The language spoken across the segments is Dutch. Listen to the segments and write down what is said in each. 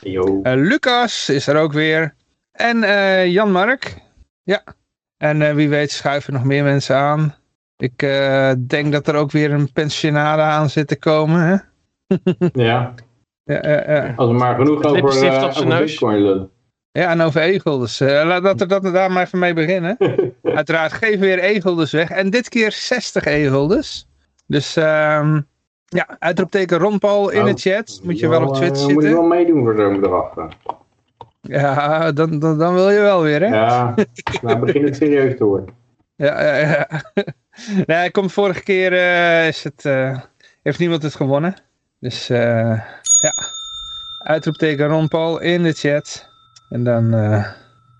Yo. Eh, Lucas is er ook weer. En eh, Jan-Mark. Ja. En eh, wie weet schuiven nog meer mensen aan. Ik eh, denk dat er ook weer een pensionade aan zit te komen. Hè? Ja, Ja, eh, eh. als we maar genoeg Het over, zijn over neus. bitcoin lullen. ja, en over e-guldens. Eh, laat dat, dat we daar maar even mee beginnen. Uiteraard geven we weer e-guldens weg. En dit keer 60 e-guldens. Dus ehm ja, uitroepteken Ron Paul in de chat. Moet je wel op Twitch eh, Moet je zitten. wel meedoen voor zo'n bedrag. Ja, dan, dan, dan wil je wel weer, hè? Ja, nou begint het serieus te worden. Ja, ja, ja. nee, komt vorige keer eh, is het, eh, heeft niemand het gewonnen. Dus eh, ja, uitroepteken Ron Paul in de chat. En dan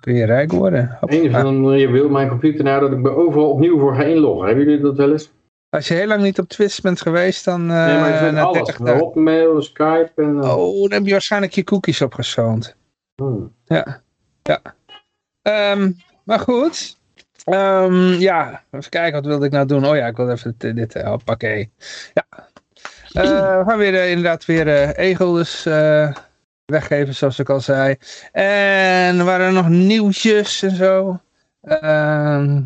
kun je rijk worden. Eén van je wil mijn computer nou dat ik me overal opnieuw voor ga inloggen. Hebben jullie dat wel eens? Als je heel lang niet op Twitch bent geweest, dan eh nee, maar ik vind na alles. 30 dagen. Hotmail, Skype en... eh, Oh, dan heb je waarschijnlijk je cookies opgeschoond. hmm. Ja, ja. Ehm, maar goed. Ehm, ja, even kijken, wat wilde ik nou doen? Oh ja, ik wilde even dit, dit uh, hoppakee. Ja. Eh, we gaan weer eh, inderdaad weer eh eh, weggeven, zoals ik al zei. En er waren nog nieuwtjes en zo. Ehm,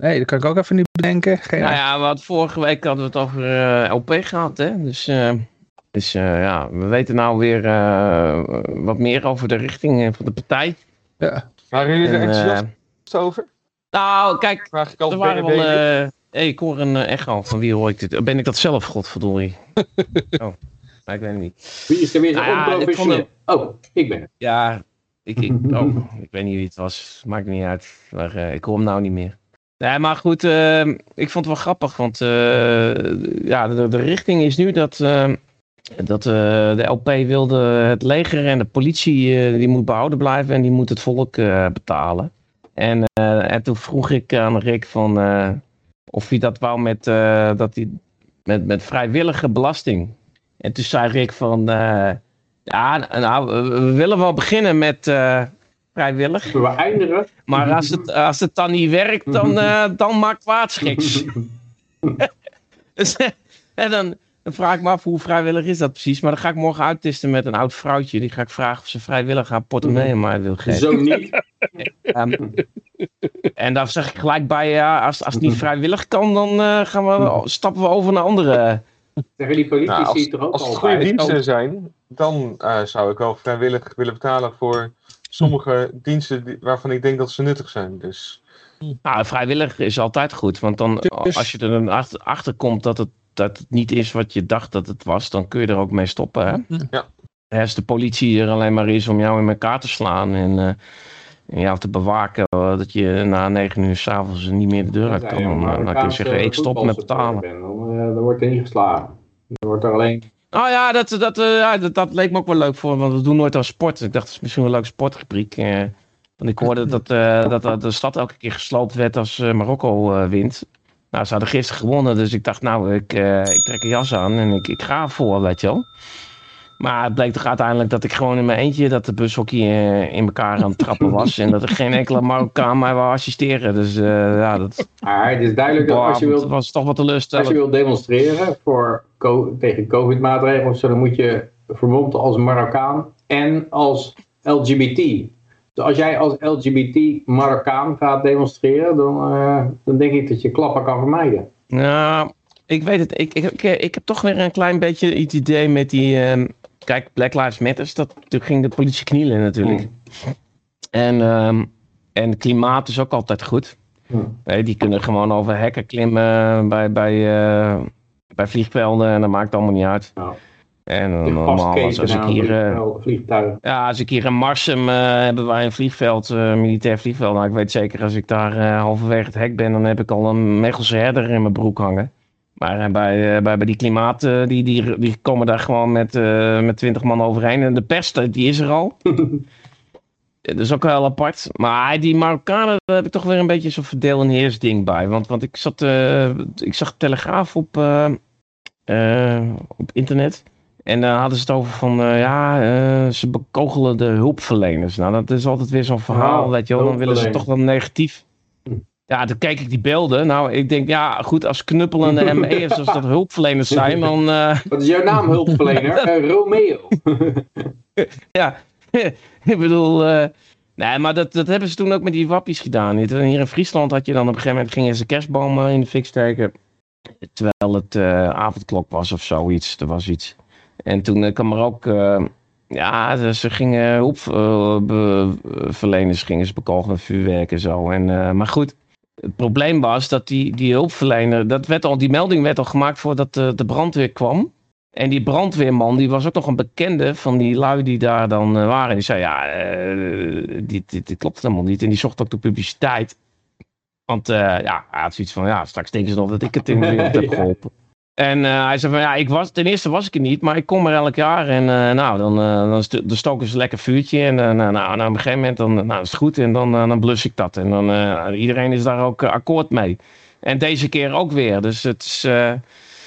nee, dat kan ik ook even niet bedenken. Geen Nou ja, we hadden vorige week hadden we het over eh, LP gehad, hè. Dus, eh, dus eh, ja, we weten nou weer eh, wat meer over de richting van de partij. ja. Waren jullie er En, enthousiast over? nou, kijk, Vraag ik al er waren wel... Hey, ik hoor een echo. Van wie hoor ik dit? Ben ik dat zelf, godverdorie? oh, maar ik weet het niet. Wie is er weer zo Nou ik onprofessioneel? Oh, ik ben het. Ja, ik, ik, oh, ik weet niet wie het was. Maakt niet uit. Maar eh, ik hoor hem nou niet meer. Nee, maar goed, eh, ik vond het wel grappig. Want eh, ja, de, richting is nu dat, eh, dat eh, de LP wilde het leger en de politie eh, die moet behouden blijven. En die moet het volk betalen. En, en toen vroeg ik aan Rick van, of hij dat wou met, dat hij, met, met vrijwillige belasting. En toen zei Rick van... ja, nou, we- willen wel beginnen met vrijwillig. Zullen we eindigen? Maar als het, als het dan niet werkt, dan, eh, dan maakt waadschiks. dus, en dan, dan vraag ik me af hoe vrijwillig is dat precies. Maar dan ga ik morgen uittesten met een oud vrouwtje. Die ga ik vragen of ze vrijwillig haar portemonnee aan mij wil geven. Zo niet. Ehm, en daar zeg ik gelijk bij, ja, als, als het niet vrijwillig kan, dan eh, gaan we, stappen we over naar andere. Zeggen die politici Nou, als, toch ook als het al goede diensten zijn, dan eh, zou ik wel vrijwillig willen betalen voor sommige diensten die- waarvan ik denk dat ze nuttig zijn. Dus Nou, vrijwillig is altijd goed. Want dan, Dus- als je er dan achter, komt dat het, dat het niet is wat je dacht dat het was, dan kun je er ook mee stoppen. Hè? Ja. Als de politie er alleen maar is om jou in elkaar te slaan en, eh, en jou te bewaken, eh, dat je na negen uur s'avonds niet meer de deur uit kan, dan, dan kun je zeggen: ik stop met betalen. Ben, dan, eh, dan wordt er niet geslagen. Dan wordt er alleen... Nou ja, dat, dat, eh, ja, dat, leek me ook wel leuk voor, want we doen nooit aan sport. Ik dacht, het is misschien wel een leuke sportrubriek. eh, want ik hoorde dat, eh, dat, dat de stad elke keer gesloopt werd als Marokko wint. Nou, ze hadden gisteren gewonnen, dus ik dacht, nou, ik, ik trek een jas aan en ik, ik ga voor, weet je wel. Maar het bleek toch uiteindelijk dat ik gewoon in mijn eentje dat de bushockey eh, in elkaar aan het trappen was. en dat er geen enkele Marokkaan mij wou assisteren. Dus eh, ja, dat Maar het is duidelijk dat als je wilt was toch wat Als je teleurstellend. wil demonstreren voor tegen COVID-maatregelen of zo, dan moet je vermomd als Marokkaan en als LGBT. Dus als jij als LGBT Marokkaan gaat demonstreren, dan, eh, dan denk ik dat je klappen kan vermijden. Nou, ik weet het. Ik, ik, ik, ik heb toch weer een klein beetje het idee met die... ehm, kijk, Black Lives Matter, dat, toen ging de politie knielen natuurlijk. En, ehm, en klimaat is ook altijd goed. Hmm. Nee, die kunnen gewoon over hekken klimmen bij, bij, eh, bij vliegvelden en dat maakt allemaal niet uit. Nou, En dan normaal als, ik hier... eh, vliegtuigen. ja, als ik hier in Marsum eh, hebben wij een vliegveld, eh militair vliegveld. Nou, ik weet zeker als ik daar eh, halverwege het hek ben, dan heb ik al een Mechelse herder in mijn broek hangen. Maar eh, bij, eh, bij, bij die klimaat, eh, die, die, die komen daar gewoon met, met 20 man overheen. En de pest, die is er al. dat is ook wel apart. Maar die Marokkanen, daar heb ik toch weer een beetje zo'n verdeel en heers ding bij. Want, want ik, zat, ik zag Telegraaf op, op internet. En daar hadden ze het over van, ja, ze bekogelen de hulpverleners. Nou, dat is altijd weer zo'n verhaal, Oh, weet je wel. Dan willen ze toch dan negatief. Ja, dan kijk ik die beelden. Nou, ik denk, ja, goed, als knuppelende ME'ers, als dat hulpverleners zijn, dan... eh, Wat is jouw naam, hulpverlener? Eh, Romeo. ja, ik bedoel... eh, nee, maar dat, dat hebben ze toen ook met die wappies gedaan. Hier in Friesland had je dan op een gegeven moment... gingen ze kerstbomen in de fik steken. Terwijl het avondklok was of zoiets. Er was iets. En toen kwam er ook... ja, ze- gingen hulpverleners gingen ze bekogelen vuurwerk en zo. En, maar goed, het probleem was dat die, die hulpverlener... Dat werd al, die melding werd al gemaakt voordat de, de brandweer kwam. En die brandweerman, die was ook nog een bekende van die lui die daar dan eh, waren. Die zei, ja, eh, dit, dit, dit klopt helemaal niet. En die zocht ook de publiciteit. Want eh, ja, hij had zoiets van, ja, straks denken ze nog dat ik het in de wereld heb geholpen. En eh, hij zei van, ja, ik was, ten eerste was ik er niet, maar ik kom er elk jaar. En eh, nou, dan, eh, dan, st- dan stoken ze een lekker vuurtje. En eh, nou, nou, op een gegeven moment, dan nou, is het goed. En dan, dan blus ik dat. En dan, iedereen is daar ook akkoord mee. En deze keer ook weer. Dus het is...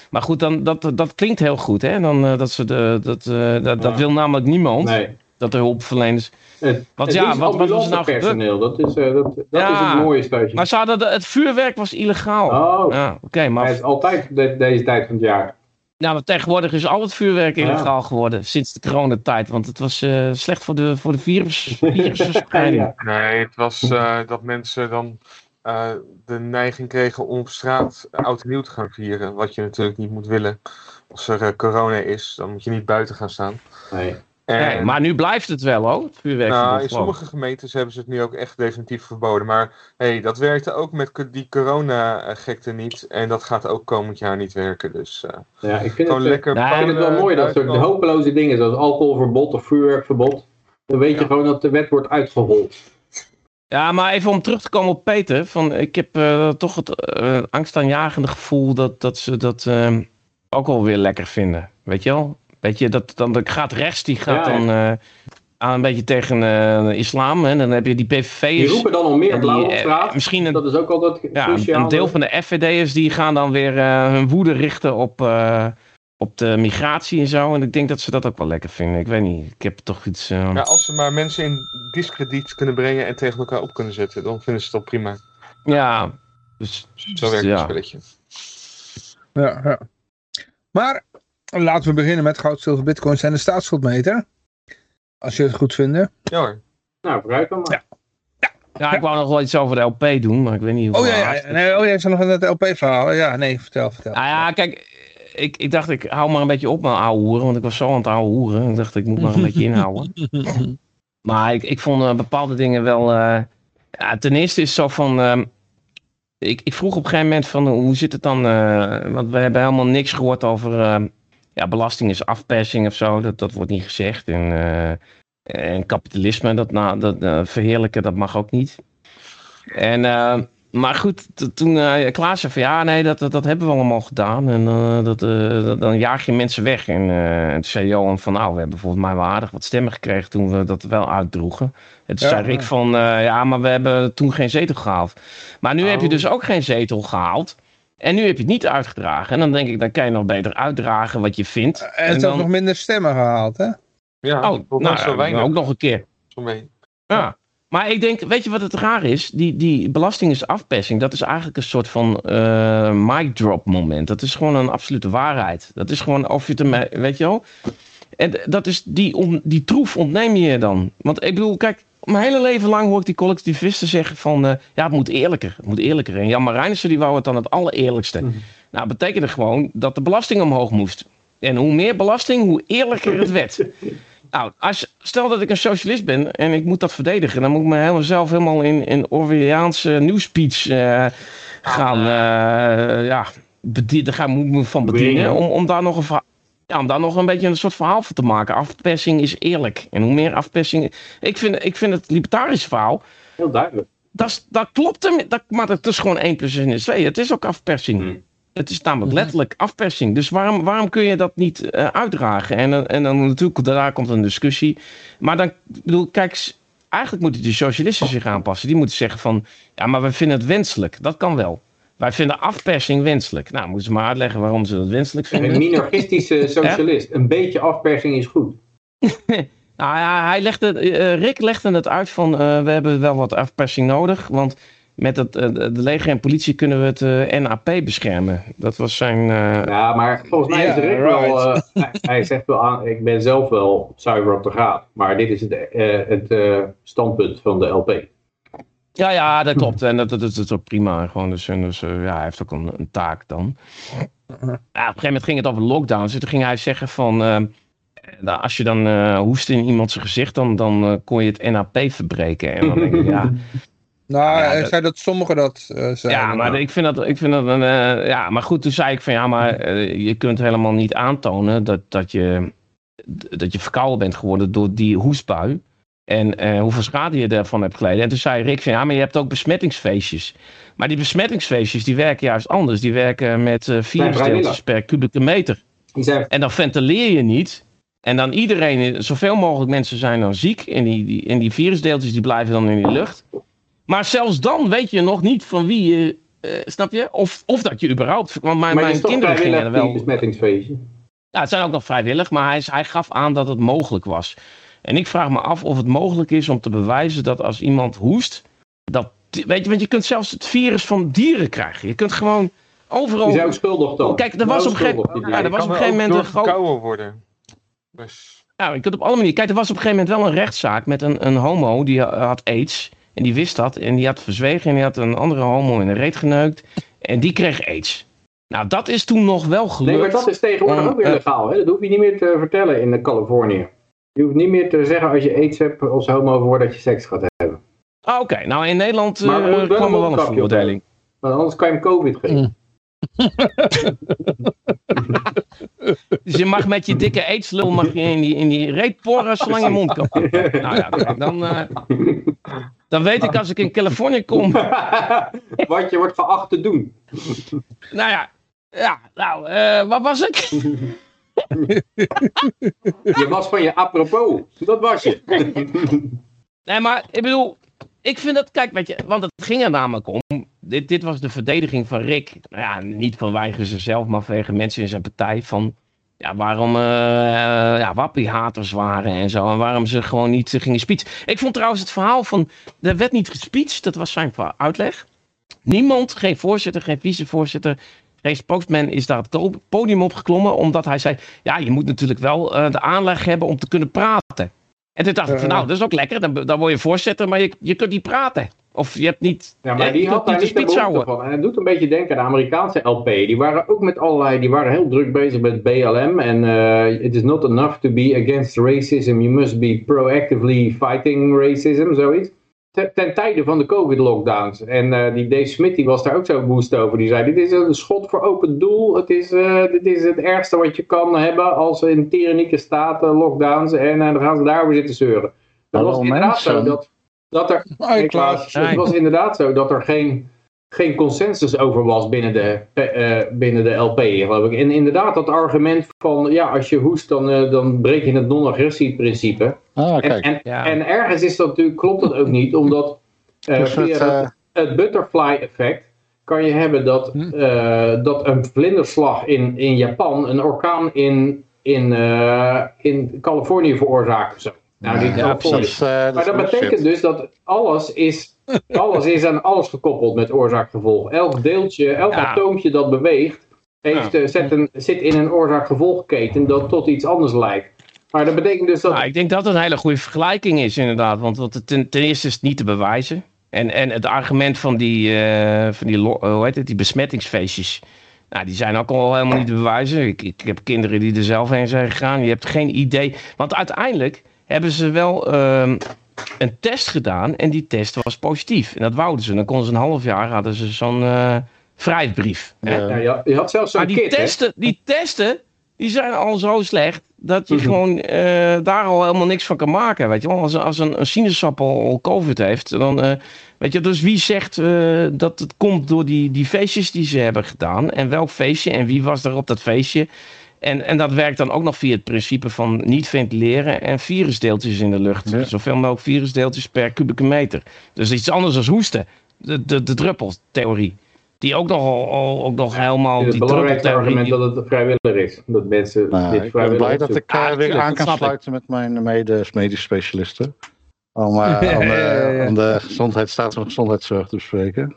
maar goed, dan, dat, dat klinkt heel goed. Hè? Dan, dat, ze de, dat, dat, dat wil namelijk niemand. Nee. Dat de hulpverleners. Het, Want het ja, is wat- wat was er nou ambulancepersoneel, Dat is, eh, dat, dat Ja. is het mooie stukje. Maar ze hadden de- het vuurwerk was illegaal. Oh, Ja, oké. maar het is altijd de- deze tijd van het jaar. nou, maar tegenwoordig is al het vuurwerk Ja. illegaal geworden. Sinds de coronatijd. Want het was eh, slecht voor de, voor de virus, virusverspreiding. Ja. Nee, het was eh, dat mensen dan eh, de neiging kregen om op straat oud en nieuw te gaan vieren. Wat je natuurlijk niet moet willen. Als er corona is, dan moet je niet buiten gaan staan. Nee. En, Nee, maar nu blijft het wel hoor. Het vuurwerk. nou, in sommige gemeentes hebben ze het nu ook echt definitief verboden. Maar hey, dat werkte ook met die corona-gekte niet. En dat gaat ook komend jaar niet werken. Dus eh, Ja, ik vind gewoon het, eh, lekker ik vind het wel mooi dat soort hopeloze dingen zoals alcoholverbod of vuurwerkverbod. Dan weet je gewoon dat de wet wordt uitgehold. Ja, maar even om terug te komen op Peter. Van, ik heb eh, toch het eh, angstaanjagende gevoel dat, dat ze dat eh, ook wel weer lekker vinden. Weet je wel? Weet je, dat, dan dat gaat rechts, die gaat Ja, dan eh, aan een beetje tegen eh, de islam. Hè? Dan heb je die Die PVV'ers. roepen dan al meer en die, blauw op eh, straat. misschien een, Dat is ook altijd ja, cruciaal. een deel van de FVD'ers die gaan dan weer eh, hun woede richten op, eh, op de migratie en zo. En ik denk dat ze dat ook wel lekker vinden. Ik weet niet. Ik heb toch iets... Ja, als ze maar mensen in discrediet kunnen brengen en tegen elkaar op kunnen zetten, dan vinden ze het al prima. ja. Dus, Zo werkt ja. het spelletje. Ja, ja. Maar laten we beginnen met goud, zilver, bitcoins en de staatsschuldmeter. Als je het goed vindt. Ja hoor. Nou, vooruit dan maar. Ja, ik wou nog wel iets over de LP doen, maar ik weet niet hoe. Oh ja, ja, nee, oh ja, is er nog een LP-verhaal? Ja, nee, vertel, vertel. Nou ja, kijk, ik, ik dacht, ik hou maar een beetje op met ouwe hoeren, want ik was zo aan het ouwe hoeren. Ik dacht, ik moet maar een beetje inhouden. Maar ik, ik vond eh, bepaalde dingen wel... eh, ja, ten eerste is het zo van... ehm, ik, ik vroeg op een gegeven moment van, hoe zit het dan? eh, want we hebben helemaal niks gehoord over... ja, belasting is afpersing of zo, dat, dat wordt niet gezegd. En, eh, en kapitalisme, dat, dat eh, verheerlijken, dat mag ook niet. En... eh, maar goed, toen Klaas zei van ja, nee, dat, dat, dat hebben we allemaal gedaan. En dat, dat- dan jaag je mensen weg. En toen zei Johan van nou, we hebben volgens mij wel aardig wat stemmen gekregen toen we dat wel uitdroegen. En toen Ja, zei Rick van ja, maar we hebben toen geen zetel gehaald. Maar nu heb je Oh. dus ook geen zetel gehaald. En nu heb je het niet uitgedragen. En dan denk ik, dan kan je nog beter uitdragen wat je vindt. en ook dan, nog minder stemmen gehaald, hè? Ja, oh, nou, zo weinig. ook nog een keer. Zo. Ja. Maar ik denk, weet je wat het raar is? Die, die belasting is afpersing. Dat is eigenlijk een soort van eh mic drop moment. Dat is gewoon een absolute waarheid. Dat is gewoon of je het ermee, weet je wel. En dat is die, om, die troef ontneem je je dan. Want ik bedoel, kijk, mijn hele leven lang hoor ik die collectivisten zeggen van... eh, ja, het moet eerlijker. Het moet eerlijker. En Jan Marijnissen die wou het dan het allereerlijkste. Mhm. Nou, dat betekende gewoon dat de belasting omhoog moest. En hoe meer belasting, hoe eerlijker het werd. Nou, als, stel dat ik een socialist ben en ik moet dat verdedigen, dan moet ik me helemaal zelf helemaal in, in Orwelliaanse nieuwspeech eh, gaan, eh, ja, daar ga, moet ik me van bedienen om, om, daar nog een ja, om daar nog een beetje een soort verhaal van te maken. Afpersing is eerlijk. En hoe meer afpersing... Ik vind, ik vind het libertarische verhaal, Heel duidelijk. dat, dat klopt, hem, dat, maar dat is gewoon 1 plus 1 is 2. Het is ook afpersing. Hmm. Het is namelijk letterlijk afpersing. Dus waarom, waarom kun je dat niet eh, uitdragen? En, dan- en dan natuurlijk, daarna komt een discussie. Maar dan, ik bedoel, kijk, eigenlijk moeten de socialisten zich aanpassen. Die moeten zeggen van, ja, maar wij vinden het wenselijk. Dat kan wel. Wij vinden afpersing wenselijk. Nou, moeten ze maar uitleggen waarom ze dat wenselijk Een vinden. minarchistische socialist. Een beetje afpersing is goed. Nou ja, hij legde, eh, Rick legde het uit van eh, we hebben wel wat afpersing nodig. Want met het, eh, de leger en politie kunnen we het eh, NAP beschermen. Dat was zijn. eh, Ja, maar volgens mij is Rick wel... right. eh, hij, hij zegt wel aan, ik ben zelf wel zuiver op de graad. Maar dit is het, eh, het eh, standpunt van de LP. Ja, ja, dat klopt. En dat, dat, dat is ook prima. Gewoon, dus, dus eh, ja, hij heeft ook een, een taak dan. Ja, op een gegeven moment ging het over lockdowns. Dus toen ging hij zeggen van... eh, nou, als je dan eh hoest in iemand zijn gezicht, dan, dan kon je het NAP verbreken. En dan denk ik, ja, Nou, Ja, hij dat- zei dat sommigen dat zeiden. ja, maar ik vind dat, ik vind dat een... ja, maar goed, toen zei ik van ja, maar je kunt helemaal niet aantonen dat, dat, je, dat je verkouden bent geworden door die hoestbui. En eh, hoeveel schade je daarvan hebt geleden. En toen zei Rick van ja, maar je hebt ook besmettingsfeestjes. Maar die besmettingsfeestjes die werken juist anders. Die werken met eh virusdeeltjes per kubieke meter. Zijn En dan ventileer je niet. En dan iedereen, zoveel mogelijk mensen zijn dan ziek. En die, die, en die virusdeeltjes die blijven dan in die lucht. Maar zelfs dan weet je nog niet van wie je, eh, snap je? Of, of dat je überhaupt, want mijn, mijn kinderen gingen er wel... besmettingsfeestje. Ja, het zijn ook nog vrijwillig, maar hij, hij gaf aan dat het mogelijk was. En ik vraag me af of het mogelijk is om te bewijzen dat als iemand hoest, dat, weet je, want je kunt zelfs het virus van dieren krijgen. Je kunt gewoon overal... Die zijn ook schuldig dan. Oh, kijk, er was op Ja, er was op een gegeven moment een groot- worden. Dus Ja, je kunt op alle manieren. Kijk, er was op een gegeven moment wel een rechtszaak met een, een homo die ha- had aids. En die wist dat. En die had verzwegen. En die had een andere homo in de reet geneukt. En die kreeg aids. Nou, dat is toen nog wel gelukt. Nee, maar dat is tegenwoordig ook weer eh, legaal. Hè? Dat hoef je niet meer te vertellen in Californië. Je hoeft niet meer te zeggen als je aids hebt als homo voordat je seks gaat hebben. Ah, Oké, nou in Nederland Maar er eh, kwam er een wel een veroordeling. Want anders kan je hem covid geven. Dus je mag met je dikke aidslul mag je in die, in die reet porren zolang je mondkapje hebt. Nou ja, dan, eh, dan weet ik als ik in Californië kom. Wat je wordt geacht te doen. Nou ja, ja nou, eh, wat was ik? Je was van je apropos. Dat was je. Nee, maar ik bedoel, ik vind dat, kijk, weet je, want het ging er namelijk om. Dit, dit was de verdediging van Rick. Nou ja, niet vanwege zichzelf, maar vanwege mensen in zijn partij. Van ja, waarom eh ja, wappiehaters waren en zo. En waarom ze gewoon niet eh, gingen speechen. Ik vond trouwens het verhaal van. Er werd niet gespeecht, dat was zijn uitleg. Niemand, geen voorzitter, geen vicevoorzitter. Geen spokesman is daar het podium op geklommen. Omdat hij zei: Ja, je moet natuurlijk wel eh, de aanleg hebben om te kunnen praten. En toen dacht ik: van, Eh. Nou, dat is ook lekker. Dan, dan word je voorzitter, maar je, je kunt niet praten. Of je hebt niet. Ja, maar je die had daar de niet de van. En het doet een beetje denken aan de Amerikaanse LP. Die waren ook met allerlei, die waren heel druk bezig met BLM. En eh it is not enough to be against racism. You must be proactively fighting racism, zoiets. Ten, tijde van de COVID-lockdowns. En eh, die Dave Smith die was daar ook zo woest over. Die zei, dit is een schot voor open doel. Het is, eh, dit is het ergste wat je kan hebben als in tyrannieke staten lockdowns. En eh, dan gaan ze daar weer zitten zeuren. Dat Hallo, was inderdaad mensen. zo dat, dat er Klaas. het was inderdaad zo dat er geen, geen consensus over was binnen de, eh, eh, binnen de LP, geloof ik. En inderdaad dat argument van, ja, als je hoest, dan, eh, dan breek je het non-agressie-principe. Ah, En, kijk. en, Ja. en ergens is dat natuurlijk, klopt dat ook niet, omdat eh, Dus via het, butterfly-effect kan je hebben dat, Hm. eh, dat een vlinderslag in, in Japan een orkaan in, in, eh, in Californië veroorzaakt of zo. Nou, die Ja, eh, dat maar dat betekent dus dat alles is, alles is aan alles gekoppeld met oorzaak-gevolg. Elk deeltje, elk Ja. atoompje dat beweegt, heeft, eh, zet een, zit in een oorzaak-gevolgketen dat tot iets anders leidt. Maar dat betekent dus dat... Nou, ik denk dat het een hele goede vergelijking is, inderdaad. Want wat het ten, ten eerste is het niet te bewijzen. En, en het argument van die, eh, van die, hoe heet het, die besmettingsfeestjes. Nou, die zijn ook al helemaal niet te bewijzen. Ik, ik heb kinderen die er zelf heen zijn gegaan. Je hebt geen idee. Want uiteindelijk hebben ze wel ehm, een test gedaan. En die test was positief. En dat wouden ze. Dan konden ze een half jaar, hadden ze zo'n eh vrijbrief. Ja. Ja, je, had, zelfs zo'n Maar die kit, hè? testen, die testen, die zijn al zo slecht dat je Mhm. gewoon eh, daar al helemaal niks van kan maken. Weet je wel, als, als een, een sinaasappel al COVID heeft, dan. eh, weet je, dus wie zegt eh, dat het komt door die, die feestjes die ze hebben gedaan? En welk feestje en wie was er op dat feestje? En, en dat werkt dan ook nog via het principe van niet ventileren en virusdeeltjes in de lucht. Ja. Zoveel mogelijk virusdeeltjes per kubieke meter. Dus iets anders dan hoesten. De, de, de druppeltheorie. Die ook nog, al, ook nog helemaal... Het is die belangrijkste druppeltheorie- argument dat het vrijwillig is. Dat mensen Nou, dit ik ben blij dat ik eh, Ah, weer aan kan ik. sluiten met mijn mede medisch specialisten. Om eh, aan, Ja, de, ja, ja. aan de gezondheidsstaat van gezondheidszorg te bespreken.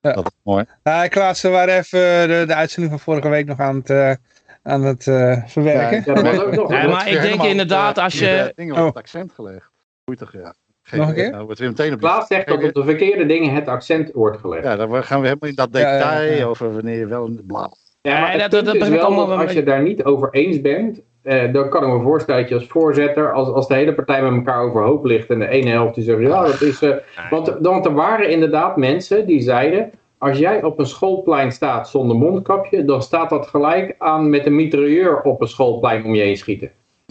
Ja. Dat is mooi. Ja, Klaas, we waren even de, de uitzending van vorige week nog aan het, eh, aan het eh, verwerken. Ja, dat was ook nog. Ja, wordt maar ik denk inderdaad, eh, als hier je- dingen op Oh. het accent gelegd. Goed toch, ja. Nog een keer? Nou, wordt weer meteen op Klaas zegt dat op de verkeerde dingen het accent wordt gelegd. Ja, dan gaan we helemaal in dat Ja, ja, detail ja. over wanneer je wel een bla. Ja, maar het dat- dat is wel dat als je daar niet over eens bent, eh, dan kan ik me voorstellen dat je als voorzitter, als, als de hele partij met elkaar overhoop ligt en de ene helft die zegt, ja, dat is... eh, want, want er waren inderdaad mensen die zeiden, als jij op een schoolplein staat zonder mondkapje, dan staat dat gelijk aan met een mitrailleur op een schoolplein om je heen schieten.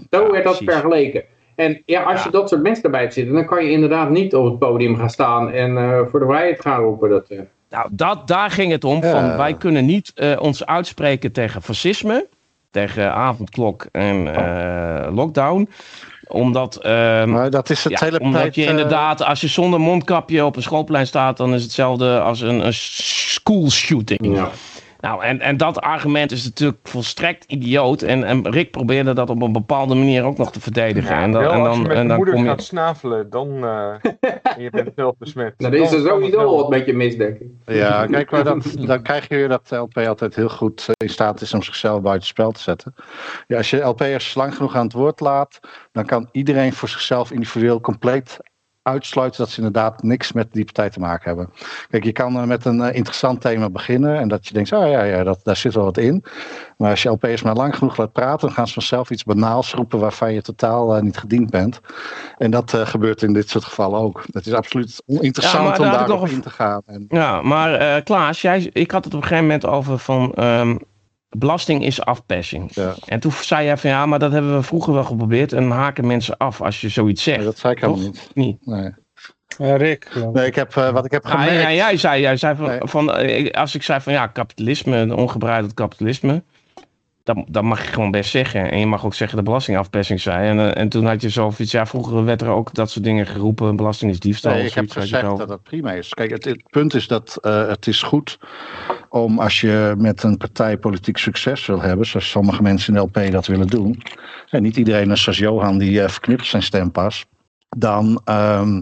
Zo werd dat precies. vergeleken. En ja, als je dat soort mensen erbij hebt zitten, dan kan je inderdaad niet op het podium gaan staan en eh, voor de vrijheid gaan roepen. Dat, eh, Nou, dat, daar ging het om. Ja. Van, wij kunnen niet eh, ons uitspreken tegen fascisme, tegen avondklok en eh, lockdown. Omdat, ehm, Maar dat is het ja, hele omdat tijd, je eh, inderdaad, als je zonder mondkapje op een schoolplein staat, dan is hetzelfde als een, een school shooting. ja. Nou, en, en dat argument is natuurlijk volstrekt idioot. En, en Rick probeerde dat op een bepaalde manier ook nog te verdedigen. Ja, en dan, wel, en als dan, je met en de dan moeder kom je. gaat snavelen, dan uh, en je bent zelf besmet. Nou, er is er Dan sowieso wat met je mis, denk ik. Ja, kijk, maar dat, dan krijg je weer dat de LP altijd heel goed eh, in staat is om zichzelf buiten spel te zetten. Ja, als je LP'ers lang genoeg aan het woord laat, dan kan iedereen voor zichzelf individueel compleet uitsluiten dat ze inderdaad niks met die partij te maken hebben. Kijk, je kan met een eh, interessant thema beginnen en dat je denkt, oh ja, ja dat, daar zit wel wat in. Maar als je LP'ers maar lang genoeg laat praten, dan gaan ze vanzelf iets banaals roepen waarvan je totaal eh, niet gediend bent. En dat eh, gebeurt in dit soort gevallen ook. Het is absoluut Ja, oninteressant maar om daarop nog in te gaan. En, Ja, maar Klaas, jij, ik had het op een gegeven moment over van ehm, belasting is afpersing. ja. En toen zei jij van ja, maar dat hebben we vroeger wel geprobeerd en haken mensen af als je zoiets zegt. Nee, dat zei ik helemaal niet. Niet. Nee, Eh, Rick, nee ik heb, eh, wat ik heb Ja, gemerkt... ja, jij zei, jij zei van, Nee. van eh, als ik zei van ja, kapitalisme, ongebreideld kapitalisme, dat, dat mag je gewoon best zeggen. En je mag ook zeggen dat belastingafpersing zei. En, eh, en toen had je zoiets, ja, vroeger werd er ook dat soort dingen geroepen, belasting is diefstal. Nee, of ik heb zoiets, gezegd dat dat prima is. Kijk, het, het punt is dat eh, het is goed om als je met een partij politiek succes wil hebben, zoals sommige mensen in de LP dat willen doen, en niet iedereen zoals Johan die eh, verknipt zijn stempas, dan, ehm,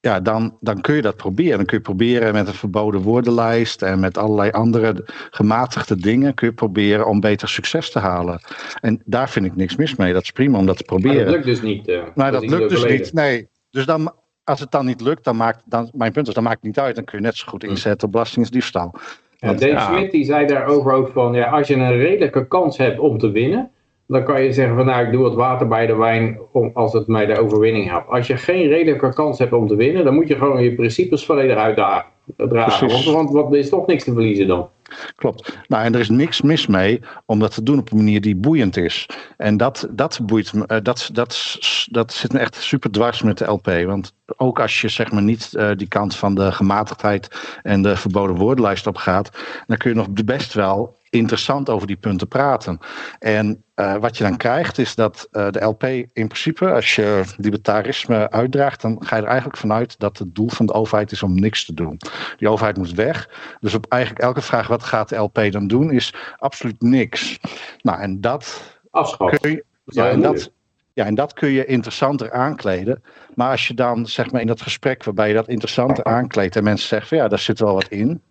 ja, dan, dan kun je dat proberen. Dan kun je proberen met een verboden woordenlijst en met allerlei andere gematigde dingen, kun je proberen om beter succes te halen. En daar vind ik niks mis mee. Dat is prima om dat te Maar proberen. dat lukt dus niet. eh, Maar dat lukt dus verleden. niet. Nee. Dus dan, als het dan niet lukt, dan maakt dan, mijn punt is, dan maakt het niet uit. Dan kun je net zo goed inzetten op belastingsdiefstal. Ja, Want- Dave ja. Smit die zei daarover ook van, ja, als je een redelijke kans hebt om te winnen, dan kan je zeggen van, nou, ik doe wat water bij de wijn om, als het mij de overwinning helpt. Als je geen redelijke kans hebt om te winnen, dan moet je gewoon je principes volledig uitdagen. Dragen. Precies. Want, want, want er is toch niks te verliezen dan. Klopt. Nou, en er is niks mis mee om dat te doen op een manier die boeiend is. En dat, dat boeit me. eh, dat, dat, dat zit me echt super dwars met de LP. Want ook als je zeg maar niet eh, die kant van de gematigdheid en de verboden woordenlijst op gaat, dan kun je nog best wel interessant over die punten praten. En eh, wat je dan krijgt is dat eh, de LP in principe, als je libertarisme uitdraagt, dan ga je er eigenlijk vanuit dat het doel van de overheid is om niks te doen. Die overheid moet weg. Dus op eigenlijk elke vraag wat gaat de LP dan doen, is absoluut niks. Nou, en dat Afschaffen. kun je, ja, en dat, ja, en dat kun je interessanter aankleden. Maar als je dan, zeg maar, in dat gesprek waarbij je dat interessanter aankleedt en mensen zeggen van ja, daar zit wel wat in.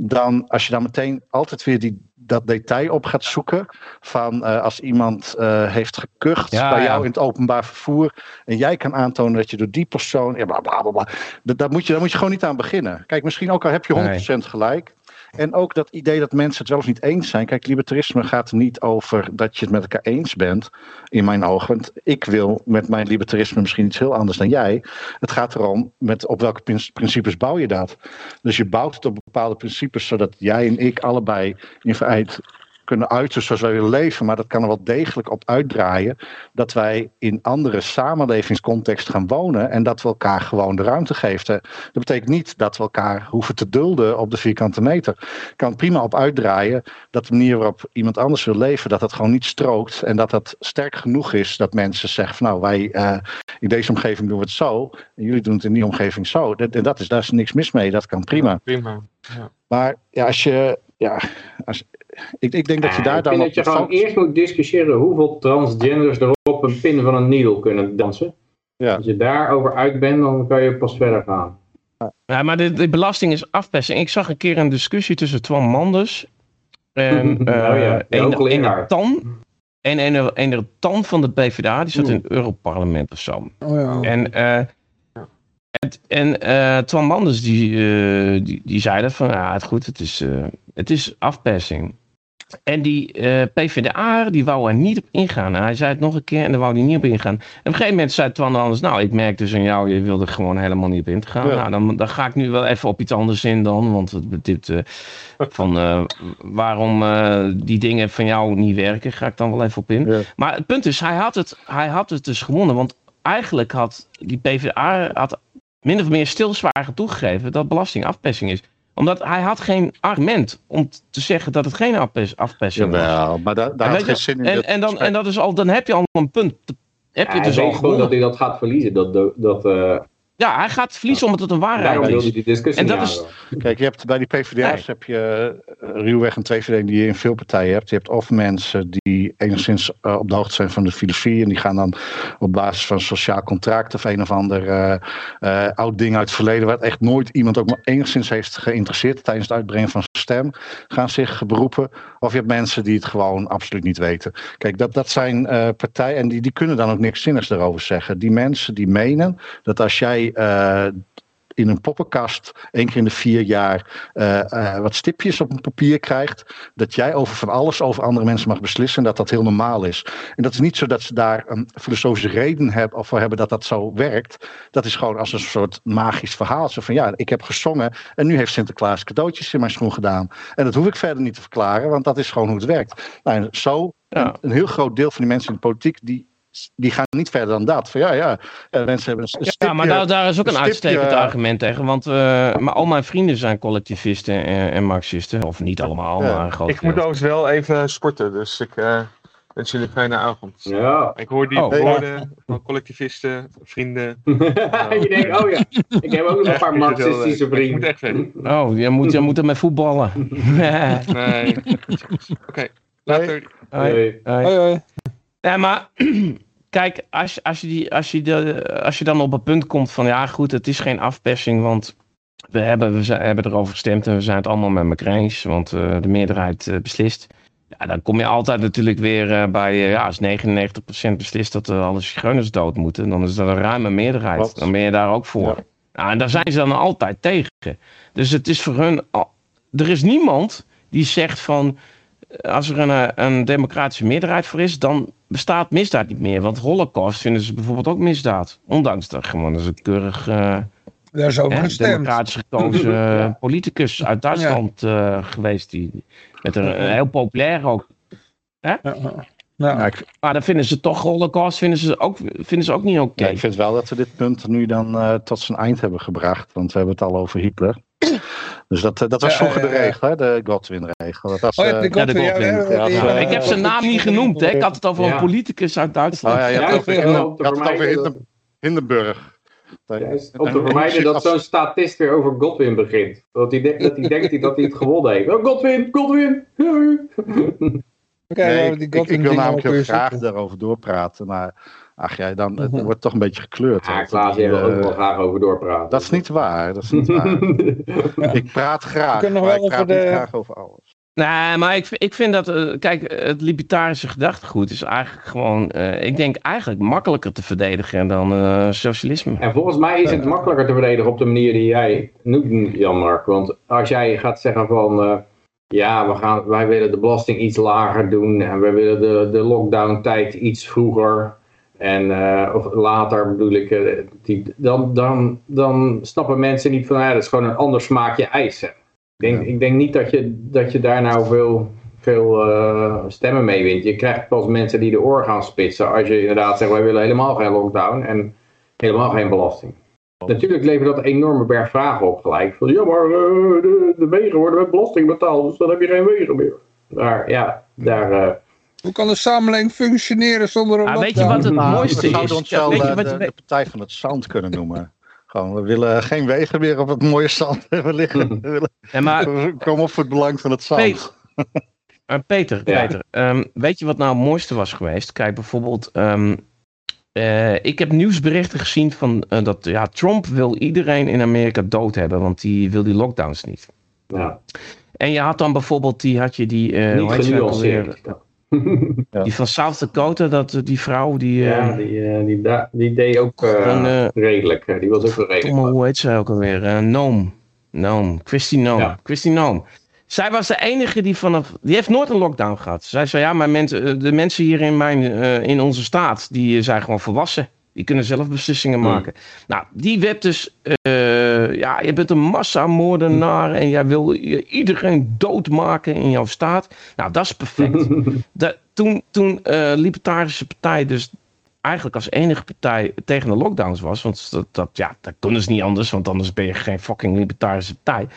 Dan, als je dan meteen altijd weer die, dat detail op gaat zoeken. Van eh, als iemand eh, heeft gekucht Ja, bij ja. jou in het openbaar vervoer. En jij kan aantonen dat je door die persoon. Ja, bla bla bla. bla. Dat, moet je, daar moet je gewoon niet aan beginnen. Kijk, misschien ook al heb je 100% gelijk. En ook dat idee dat mensen het wel of niet eens zijn. Kijk, libertarisme gaat niet over dat je het met elkaar eens bent, in mijn ogen. Want ik wil met mijn libertarisme misschien iets heel anders dan jij. Het gaat erom met op welke prin- principes bouw je dat. Dus je bouwt het op bepaalde principes, zodat jij en ik allebei in feite kunnen uiten zoals wij willen leven, maar dat kan er wel degelijk op uitdraaien dat wij in andere samenlevingscontext gaan wonen en dat we elkaar gewoon de ruimte geven. Dat betekent niet dat we elkaar hoeven te dulden op de vierkante meter. Kan prima op uitdraaien dat de manier waarop iemand anders wil leven, dat dat gewoon niet strookt en dat dat sterk genoeg is dat mensen zeggen van nou wij uh, in deze omgeving doen we het zo en jullie doen het in die omgeving zo. En dat, dat is, daar is niks mis mee, dat kan prima. Ja, prima. Ja. Maar ja, als je, ja, als, ik, ik denk dat je Ja, daar ik dan vind op dat je gewoon eerst moet discussiëren hoeveel transgenders er op een pin van een needle kunnen dansen. Ja. Als je daarover uit bent, dan kan je pas verder gaan. Ja, maar de, de belasting is afpersing. Ik zag een keer een discussie tussen Twan Manders en Oh eh ja, de een Tan en een, een Tan van de PvdA. Die zat Oeh. in het Europarlement of zo. Oh ja. En, eh, het- en eh Twan Manders die, eh, die, die zei dat van ja, het goed, het is, eh, het is afpersing. En die eh, PvdA, die wou er niet op ingaan. En hij zei het nog een keer en daar wou hij niet op ingaan. En op een gegeven moment zei Twan anders, nou, ik merk dus aan jou, je wilde er gewoon helemaal niet op in te gaan. Ja. Nou, dan, dan ga ik nu wel even op iets anders in dan. Want het- dit, eh, van eh, waarom die dingen van jou niet werken, ga ik dan wel even op in. Ja. Maar het punt is, hij had het, hij had het dus gewonnen. Want eigenlijk had die PvdA had min of meer stilzwaar toegegeven dat belasting afpersing is. Omdat hij had geen argument om te zeggen dat het geen afpers, afpersing was. Jawel, maar daar, daar had weet geen je- zin in. En, en, dan, en dat is al, dan heb je al een punt. Heb je hij dus al gewoon dat hij dat gaat verliezen. Dat, dat, dat, eh, Ja, hij gaat verliezen omdat het een waarheid is. die discussie En dat is-. Kijk, je hebt bij die PvdA's Nee. heb je uh, ruwweg een tweeverdeling die je in veel partijen hebt. Je hebt of mensen die enigszins eh, op de hoogte zijn van de filosofie en die gaan dan op basis van sociaal contract of een of ander eh, eh, oud ding uit het verleden waar echt nooit iemand ook maar enigszins heeft geïnteresseerd tijdens het uitbrengen van zijn stem, gaan zich beroepen. Of je hebt mensen die het gewoon absoluut niet weten. Kijk, dat, dat zijn eh, partijen en die, die kunnen dan ook niks zinnigs daarover zeggen. Die mensen die menen dat als jij eh, in een poppenkast één keer in de vier jaar eh, eh, wat stipjes op een papier krijgt, dat jij over van alles over andere mensen mag beslissen en dat dat heel normaal is. En dat is niet zo dat ze daar een filosofische reden hebben, of voor hebben dat dat zo werkt. Dat is gewoon als een soort magisch verhaal. Zo van ja, ik heb gezongen en nu heeft Sinterklaas cadeautjes in mijn schoen gedaan. En dat hoef ik verder niet te verklaren, want dat is gewoon hoe het werkt. Nou, en zo, Ja. een, een heel groot deel van die mensen in de politiek, die, die gaan niet verder dan dat. Van ja, ja, eh, mensen hebben een, Ja, maar daar, daar is ook een uitstekend argument tegen. Want eh, maar al mijn vrienden zijn collectivisten en, en marxisten. Of niet allemaal, Ja. maar een groot Ik moet overigens wel even sporten, dus ik eh wens jullie een fijne avond. Ja. Ik hoor die Oh. woorden van collectivisten, vrienden. je denkt, oh ja, ik heb ook nog een paar marxistische Ik moet vrienden. echt weg. Oh, jij moet, jij moet ermee voetballen. Nee. Oké, later. Hoi. Hoi, hoi. Ja, maar kijk, als, als, je die, als, je de, als je dan op het punt komt van ja, goed, het is geen afpersing, want we hebben, we zijn, hebben erover gestemd en we zijn het allemaal met elkaar eens, want eh, de meerderheid eh, beslist. Ja, dan kom je altijd natuurlijk weer eh, bij, ja, als 99% beslist dat alle zigeuners dood moeten, dan is dat een ruime meerderheid. Dan ben je daar ook voor. Ja. Nou, en daar zijn ze dan altijd tegen. Dus het is voor hun, al- er is niemand die zegt van, als er een, eh, een democratische meerderheid voor is, dan bestaat misdaad niet meer. Want holocaust vinden ze bijvoorbeeld ook misdaad. Ondanks dat gewoon dat is een keurig eh, Daar is over hè, gestemd. democratisch gekozen eh, politicus uit Duitsland eh, geweest. Die, met een, een heel populair ook. Ja. Ja, ik, Maar dan vinden ze toch holocaust vinden ze ook, vinden ze ook niet oké. Ja, ik vind wel dat we dit punt nu dan eh, tot zijn eind hebben gebracht. Want we hebben het al over Hitler. Dus dat, eh, dat was vroeger de regel, hè, de Godwin-regel. Dat was, Oh ja, eh, de Ja, de Godwin. Ja, ik heb zijn naam niet genoemd. Hè? Ik had het over Ja. een politicus uit Duitsland. oh ja, je had Ja, het over, Hindenburg. Juist, om te en- vermijden dat zo'n statist weer over Godwin begint. Dat hij, de- dat hij denkt dat hij het gewonnen heeft. Oh, Godwin, Godwin! Oké, Nee, ik, die ik, wil namelijk heel graag daarover doorpraten. Maar ach ja, dan, het Mhm. wordt toch een beetje gekleurd. Ja, hè. Klaas, jij wil ook eh, wel graag over doorpraten. Dat is niet waar. Dat is niet waar. ik praat graag, We kunnen nog maar wel ik praat niet graag over alles. Nee, maar ik, ik vind dat, eh, kijk, het libertarische gedachtegoed is eigenlijk gewoon, eh, ik denk eigenlijk makkelijker te verdedigen dan eh, socialisme. En volgens mij is het makkelijker te verdedigen op de manier die jij noemt, Jan-Mark. Want als jij gaat zeggen van... eh, ja, we gaan, wij willen de belasting iets lager doen... en we willen de, de lockdown-tijd iets vroeger... en eh, of later bedoel ik... eh, die, dan, dan, dan snappen mensen niet van... Ja, dat is gewoon een ander smaakje ijs. hè. Ik denk, Ja. ik denk niet dat je, dat je daar nou veel veel eh, stemmen meewint. Je krijgt pas mensen die de oor gaan spitsen als je inderdaad zegt wij willen helemaal geen lockdown en helemaal geen belasting. Natuurlijk levert dat een enorme berg vragen op gelijk. Van, ja, maar de, de wegen worden met belasting betaald, dus dan heb je geen wegen meer. Daar, ja, daar... Hoe kan de samenleving functioneren zonder een Ah, weet je wat het mooiste we zouden is? ons Ja, wel weet je wat de, je- de partij van het zand kunnen noemen. Gewoon, we willen geen wegen meer op het mooie zand hebben liggen. We, willen, Ja, maar we komen op voor het belang van het zand. Peter, Eh, Peter, Ja. Peter ehm, weet je wat nou het mooiste was geweest? Kijk, bijvoorbeeld, ehm, eh, ik heb nieuwsberichten gezien van eh, dat ja, Trump wil iedereen in Amerika dood hebben, want die wil die lockdowns niet. ja, En je had dan bijvoorbeeld, die had je die, eh niet heet die van South Dakota, dat, eh, die vrouw, die, eh, Ja, die, eh, die, die deed ook eh, eh, redelijk. eh, Die was ook wel redelijk. Hoe heet ze ook alweer? Eh Noom. Noom. Christy Noom. Ja. Christy Noom. Zij was de enige die vanaf... Die heeft nooit een lockdown gehad. Zij zei, ja, maar mensen, eh, de mensen hier in, mijn, eh, in onze staat... die eh, zijn gewoon volwassen. Die kunnen zelf beslissingen Hmm. maken. Nou, die werd dus... ja, je bent een massamoordenaar... en jij wil iedereen doodmaken in jouw staat. Nou, dat is perfect. Dat, toen toen eh Libertarische Partij dus eigenlijk als enige partij tegen de lockdowns was. Want dat, dat, ja, dat kunnen ze niet anders, want anders ben je geen fucking libertarische partij.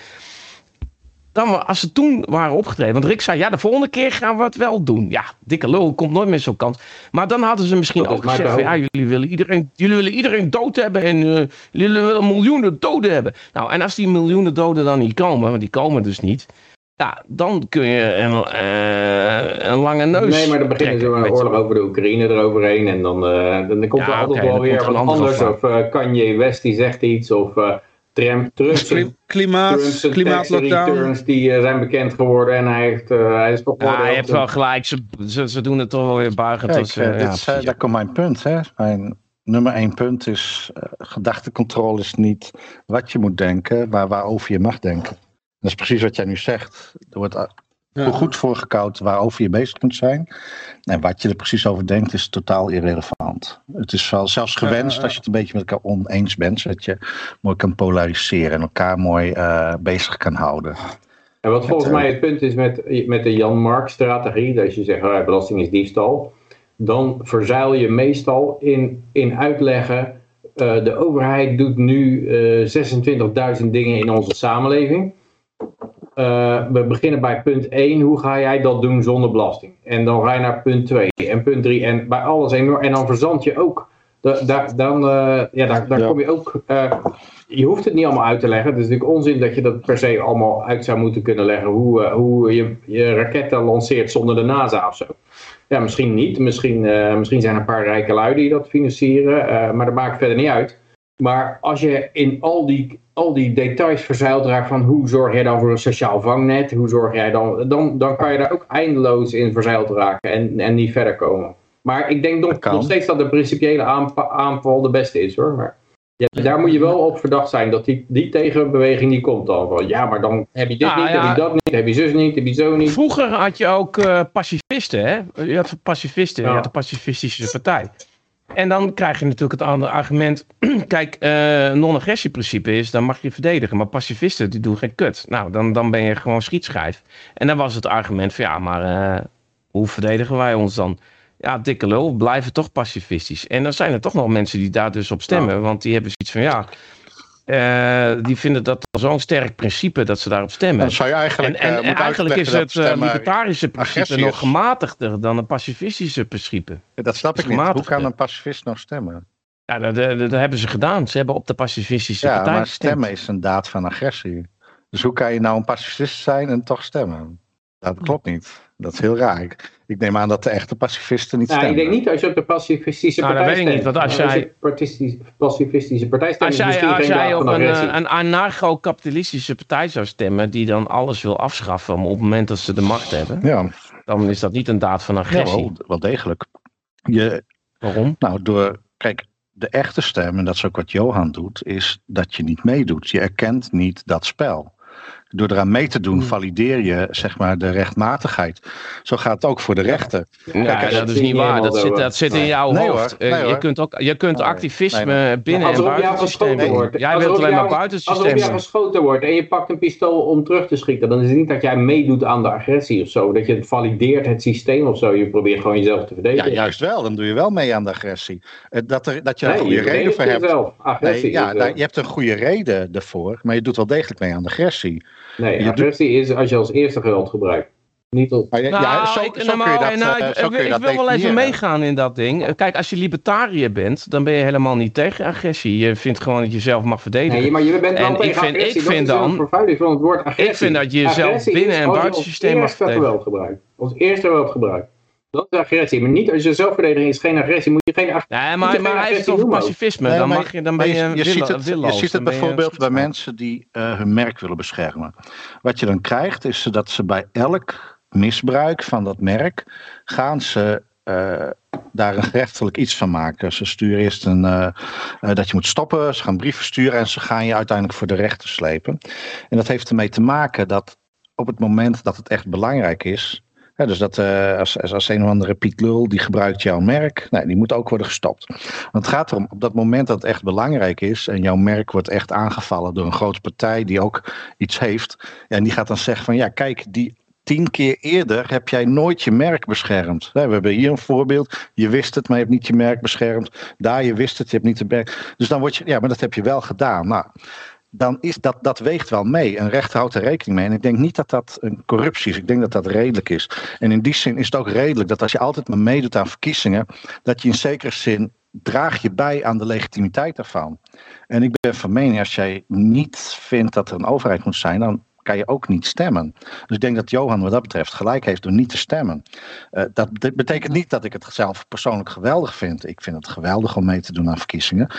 Dan, als ze toen waren opgetreden, want Rick zei, ja, de volgende keer gaan we het wel doen. Ja, dikke lul, komt nooit meer zo'n kans. Maar dan hadden ze misschien ook gezegd, ja, jullie willen iedereen, jullie willen iedereen dood hebben en eh, jullie willen miljoenen doden hebben. Nou, en als die miljoenen doden dan niet komen, want die komen dus niet. Ja, dan kun je een, eh, een lange neus Nee, maar dan beginnen ze een oorlog over de Oekraïne eroverheen. En dan, eh, dan komt Ja, er altijd wel weer er wat anders. Of eh, Kanye West die zegt iets. Of Trump, Trump, Klim- Klimaat, klimaatlockdown. returns die eh, zijn bekend geworden. En hij, heeft, eh, hij is toch Ja, je hebt wel gelijk. Ze, ze, ze doen het toch wel weer buigend. Kijk, als, eh, ja, is, daar komt mijn punt. Hè. Mijn nummer één punt is, gedachtecontrole is niet wat je moet denken, maar waarover je mag denken. Dat is precies wat jij nu zegt. Er wordt Ja. goed voorgekoud waarover je bezig moet zijn. En wat je er precies over denkt is totaal irrelevant. Het is wel zelfs gewenst Ja, ja. als je het een beetje met elkaar oneens bent, zodat je mooi kan polariseren en elkaar mooi eh, bezig kan houden. En wat volgens eh, mij het punt is met, met de Jan Mark strategie, dat je zegt oh, belasting is diefstal, dan verzuil je meestal in, in uitleggen, eh, de overheid doet nu eh 26.000 dingen in onze samenleving. Eh, we beginnen bij punt 1, hoe ga jij dat doen zonder belasting? En dan ga je naar punt 2 en punt 3 en bij alles enorm, en dan verzand je ook. Da, da- dan, eh, ja, daar, daar Ja. kom je ook. eh, je hoeft het niet allemaal uit te leggen. Het is natuurlijk onzin dat je dat per se allemaal uit zou moeten kunnen leggen. Hoe, hoe je, je raketten lanceert zonder de NASA of zo. Ja, misschien niet. Misschien, misschien zijn er een paar rijke lui die dat financieren. maar dat maakt verder niet uit. Maar als je in al die, al die details verzeild raakt van hoe zorg jij dan voor een sociaal vangnet, hoe zorg jij dan, dan, dan kan je daar ook eindeloos in verzeild raken en, en niet verder komen. Maar ik denk nog, nog steeds dat de principiële aanpa- aanval de beste is hoor. Maar ja, daar moet je wel op verdacht zijn dat die, die tegenbeweging die komt dan. Van, ja, maar dan heb je dit Nou, niet, ja. heb je dat niet, heb je zus niet, heb je zo niet. Vroeger had je ook eh, pacifisten, hè? Je had pacifisten, Ja. je had de pacifistische partij. En dan krijg je natuurlijk het andere argument. Kijk, eh non-agressieprincipe is, dan mag je verdedigen. Maar pacifisten, die doen geen kut. Nou, dan, dan ben je gewoon schietschijf. En dan was het argument van, ja, maar eh, hoe verdedigen wij ons dan? Ja, dikke lul, we blijven toch pacifistisch. En dan zijn er toch nog mensen die daar dus op stemmen. Want die hebben zoiets van, ja... eh, die vinden dat zo'n sterk principe dat ze daarop stemmen. Zou je eigenlijk, En, en eh, eigenlijk is het eh, libertarische principe nog gematigder dan een pacifistische principe. Dat snap ik niet. Hoe kan een pacifist nog stemmen? Ja, dat, dat, dat hebben ze gedaan. Ze hebben op de pacifistische Ja, partij maar stemmen is een daad van agressie. Dus hoe kan je nou een pacifist zijn en toch stemmen? Dat klopt niet. Dat is heel raar. Ik, ik neem aan dat de echte pacifisten niet Nou, ik stemmen. denk niet als je op de pacifistische Nou, dat partij weet ik niet, stemt. want als jij- pacifistische, partij stemt, Als jij, misschien als jij op een, een anarcho-kapitalistische partij zou stemmen, die dan alles wil afschaffen op het moment dat ze de macht hebben, Ja, dan is dat niet een daad van ja agressie. wel, wel degelijk. Je, Waarom? nou, door, kijk, de echte stem, en dat is ook wat Johan doet, is dat je niet meedoet. Je erkent niet dat spel. Door eraan mee te doen, valideer je zeg maar de rechtmatigheid. Zo gaat het ook voor de rechten. Nee, Kijk, dat dat is niet waar. Dat zit, dat zit in jouw Nee, hoofd. hoor. Eh, je kunt ook je kunt Nee. activisme Nee, binnen Alsof en buiten het systeem geschoten doen. wordt. Jij wilt alleen maar buiten het systeem jij doen. geschoten wordt en je pakt een pistool om terug te schieten. Dan is het niet dat jij meedoet aan de agressie of zo. Dat je het valideert het systeem of zo. Je probeert gewoon jezelf te Ja, verdedigen. juist wel. Dan doe je wel mee aan de agressie. Eh, Dat, er, dat je Nee, een goede je reden voor hebt. jezelf. Agressie Nee, ja, je hebt een goede reden ervoor, maar je doet wel degelijk mee aan de agressie. Nee, je doet- agressie is als je als eerste geweld gebruikt. Niet op... Ja, Nou, ja, zo, ik, zo nou, kun je dat, nou, eh, ik, zo ik- kun je ik dat wil wel even meegaan in dat ding. Eh, Kijk, als je libertariër bent, dan ben je helemaal niet tegen agressie. Je vindt gewoon dat je jezelf mag verdedigen. Nee, maar je bent wel En tegen ik vind- agressie. ik vind dan- vervuiling van het woord agressie. Ik vind dat je jezelf binnen en als je buiten als het systeem mag eerste geweld gebruikt. Als eerste geweld gebruikt. Dat is agressie. Maar niet als je zelfverdediging is geen agressie. Moet je geen agressie... Nee, maar, geen maar hij noemen ook. pacifisme. Nee, dan, maar- mag je, dan ben je, je, ziet willo- het, je ziet het je bijvoorbeeld bij mensen die eh, hun merk willen beschermen. Wat je dan krijgt is dat ze bij elk misbruik van dat merk gaan ze eh, daar een gerechtelijk iets van maken. Ze sturen eerst een, eh, eh, dat je moet stoppen, ze gaan brieven sturen en ze gaan je uiteindelijk voor de rechter slepen. En dat heeft ermee te maken dat op het moment dat het echt belangrijk is, dus dat eh, als, als, een of andere Piet Lul die gebruikt jouw merk, nee, die moet ook worden gestopt. Want het gaat erom, op dat moment dat het echt belangrijk is en jouw merk wordt echt aangevallen door een grote partij die ook iets heeft, en die gaat dan zeggen van ja, kijk, die tien keer eerder heb jij nooit je merk beschermd. We hebben hier een voorbeeld, je wist het, maar je hebt niet je merk beschermd. Daar, je wist het, je hebt niet de merk. Dus dan word je, ja, maar dat heb je wel gedaan. Nou, dan is dat, dat weegt wel mee. Een rechter houdt er rekening mee. En ik denk niet dat dat een corruptie is. Ik denk dat dat redelijk is. En in die zin is het ook redelijk dat als je altijd maar meedoet aan verkiezingen, dat je in zekere zin draag je bij aan de legitimiteit daarvan. En ik ben van mening, als jij niet vindt dat er een overheid moet zijn, dan kan je ook niet stemmen. Dus ik denk dat Johan wat dat betreft gelijk heeft door niet te stemmen. Eh, dat bet- betekent niet dat ik het zelf persoonlijk geweldig vind. Ik vind het geweldig om mee te doen aan verkiezingen.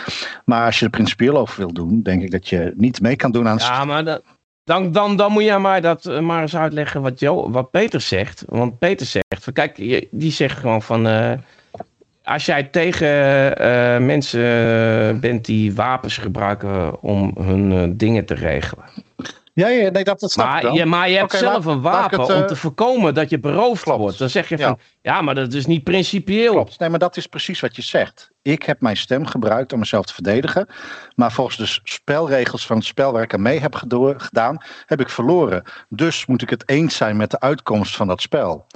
Maar als je er principieel over wil doen, denk ik dat je niet mee kan doen aan... Ja, maar dat, dan, dan, dan moet jij mij dat eh, maar eens uitleggen wat, jo, wat Peter zegt. Want Peter zegt, kijk, die zegt gewoon van... eh, als jij tegen mensen bent die wapens gebruiken om hun dingen te regelen. Ja, ja nee, dat, dat snap ik Maar wel. maar je hebt zelf laat- een wapen het, eh, om te voorkomen dat je beroofd klopt. wordt. Dan zeg je Ja. van, ja, maar dat is niet principieel. Klopt. Nee, maar dat is precies wat je zegt. Ik heb mijn stem gebruikt om mezelf te verdedigen. Maar volgens de spelregels van het spel waar ik aan mee heb gedaan, heb ik verloren. Dus moet ik het eens zijn met de uitkomst van dat spel.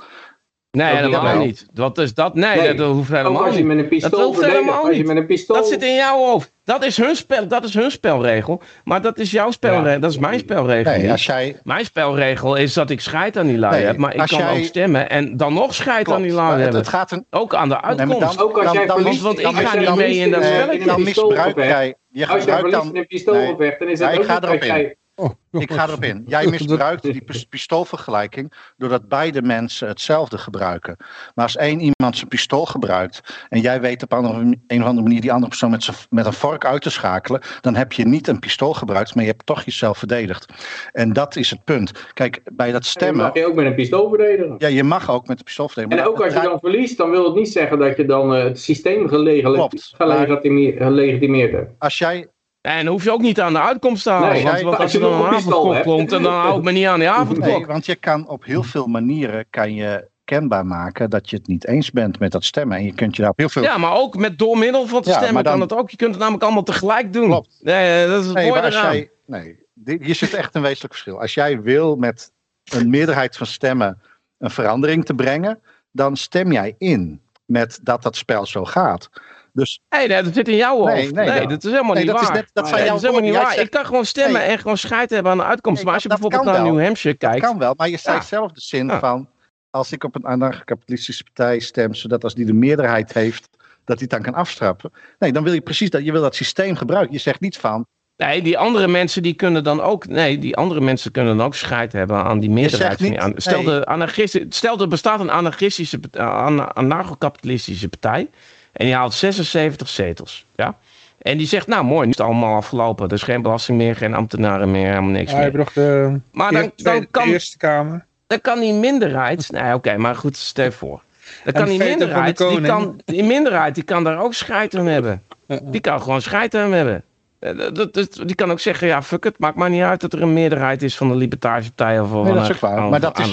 Nee, niet helemaal niet. Wat is dat? Nee, Nee, dat hoeft helemaal als je niet. met een pistool hoeft verdedigt. helemaal Als je niet. met een pistool... Dat zit in jouw hoofd. Dat is hun, spel, dat is hun spelregel. Maar dat is jouw spelregel. Ja. Dat is mijn spelregel. Nee, als jij. Mijn spelregel is dat ik scheid aan die lui Nee, heb. Maar ik kan jij- ook stemmen en dan nog scheid Klopt, aan die lui hebben. het gaat een. Ook aan de uitkomst. Ook als dan- jij dan- verliest... want ik ga niet mee in dat spelletje. dan misbruik jij. Je Als jij gebruikt dan. een pistoolgevecht, dan is het Ja, ik ook dat jij... Ik ga erop in. Jij misbruikt die pis- pistoolvergelijking doordat beide mensen hetzelfde gebruiken. Maar als één iemand zijn pistool gebruikt en jij weet op een of andere manier die andere persoon met, zijn- met een vork uit te schakelen, dan heb je niet een pistool gebruikt, maar je hebt toch jezelf verdedigd. En dat is het punt. Kijk, bij dat stemmen, mag je ook met een pistool verdedigen. ja, je mag ook met de pistool verdedigen. En ook als je dan verliest, dan wil het niet zeggen dat je dan eh, het systeem gelegen, Klopt. gelegitimeerd, gelegitimeerd hebt. Als jij En dan hoef je ook niet aan de uitkomst te houden. Nee, want, als je dan een een avondklok komt, en dan hou ik me niet aan die avondklok. Nee, want je kan op heel veel manieren kan je kenbaar maken dat je het niet eens bent met dat stemmen. En je kunt je daar op heel veel. Ja, maar ook met door middel van te Ja, stemmen dan- kan het ook. Je kunt het namelijk allemaal tegelijk doen. Klopt. Nee, eh, dat is het nee, mooie jij, nee, hier zit echt een wezenlijk verschil. Als jij wil met een meerderheid van stemmen een verandering te brengen, dan stem jij in met dat dat spel zo gaat. Dus Nee, nee, dat zit in jouw hoofd. Nee, Nee, nee, dat- dat is helemaal nee, niet dat is net dat zijn Nee, jouw dat is helemaal niet waar. Ik kan gewoon stemmen en gewoon scheid hebben aan de uitkomst. Maar als je dat- dat bijvoorbeeld naar. New Hampshire Dat kijkt. kan wel, maar je zei zelf de zin van als ik op een anarcho-kapitalistische partij stem, zodat als die de meerderheid heeft, dat hij het dan kan afstrappen. Nee, dan wil je precies dat je wil dat systeem gebruiken. Je zegt niet van Nee, die andere mensen die kunnen dan ook. Nee, die andere mensen kunnen dan ook scheid hebben aan die meerderheid. die niet- aan- Stel, nee. de anarchisten, stel er bestaat een anarchistische, eh, ana- anarcho-kapitalistische partij. En die haalt 76 zetels. Ja? En die zegt, nou mooi, nu is het allemaal afgelopen. Er is geen belasting meer, geen ambtenaren meer, helemaal niks Ja, je meer. hebt nog de, Maar dan, dan, de kan, Eerste Kamer. dan kan die minderheid. Nee, oké, maar goed, stel je voor. Dan kan die minderheid, die kan, die minderheid, die kan daar ook scheid aan hebben. Die kan gewoon scheid aan hebben. Eh, dat, dat- die kan ook zeggen, ja, fuck het, maakt maar niet uit dat er een meerderheid is van de Libertarische Partij of Nee, van dat is een- ook waar. van- Maar dat is-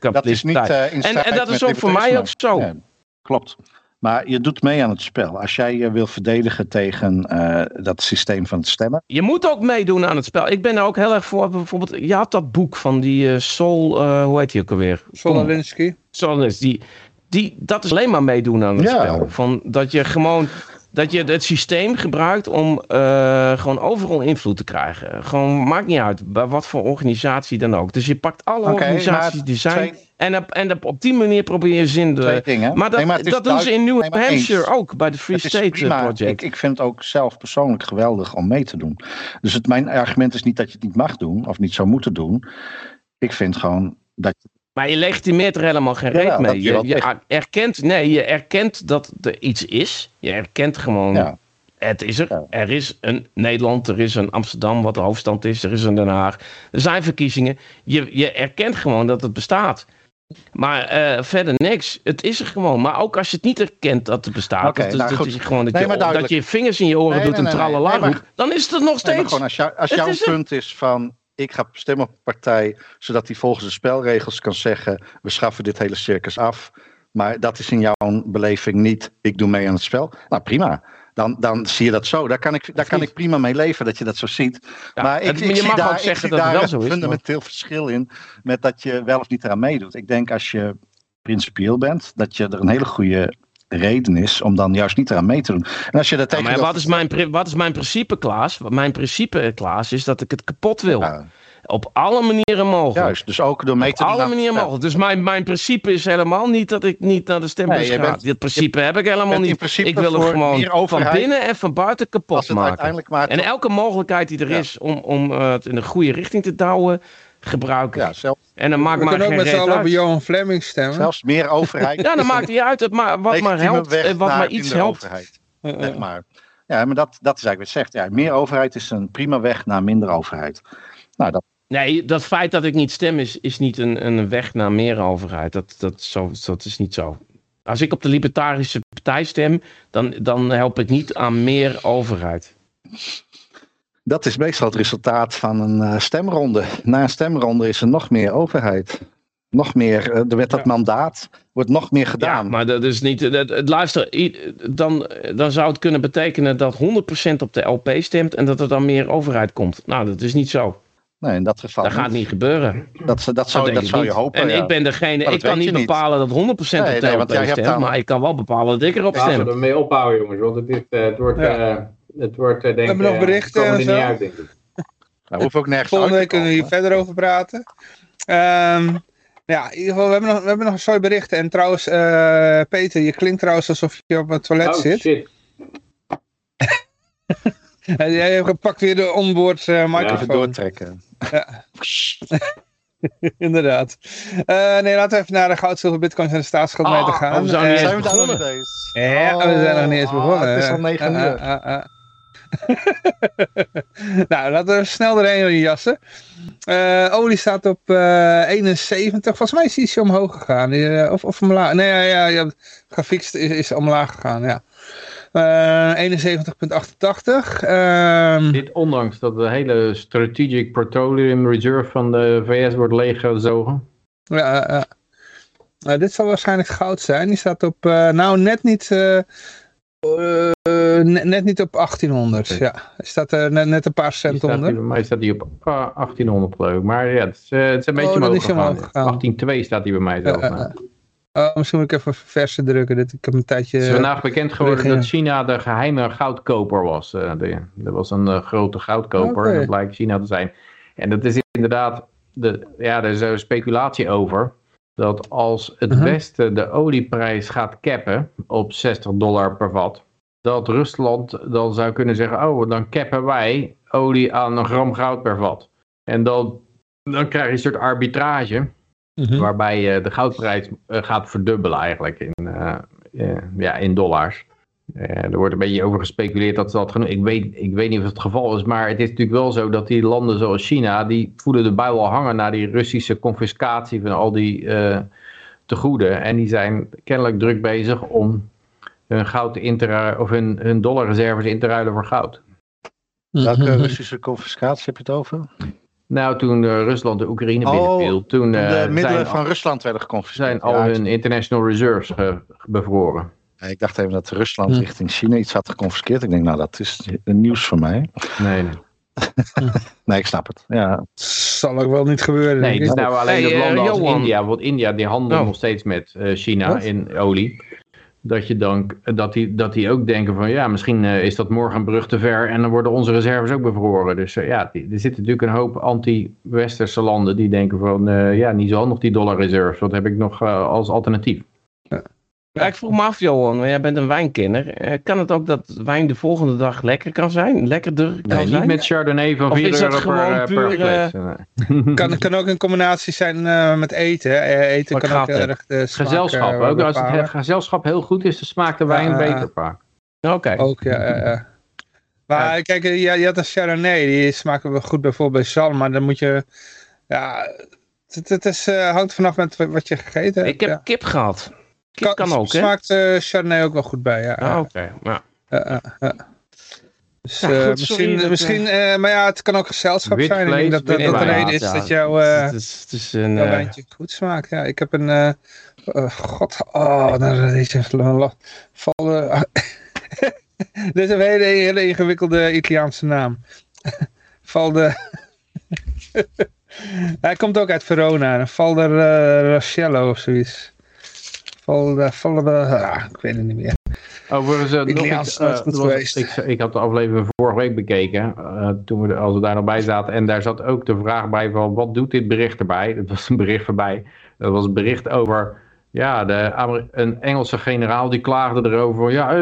Dat niet eh, in En, en dat is ook voor mij ook zo. Ja, klopt. Maar je doet mee aan het spel. Als jij je wil verdedigen tegen eh, dat systeem van het stemmen. Je moet ook meedoen aan het spel. Ik ben er ook heel erg voor. Bijvoorbeeld, je had dat boek van die eh Sol, eh, hoe heet die ook alweer? Sololinsky. Sol is die, die, dat is alleen maar meedoen aan het Ja. spel. Van dat je gewoon, dat je het systeem gebruikt om eh, gewoon overal invloed te krijgen. Gewoon, maakt niet uit, bij wat voor organisatie dan ook. Dus je pakt alle organisaties die zijn. twee- en op, en op, op die manier probeer je zin de, dingen. Maar dat, Nee, is dat doen ze in New nee, maar Hampshire eens. ook, bij de Free State eh, prima. Project. Ik, ik vind het ook zelf persoonlijk geweldig om mee te doen. Dus het, mijn argument is niet dat je het niet mag doen of niet zou moeten doen. Ik vind gewoon dat je. Maar je legitimeert er helemaal geen reet mee. je erkent, nee, je erkent dat er iets is. Je erkent gewoon, Ja. het is er. Ja. Er is een Nederland, er is een Amsterdam, wat de hoofdstad is. Er is een Den Haag. Er zijn verkiezingen. Je, je erkent gewoon dat het bestaat. Maar eh, verder niks. Het is er gewoon. Maar ook als je het niet erkent dat het bestaat. Dat, nou dat, je gewoon, dat, Nee, je, dat je je vingers in je oren Nee, doet nee, en tralala maar- roept, Dan is het er nog steeds. gewoon als, jou- als jouw is punt is van. Ik ga stemmen op een partij zodat die volgens de spelregels kan zeggen. We schaffen dit hele circus af. Maar dat is in jouw beleving niet. Ik doe mee aan het spel. Nou prima. Dan, dan zie je dat zo. Daar kan, ik, daar kan ik prima mee leven dat je dat zo ziet. Ja, maar ik, ik je zie mag daar, ook zeggen zie dat daar wel zo een is, maar- fundamenteel verschil in. Met dat je wel of niet eraan meedoet. Ik denk als je principieel bent. Dat je er een hele goede reden is om dan juist niet eraan mee te doen. En als je dat Ja, tegen maar wat is, mijn, wat is mijn principe, Klaas? Mijn principe, Klaas, is dat ik het kapot wil. Ja, Op alle manieren mogelijk. juist, dus ook door mee Op te doen. alle manieren mogelijk. Dus mijn, mijn principe is helemaal niet dat ik niet naar de stembus Nee, je ga. bent- Dit principe heb ik helemaal niet. Ik wil het voor gewoon van binnen en van buiten kapot maken. uiteindelijk maar En elke mogelijkheid die er Ja. is om, om eh, het in de goede richting te douwen, gebruik ik. ja, zelfs, En dan maakt We maar kunnen ook met z'n allen op uit. Johan Fleming stemmen. zelfs meer overheid. Ja, dan maakt niet uit. Het ma- wat maar helpt, weg eh, wat maar iets helpt. Overheid, zeg maar. Ja, maar dat, dat is eigenlijk wat je zegt. Ja, meer overheid is een prima weg naar minder overheid. Nou, dat, Nee, dat feit dat ik niet stem is, is niet een, een weg naar meer overheid. Dat, dat, zo, dat is niet zo. Als ik op de Libertarische Partij stem, dan, dan help ik niet aan meer overheid. dat is meestal het resultaat van een eh, stemronde. Na een stemronde is er nog meer overheid. Nog meer, eh, er werd dat Ja. mandaat, wordt nog meer Ja, gedaan. maar dat is niet. Dat, het, luister, dan, dan zou het kunnen betekenen dat 100% op de LP stemt en dat er dan meer overheid komt. Nou, dat is niet zo. Nee, in dat geval Dat gaat niet gebeuren. Dat, dat, Dat zou, dat zou je niet. hopen. En ja. ik ben degene, Maar ik kan niet niet. bepalen dat 100% Nee, op nee, LP want jij hebt stemt, dan- maar ik kan wel bepalen dat ik erop Laten we stem. ermee ophouden, jongens. Want het, is, eh, het wordt, Ja. eh, het wordt eh, denk ik... hebben nog berichten er en niet zo. uit, denk ik. Nou, hoeft ook nergens Volgende week te kunnen we hier verder over praten. Ehm, ja, in ieder geval, we hebben nog, we hebben nog een soort berichten. En trouwens, eh, Peter, je klinkt trouwens alsof je op het toilet Oh, zit. shit. Jij pakt weer de onboard eh, Even microfoon. doortrekken. Inderdaad. Eh, nee, laten we even naar de goud, zilver, bitcoins en de staatsschuldmeter Ah, gaan. oh, we zijn Eh, niet Zijn we daar nog begonnen. niet eens? Ja, we zijn nog niet eens Oh, begonnen. Het is al negen Ah, uur. ah, nou, laten we snel doorheen jassen. Eh olie staat op eh 71. Volgens mij is die ietsje omhoog gegaan. Die, eh, of, of omlaag. Nee, ja, ja, ja, grafiek is, is omlaag gegaan, ja. Eh 71,88. Ehm, Dit ondanks dat de hele Strategic Petroleum Reserve van de VS wordt leeggezogen. ja, ja. Eh, dit zal waarschijnlijk goud zijn. Die staat op, eh, nou net niet, eh, eh, net, net niet op 1800. Ja, hij staat er net, net een paar cent onder. bij mij staat die op ah, 1800 geloof ik. Maar ja, het is, eh, het is een beetje Oh, omhoog gegaan. gegaan. 1802 staat die bij mij zelf. Oh, misschien moet ik even versen drukken. Dit, ik heb een tijdje... Het is vandaag bekend geworden dat China de geheime goudkoper was. Eh, de, er was een eh, grote goudkoper dat blijkt China te zijn. En dat is inderdaad, de, ja, er is een speculatie over. Dat als het Mhm. Westen de olieprijs gaat cappen op 60 dollar per vat. Dat Rusland dan zou kunnen zeggen, oh dan cappen wij olie aan een gram goud per vat. En dan, dan krijg je een soort arbitrage. Mhm. Waarbij eh, de goudprijs eh, gaat verdubbelen eigenlijk in, eh, ja, in dollars. Eh, er wordt een beetje over gespeculeerd dat ze dat genoeg. Ik weet, ik weet niet of het het geval is, maar het is natuurlijk wel zo dat die landen zoals China, die voelen de bui al hangen naar die Russische confiscatie van al die eh, tegoeden. En die zijn kennelijk druk bezig om hun goud in te ruilen, of hun, hun dollarreserves in te ruilen voor goud. Welke Mhm. Russische confiscatie heb je het over? Nou, toen eh, Rusland de Oekraïne Oh, binnenviel, toen de eh, middelen zijn, van Rusland werden geconfiskeerd. zijn al Ja, hun international reserves ge- bevroren. Ik dacht even dat Rusland Hm. richting China iets had geconfiskeerd. Ik denk, nou, dat is nieuws voor mij. Nee, nee. Nee, ik snap het. Ja, Zal ook wel niet gebeuren. Nee, het is nou alleen Hey, dat eh, landen als. India, want India die handelt Oh. nog steeds met eh, China Wat? in olie. Dat je dan, dat die, dat die ook denken van ja, misschien eh, is dat morgen een brug te ver en dan worden onze reserves ook bevroren. Dus eh, ja, er zitten natuurlijk een hoop anti-westerse landen die denken van eh, ja, niet zo handig die dollar reserves. Wat heb ik nog als alternatief? Ja, ik vroeg me af, Johan, want jij bent een wijnkenner. Eh, kan het ook dat wijn de volgende dag lekker kan zijn? Lekkerder kan Nee, zijn? niet met Chardonnay van Of 4 is dat euro per, gewoon eh, per puur, fles. Nee. kan, kan ook een combinatie zijn eh, met eten. Eh, eten kan ook erg de smaak, Gezelschap, ook als het gezelschap heel goed is, dan smaakt de wijn beter vaak. Oké. Ook, ja. Maar kijk, ja, je had een Chardonnay, die smaken wel goed bijvoorbeeld bij zalm, maar dan moet je, ja, het, het is, eh, hangt vanaf met wat je gegeten hebt. Ik heb ja. kip gehad. Kip kan ook, hè? Smaakt eh Chardonnay ook wel goed bij, ja. Ah, Oké. Ja, ja. Dus Ja, goed, sorry misschien, dat, misschien maar ja, het kan ook gezelschap Wit zijn. Ik denk dat dat, dat de reden is Ja, dat jouw Het is, het is een... eh, wijntje goed smaakt. Ja, ik heb een, eh, god, oh, nou, deze vallen. Dit is een hele, hele ingewikkelde Italiaanse naam. Valde. Hij komt ook uit Verona. Valder uh, Roscello of zoiets. Valde, ah, ik weet het niet meer. Overigens, uh, nog iets, eh, was- ik, ik had de aflevering vorige week bekeken, eh, toen we, als we daar nog bij zaten. En daar zat ook de vraag bij van, wat doet dit bericht erbij? Dat was een bericht voorbij. Dat was een bericht over, ja, de, een Engelse generaal die klaagde erover. van, Ja, eh,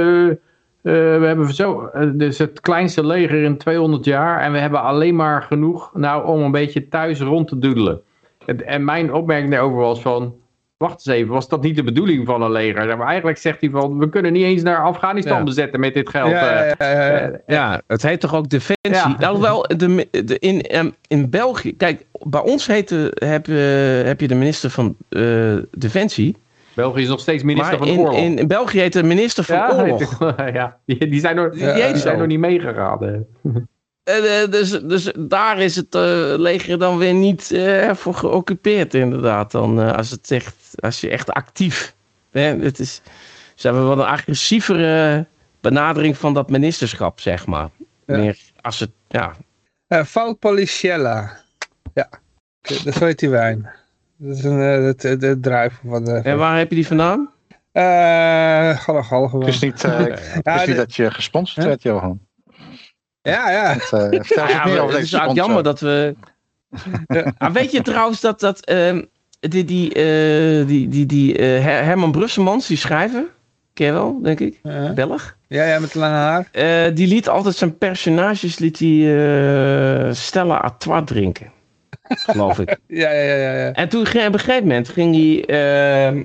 we hebben zo, is het kleinste leger in 200 jaar. En we hebben alleen maar genoeg nou, om een beetje thuis rond te doedelen. En, en mijn opmerking daarover was van, wacht eens even, was dat niet de bedoeling van een leger? Maar eigenlijk zegt hij van, we kunnen niet eens naar Afghanistan Ja. bezetten met dit geld. Ja, eh. ja, ja, ja. Eh, Ja, het heet toch ook defensie? Alhoewel, de, de, in, em, in België... Kijk, bij ons heet de, heb, je heb je de minister van eh, Defensie. België is nog steeds minister maar van in, oorlog. in, in België heet de minister van oorlog. ja. Die, die zijn, nog, Die zijn nog niet meegegaan. Eh. Eh, dus, dus daar is het eh, leger dan weer niet eh, voor geoccupeerd, inderdaad. Dan, eh, als, het echt, als je echt actief bent. Het is, ze hebben wel een agressievere benadering van dat ministerschap, zeg maar. Ja. Meer als het, ja. Eh, Valpolicella. Ja, dat is heet die wijn. Dat is een eh, het, het, het druif van de... En waar heb je die vandaan? Eh, gallig, gallig gewoon. het is niet, eh, Ja, is niet de- dat je gesponsord werd, Johan. Ja, ja. Eh, vertel Ja, meer maar over het deze is eigenlijk sponsor. jammer dat we... Ah, weet je trouwens dat, dat ehm, die, die, eh, die, die, die eh, Her- Herman Brusselmans, die schrijver, ken je wel, denk ik, Ja, Belg. ja, ja, met lange haar. Eh, die liet altijd zijn personages liet hij, eh, Stella Artois drinken. Geloof ik. Ja, ja, ja, ja. ja. En toen ging, op een gegeven moment ging hij, eh,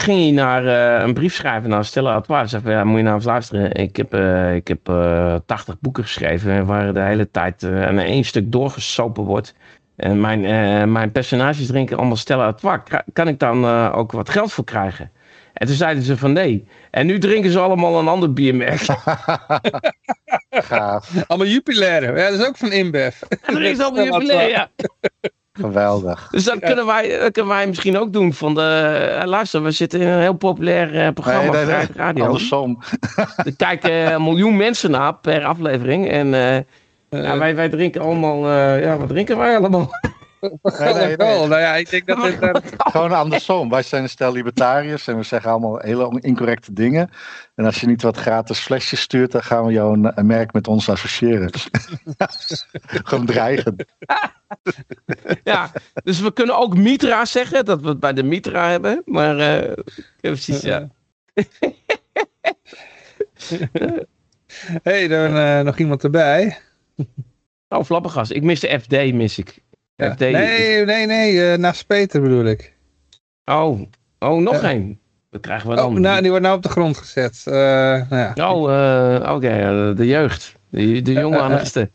ging hij naar eh, een brief schrijven naar Stella Artois. Hij zei van, ja, moet je nou eens luisteren. Ik heb, eh, ik heb eh 80 boeken geschreven waar de hele tijd eh, aan één stuk doorgesopen wordt. En mijn, eh, mijn personages drinken allemaal Stella Artois. Kan ik dan eh, ook wat geld voor krijgen? En toen zeiden ze van nee. En nu drinken ze allemaal een ander biermerk. Gaaf, Allemaal Jupiler. Ja, dat is ook van InBev. En drinken ze allemaal jubileum, ja. Geweldig. Dus dat, kunnen wij, dat kunnen wij misschien ook doen. Van de, eh, luister, we zitten in een heel populair eh, programma Nee, nee, Radio. Andersom. Er kijken een miljoen mensen naar per aflevering. En eh, ja, wij, wij drinken allemaal... eh, ja, wat drinken wij allemaal? Nee, nee, nee. wel. Nou ja, ik denk dat dit... eh, Gewoon andersom. Wij zijn een stel libertariërs en we zeggen allemaal hele incorrecte dingen. En als je niet wat gratis flesjes stuurt, dan gaan we jou een, een merk met ons associëren. Gewoon dreigen. Ja, dus we kunnen ook Mitra zeggen, dat we het bij de Mitra hebben. Maar eh, ja, precies, ja. hey, dan eh, nog iemand erbij. Oh, flappergas. Ik mis de FD, mis ik. Ja. FD. Nee, nee, nee. eh, naast Peter bedoel ik. Oh, oh nog Ja. één. Wat krijgen we Oh, dan? nou, die wordt nou op de grond gezet. Eh, nou ja. Oh, eh, oké, eh, de jeugd. De, de jonge eh, eh. anarchisten.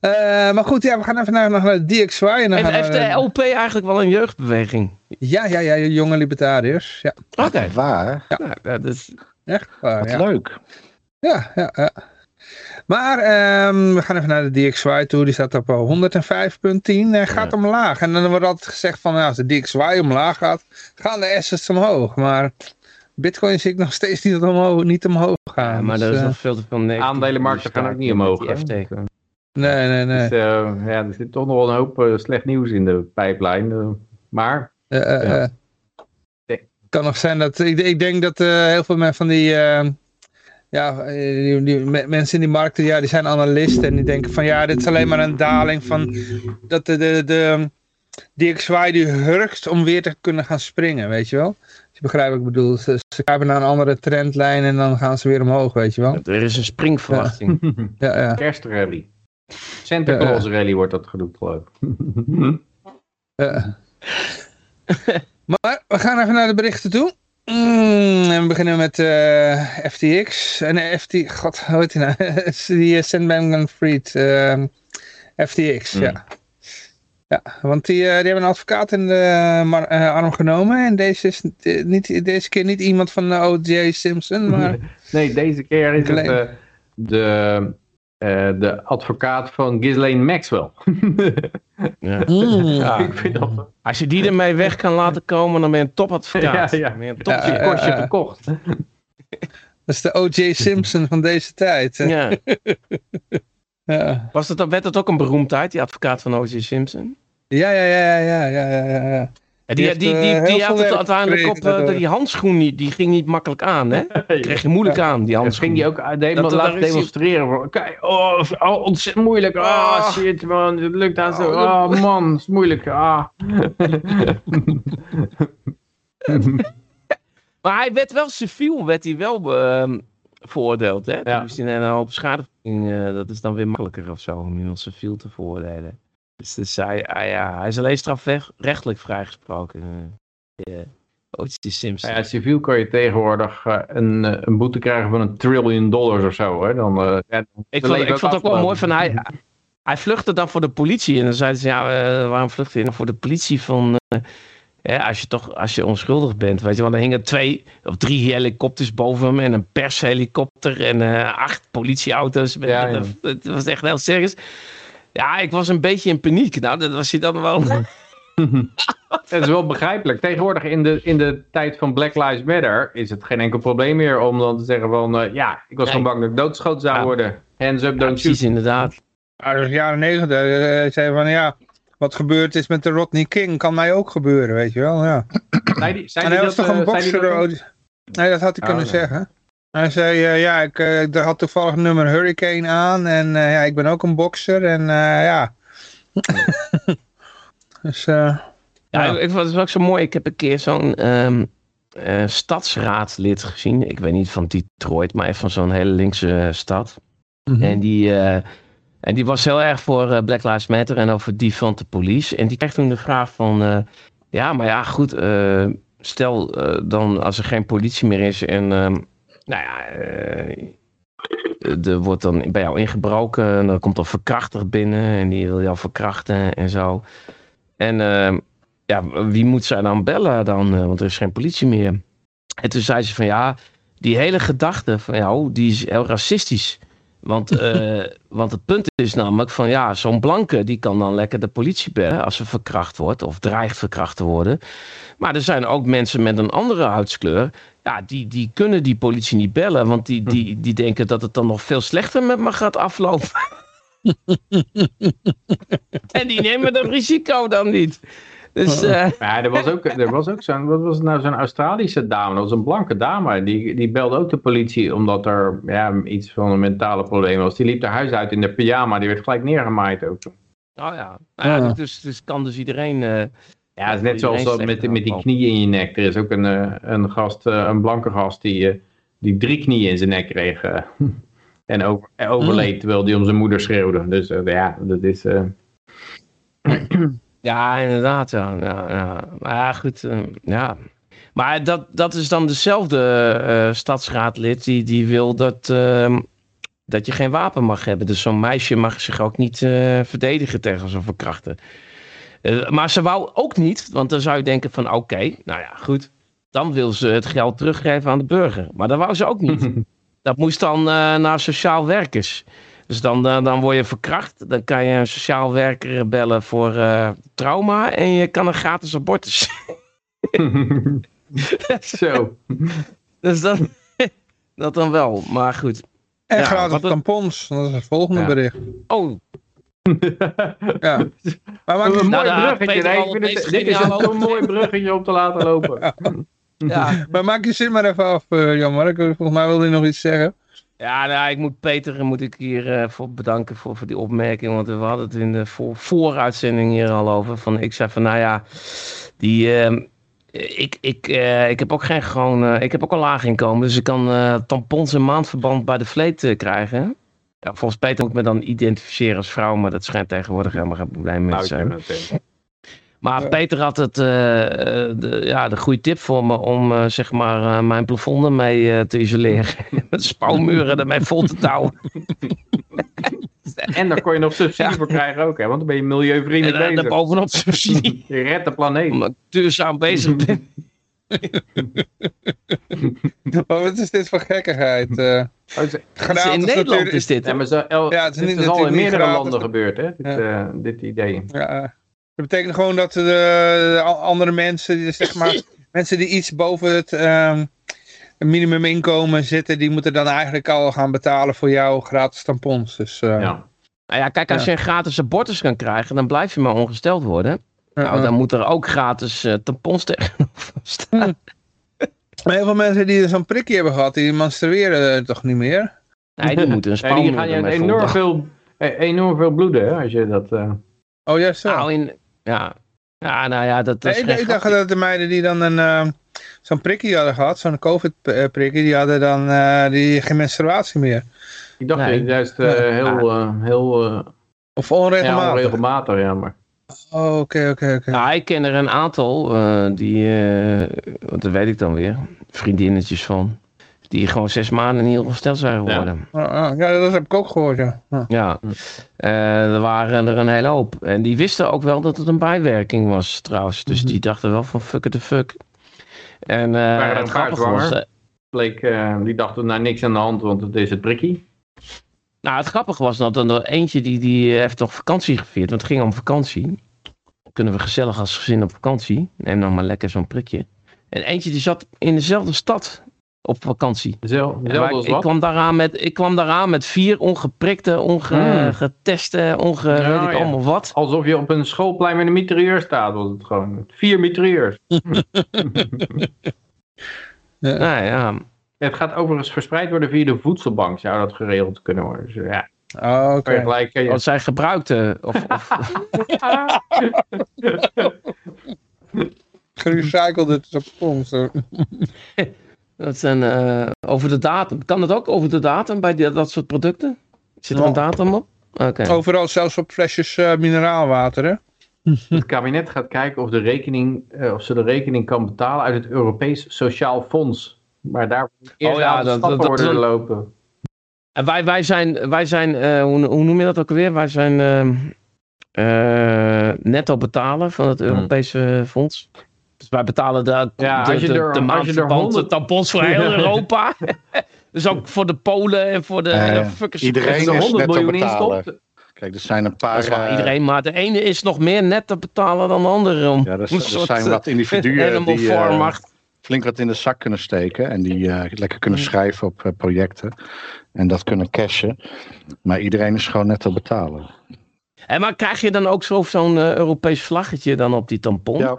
Eh, maar goed, ja, we gaan even naar, naar de DXY. En dan Heeft, gaan heeft we- de LP eigenlijk wel een jeugdbeweging? Ja, ja, ja, jonge libertariërs. Ja, Oké. Waar? Nou, dat is... echt waar. Wat Ja, leuk. ja, ja. ja. Maar ehm, we gaan even naar de DXY toe. Die staat op eh, 105.10. Hij gaat omlaag. En dan wordt altijd gezegd van ja, als de DXY omlaag gaat, gaan de assets omhoog. Maar Bitcoin zie ik nog steeds niet omhoog, niet omhoog gaan. Ja, maar Dus, er is eh, nog veel te veel negatieve Aandelenmarkten gaan ook niet omhoog, hè? FT. nee, nee, nee. Dus, eh, ja, er zit toch nog wel een hoop eh, slecht nieuws in de pijplijn. eh, maar Eh, eh, Ja. eh. Kan nog zijn dat, ik, ik denk dat eh, heel veel men- van die, eh, ja, eh, die, die me- mensen in die markten, ja, die zijn analisten en die denken van ja, dit is alleen maar een daling van, dat de, de, de DXY die hurkt om weer te kunnen gaan springen, weet je wel. Dus je begrijpt wat ik bedoel. Ze, ze kruipen naar een andere trendlijn en dan gaan ze weer omhoog, weet je wel. Er is een springverwachting. Ja, ja. kerstrally. Santa Ja, Claus rally wordt dat genoemd, geloof ik. Ja. maar we gaan even naar de berichten toe. Mm, en we beginnen met eh, FTX. En eh, FT, god, hoe heet die nou? die uh, Sandman Fried. eh, FTX, ja. Ja, want die, eh, die hebben een advocaat in de eh, arm genomen. En deze is eh, niet, deze keer niet iemand van eh, O.J. Simpson, maar... Nee, deze keer is het eh, de, eh, de advocaat van Ghislaine Maxwell. Ja. Mm. ja, ik vind dat... Als je die ermee weg kan laten komen, dan ben je een topadvocaat. Ja, ja. Dan ben je een Dat topje. je ja. gekocht. Dat is de O.J. Simpson van deze tijd. hè. Ja. Ja. Was het, werd het ook een beroemdheid, die advocaat van O.J. Simpson? Ja, ja, ja, ja, ja, ja, ja, die, heeft, die, die, eh, die, heel had het uiteindelijk op, eh, die handschoen, die, die ging niet makkelijk aan, hè? Kreeg je moeilijk aan, die Ja, handschoen. ging die ook uit- demo- Dat- laten hij- demonstreren. Voor, kijk, oh, oh, ontzettend moeilijk. Ah, Ah. shit man, het lukt aan zo. Oh, Oh man, het is moeilijk. Ah. Maar hij werd wel civiel, werd hij wel ehm, veroordeeld, hè? Ja. moest hij een hoop schadevergoeding, eh, dat is dan weer makkelijker of zo, om iemand civiel te veroordelen. Dus, dus hij, hij, ja, hij is alleen strafrechtelijk vrijgesproken. Uh, Ootje Simpson. Nou ja, civiel kan je tegenwoordig eh, een, eh, een boete krijgen van een trillion dollars of zo. Hè? Dan, eh, ja, Ik vond, ik vond het ook wel mooi van hij. Hij vluchtte dan voor de politie. En dan zeiden ze: Ja, eh, waarom vlucht je dan voor de politie? Van, eh, ja, als je toch als je onschuldig bent. Weet je wel, dan hingen twee of drie helikopters boven hem. En een pershelikopter. En eh, acht politieauto's. Ja. Het was echt heel serieus. Ja, ik was een beetje in paniek. Nou, dat was hij dan wel. Het is wel begrijpelijk. Tegenwoordig in de, in de tijd van Black Lives Matter is het geen enkel probleem meer om dan te zeggen van eh, ja, ik was Nee. gewoon bang dat ik doodgeschoten zou Ja. worden. Hands up, don't Precies, shoot. inderdaad. Uit de jaren negentig eh, zei van ja, wat gebeurd is met de Rodney King kan mij ook gebeuren, weet je wel. Ja. Die, En die hij was dat, toch een bokser? oh, Nee, dat had hij Oh, kunnen nee. zeggen. Hij zei, eh, ja, ik eh, er had toevallig nummer Hurricane aan en eh, ja, ik ben ook een bokser en ja. dus, Ja, Ja. ik, ik vond het ook zo mooi. Ik heb een keer zo'n ehm, eh, stadsraadlid gezien. Ik weet niet van Detroit, maar even van zo'n hele linkse stad. Mhm. En die, en die was heel erg voor Black Lives Matter en over defund the police. En die kreeg toen de vraag van... ja, maar ja, goed. stel dan als er geen politie meer is en... nou ja... eh, er wordt dan bij jou ingebroken en dan komt er een verkrachter binnen en die wil jou verkrachten en zo. En ehm, ja, wie moet zij dan bellen dan? eh, Want er is geen politie meer. En toen zei ze van ja, die hele gedachte van jou, die is heel racistisch. Want, eh, want het punt is namelijk van ja, zo'n blanke die kan dan lekker de politie bellen als ze verkracht wordt of dreigt verkracht te worden. Maar er zijn ook mensen met een andere huidskleur. Ja, die, die kunnen die politie niet bellen, want die, die, die denken dat het dan nog veel slechter met me gaat aflopen. en die nemen dat risico dan niet. Dus eh, Ja, er was ook, er was ook zo'n, wat was het nou, zo'n Australische dame, dat was een blanke dame, die, die belde ook de politie omdat er ja, iets van een mentale probleem was. Die liep haar huis uit in de pyjama, die werd gelijk neergemaaid ook. Oh ja, nou ja Ja. dus, dus kan dus iedereen... eh, Ja, het is net zoals dat met, met die knieën in je nek. Er is ook een, eh, een gast, eh, een blanke gast, die, eh, die drie knieën in zijn nek kreeg. en over, en overleed terwijl hij om zijn moeder schreeuwde. Dus ja, dat is... Ja, inderdaad, ja. ja, ja. Maar goed, ja. Maar dat, dat is dan dezelfde stadsraadlid die, die wil dat, ehm, dat je geen wapen mag hebben. Dus zo'n meisje mag zich ook niet verdedigen tegen zo'n verkrachter. Eh, maar ze wou ook niet, want dan zou je denken van oké, nou ja, goed. Dan wil ze het geld teruggeven aan de burger. Maar dat wou ze ook niet. Dat moest dan eh, naar sociaal werkers. Dus dan, eh, dan word je verkracht. Dan kan je een sociaal werker bellen voor eh, trauma. En je kan een gratis abortus. Zo. dus dat, dat dan wel. Maar goed. En Ja, gratis tampons. Dat is het volgende Ja. bericht. Oh, Ja. Maar maak Een je, mooi Nou, bruggetje. Nee, ik vind het, dit is een mooi bruggetje om te laten lopen. ja. maar maak je zin maar even af, eh Jan-Mark. Volgens mij wilde hij nog iets zeggen. Ja, nou, ik moet Peter moet ik hier eh, voor bedanken voor, voor die opmerking. Want we hadden het in de voor, vooruitzending hier al over. Van, ik zei van, nou ja, die, ehm, ik, ik, eh, ik heb ook geen gewoon, eh, ik heb ook een laag inkomen. Dus ik kan eh, tampons en maandverband bij de vleet eh, krijgen. Ja, volgens Peter moet ik me dan identificeren als vrouw. Maar dat schijnt tegenwoordig helemaal geen probleem meer Nou, te ik zijn. Maar Ja. Peter had het, eh, de, ja, de goede tip voor me om eh, zeg maar eh, mijn plafonden mee eh, te isoleren. Met spouwmuren ermee vol te touwen. En daar kon je nog subsidie Ja. voor krijgen ook, hè? want dan ben je En milieuvriendelijk uh, bezig. daarbovenop subsidie. Je redt de planeet. Omdat ik duurzaam bezig ben. Maar wat is dit voor gekkigheid? eh Oh, gratis in Nederland natuurlijk- is dit. Ja, maar zo, el, Ja, het is dit is al natuurlijk in meerdere gratis. landen gebeurd, hè? Dit, Ja. eh, dit idee. Ja, dat betekent gewoon dat de, de andere mensen, die, zeg maar, mensen die iets boven het ehm, minimuminkomen zitten, die moeten dan eigenlijk al gaan betalen voor jouw gratis tampons. Dus, eh, Ja. Nou ja, kijk, als je een gratis abortus kan krijgen, dan blijf je maar ongesteld worden. Nou, eh, dan moet er ook gratis eh, tampons tegenover staan. Maar heel veel mensen die zo'n prikje hebben gehad, die menstrueren toch niet meer? Nee, die moeten een Ja, die gaan je enorm veel, eh, enorm veel bloeden, hè? Als je dat... eh, Oh, juist zo. Nou, in, ja. ja, nou ja, dat, dat Nee, is ik, dacht dat de meiden die dan een, ehm, zo'n prikje hadden gehad, zo'n covid-prikje, die hadden dan eh, die, geen menstruatie meer. ik dacht Nee. juist eh, Ja. heel, eh, heel eh, Of ja, onregelmatig. onregelmatig, ja, maar... Oh, oké, oké, oké. Nou, ik ken er een aantal, eh, die, eh, want dat weet ik dan weer, vriendinnetjes van, die gewoon zes maanden niet ongesteld zijn geworden. Oh, oh, Ja, dat heb ik ook gehoord, ja. Ja. Ja, Eh, er waren er een hele hoop. En die wisten ook wel dat het een bijwerking was trouwens. Dus die dachten wel van fuck it the fuck. En eh het grappige was... eh, Bleek, eh, die dachten, nou, niks aan de hand, want het is het prikkie. Nou, het grappige was dat er eentje die, die heeft toch vakantie gevierd. Want het ging om vakantie. Kunnen we gezellig als gezin op vakantie. Neem dan maar lekker zo'n prikje. En eentje die zat in dezelfde stad op vakantie. Zel, En zelfde waar als ik, ik, kwam daaraan met, ik kwam daaraan met vier ongeprikte, ongeteste, onge, Hmm. Ja, weet ik ja. allemaal wat. Alsof je op een schoolplein met een mitrailleur staat, was het gewoon. Vier mitrailleurs. Ja. Nou ja, Het gaat overigens verspreid worden via de voedselbank, zou dat geregeld kunnen worden. Dus ja, Oh, oké. wat zij gebruikte. Of, of, Gerecyclede tampons. dat zijn eh, over de datum. Kan dat ook over de datum bij die, dat soort producten? Zit er een datum op? Oké. Overal, zelfs op flesjes eh, mineraalwater, hè? Het kabinet gaat kijken of, de rekening, eh, of ze de rekening kan betalen uit het Europees Sociaal Fonds. Maar daar eerst Oh ja, dat- stappen dat- worden dat- lopen. En wij, wij zijn, wij zijn eh, hoe, hoe noem je dat ook alweer? Wij zijn ehm, eh, netto betaler van het Europese fonds. Dus wij betalen de, Hmm. Ja, de, als je de, er- de als je er maandverband, 100 tampons voor heel Europa. dus ook voor de Polen en voor de Eh, eh, fuckers. iedereen je er is 100 netto miljoen in betalen. stopt, Kijk, er zijn een paar... waar, eh, iedereen, maar de ene is nog meer net te betalen dan de andere. Om Ja, er, er soort, zijn eh, wat individuen Animal die eh, farm flink wat in de zak kunnen steken. En die eh, lekker kunnen schrijven op eh, projecten. En dat kunnen cashen. Maar iedereen is gewoon netto betalen. En maar krijg je dan ook zo- zo'n eh, Europees vlaggetje dan op die tampon? Ja,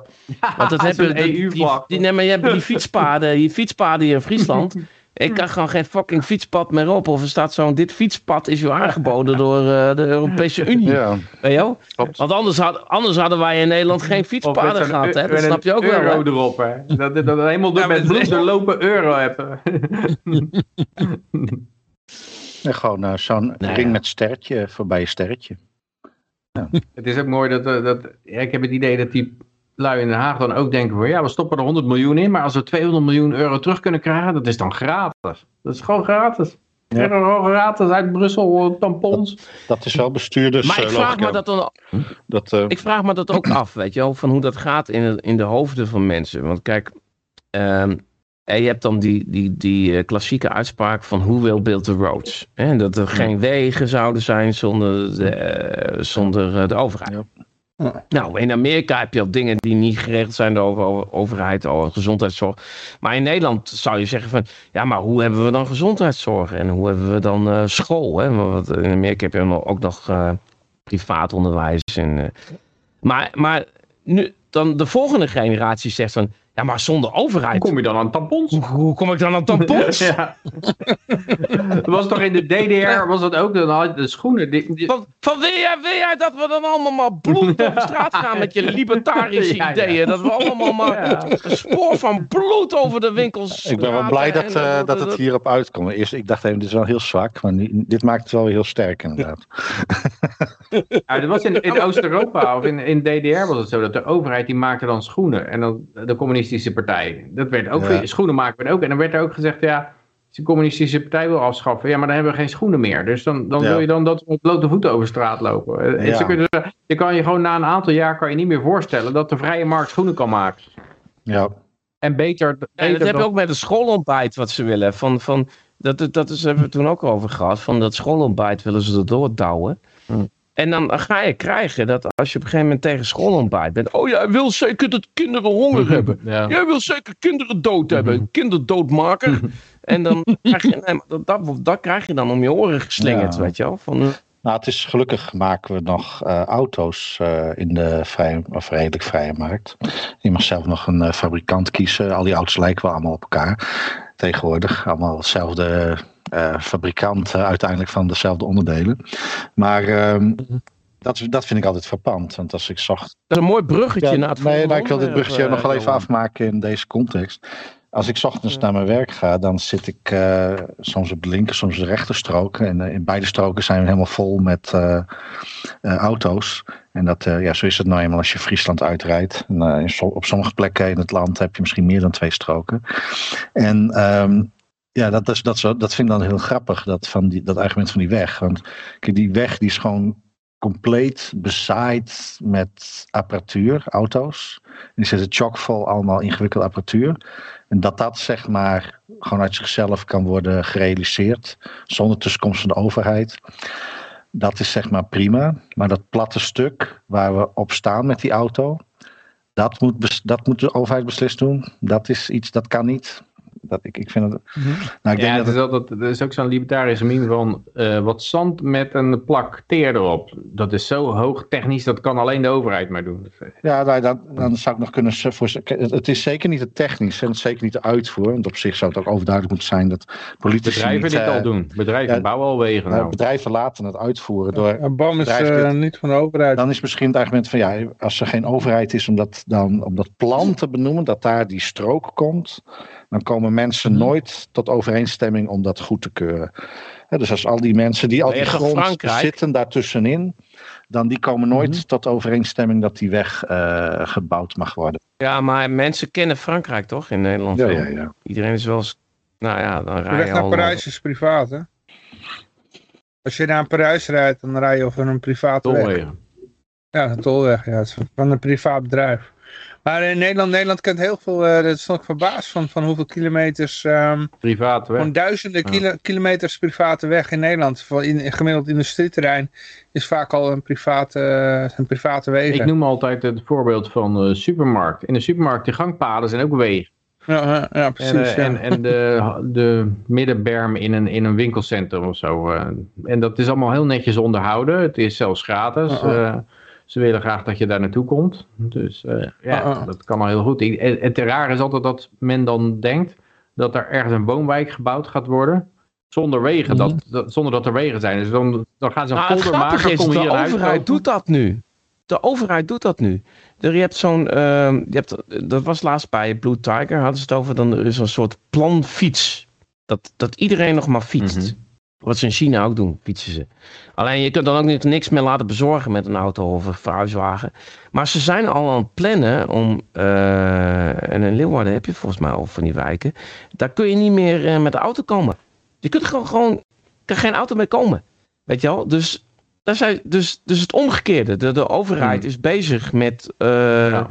Want dat hebben die, die, EU-vlag. die, nee, maar je hebt die fietspaden, die fietspaden hier in Friesland. Ik kan gewoon geen fucking fietspad meer op. Of er staat zo'n, dit fietspad is u aangeboden door eh, de Europese Unie. ja. Weet je wel? Klopt. Want anders, had, anders hadden wij in Nederland geen fietspaden gehad. Hè? Dat snap je een ook wel. euro Hè? erop, hè. Dat, dat, dat helemaal door Ja, met bloed doorlopen euro hebben. En gewoon eh, zo'n Nou ring ja. met sterretje, voorbij je sterretje. Het is ook mooi dat, eh, dat ja, ik heb het idee dat die lui in Den Haag dan ook denken van ja, we stoppen er 100 miljoen in, maar als we 200 miljoen euro terug kunnen krijgen, dat is dan gratis. Dat is gewoon gratis. Ja. Gewoon gratis uit Brussel, eh, tampons. Dat is wel bestuurders. Maar ik eh, vraag, me dat dan, dat eh, ik vraag me dat ook af, weet je wel, van hoe dat gaat in, de- in de hoofden van mensen. Want kijk, ehm, En je hebt dan die, die, die eh, klassieke uitspraak van who will build the roads? Hè, dat er geen wegen zouden zijn zonder de, zonder eh, de overheid. Ja. Nou, in Amerika heb je al dingen die niet geregeld zijn door overheid, al gezondheidszorg. Maar in Nederland zou je zeggen van, ja, maar hoe hebben we dan gezondheidszorg en hoe hebben we dan eh, school? Hè? Want in Amerika heb je ook nog eh, privaat onderwijs. En, eh, maar, maar nu, dan de volgende generatie zegt van, ja, maar zonder Hoe overheid. kom je dan aan tampons? Hoe, hoe kom ik dan aan tampons? Ja. Dat was toch in de DDR, was dat ook, dan had je de schoenen. Die, die- Van, van wil, jij, wil jij dat we dan allemaal maar bloed op straat gaan met je libertarische Ja, ja. ideeën? Dat we allemaal maar een spoor van bloed over de winkels Ik ben wel blij dat, en, eh, dat het hierop uitkomt. Eerst, ik dacht even, dit is wel heel zwak, maar nu- dit maakt het wel weer heel sterk inderdaad. Ja, dat was in, in Oost-Europa of in, in DDR was het zo dat de overheid die maakte dan schoenen. En dan de communistische partij. Dat werd ook, Ja. schoenen maken werd ook. En dan werd er ook gezegd, ja, als de communistische partij wil afschaffen, ja, maar dan hebben we geen schoenen meer. Dus dan, dan Ja. wil je dan dat we met blote voeten over straat lopen. En Ja. ze kunnen, je kan je gewoon na een aantal jaar kan je niet meer voorstellen dat de vrije markt schoenen kan maken. Ja, En beter, Ja, beter dat heb je ook met het schoolontbijt wat ze willen. Van, van, dat, dat, dat is, hebben we toen ook over gehad. Van dat schoolontbijt willen ze erdoor douwen. Hmm. En dan ga je krijgen dat als je op een gegeven moment tegen schoolontbijt bent. Oh, jij wil zeker dat kinderen honger hebben. Ja. Jij wil zeker kinderen dood hebben. Kinderdoodmaker. en dan krijg je, nee, dat, dat, dat krijg je dan om je oren geslingerd, Ja. weet je wel. Van, eh, nou het is gelukkig maken we nog eh, auto's eh, in de vrije, of redelijk vrije markt. Je mag zelf nog een fabrikant kiezen. Al die auto's lijken wel allemaal op elkaar tegenwoordig. Allemaal hetzelfde eh, fabrikant eh, uiteindelijk van dezelfde onderdelen. Maar ehm, dat, dat vind ik altijd frappant. Want als ik zocht dat is een mooi bruggetje Ja, naar het nee, nou, ik wil dit bruggetje nog wel eh, even afmaken in deze context. Als ik 's ochtends naar mijn werk ga, dan zit ik eh, soms op de linker, soms de rechterstrook. En eh, in beide stroken zijn we helemaal vol met eh, eh, auto's. En dat, eh, ja, zo is het nou eenmaal als je Friesland uitrijdt. En, eh, op sommige plekken in het land heb je misschien meer dan twee stroken. En ehm, ja, dat, is, dat, wel- dat vind ik dan heel grappig, dat, van die, dat argument van die weg. Want die weg die is gewoon compleet bezaaid met apparatuur, auto's. Die zitten chockvol allemaal ingewikkelde apparatuur. En dat dat zeg maar gewoon uit zichzelf kan worden gerealiseerd zonder tussenkomst van de overheid. Dat is zeg maar prima. Maar dat platte stuk waar we op staan met die auto, dat moet, dat moet de overheid beslist doen. Dat is iets, dat kan niet. Dat, ik, ik vind het. Nou, ik Ja, denk het dat is, altijd, er is ook zo'n libertarische meme van eh, wat zand met een plak teer erop. Dat is zo hoog technisch, dat kan alleen de overheid maar doen. Ja, nou, dan, dan zou ik nog kunnen voor. Het is zeker niet het technisch en het is zeker niet de uitvoer. Want op zich zou het ook overduidelijk moeten zijn dat politici. Bedrijven niet, dit eh, al doen. Bedrijven ja, bouwen al wegen. eh, Nou. bedrijven laten het uitvoeren. Door, Een bom is bedrijf eh, niet van de overheid. dan is misschien het argument van ja, als er geen overheid is om dat, dan, om dat plan te benoemen, dat daar die strook komt, dan komen mensen Mhm. nooit tot overeenstemming om dat goed te keuren. Hè, dus als al die mensen die al die grond Frankrijk. zitten daartussenin, dan die komen nooit Mhm. tot overeenstemming dat die weg eh, gebouwd mag worden. Ja, maar mensen kennen Frankrijk toch in Nederland? Ja, ja, ja. Iedereen is wel eens. Nou ja, dan De rij weg je naar al. Parijs is privaat, hè? Als je naar Parijs rijdt, dan rij je over een private weg. Tolwegen. Ja, een tolweg, ja. Van een privaat bedrijf. Maar in Nederland, Nederland kent heel veel, eh dat stond ik verbaasd van, van hoeveel kilometers, ehm Privaat weg. gewoon duizenden Ja. kilo- kilometers private weg in Nederland. In, in gemiddeld industrieterrein is vaak al een private, eh, een private wegen. Ik noem altijd het voorbeeld van de supermarkt. In de supermarkt, de gangpaden zijn ook wegen. Ja, ja, En, precies. eh, ja. en, en de, de middenberm in een, in een winkelcentrum of zo. eh. en dat is allemaal heel netjes onderhouden. Het is zelfs gratis. Eh. Ze willen graag dat je daar naartoe komt. Dus eh, ja, Uh-uh. dat kan al heel goed. Ik- En het rare is altijd dat men dan denkt dat er ergens een woonwijk gebouwd gaat worden. Zonder wegen, dat, dat- zonder dat er wegen zijn. Dus dan, dan gaan ze een Nou, folder maken. is, de overheid doet dat nu. De overheid doet dat nu. Er, je hebt zo'n, ehm, je hebt, dat was laatst bij Blue Tiger, hadden ze het over, dan er is een soort planfiets. Dat, dat iedereen nog maar fietst. Mhm. Wat ze in China ook doen, fietsen ze. Alleen je kunt dan ook niks meer laten bezorgen met een auto of een verhuiswagen. Maar ze zijn al aan het plannen om, eh, en in Leeuwarden heb je volgens mij al van die wijken, daar kun je niet meer eh, met de auto komen. Je kunt gewoon, gewoon kan geen auto meer komen. Weet je wel? Dus, daar zijn, dus, dus het omgekeerde. De, de overheid Hmm. is bezig met eh, Ja.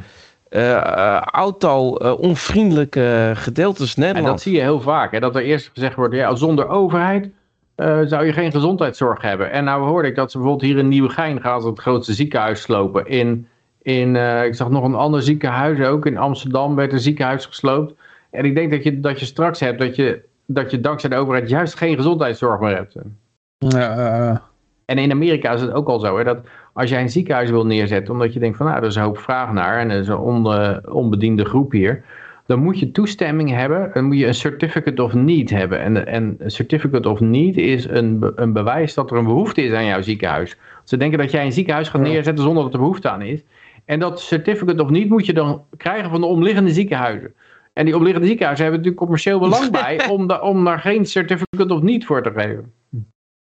auto-onvriendelijke gedeeltes En dat Nederland. zie je heel vaak. Hè, dat er eerst gezegd wordt, ja, zonder overheid eh, zou je geen gezondheidszorg hebben. En nou hoorde ik dat ze bijvoorbeeld hier in Nieuwegein gaan ze het grootste ziekenhuis slopen. In, in eh, ik zag nog een ander ziekenhuis ook. In Amsterdam werd een ziekenhuis gesloopt. En ik denk dat je, dat je straks hebt dat je, dat je dankzij de overheid juist geen gezondheidszorg meer hebt. Eh, En in Amerika is het ook al zo, hè, dat als jij een ziekenhuis wil neerzetten, omdat je denkt van nou, er is een hoop vraag naar en er is een on- onbediende groep hier, dan moet je toestemming hebben, dan moet je een certificate of need hebben. En, en een certificate of need is een, een bewijs dat er een behoefte is aan jouw ziekenhuis. Ze denken dat jij een ziekenhuis gaat neerzetten zonder dat er behoefte aan is. En dat certificate of need moet je dan krijgen van de omliggende ziekenhuizen. En die omliggende ziekenhuizen hebben natuurlijk commercieel belang bij om, da- om daar geen certificate of need voor te geven.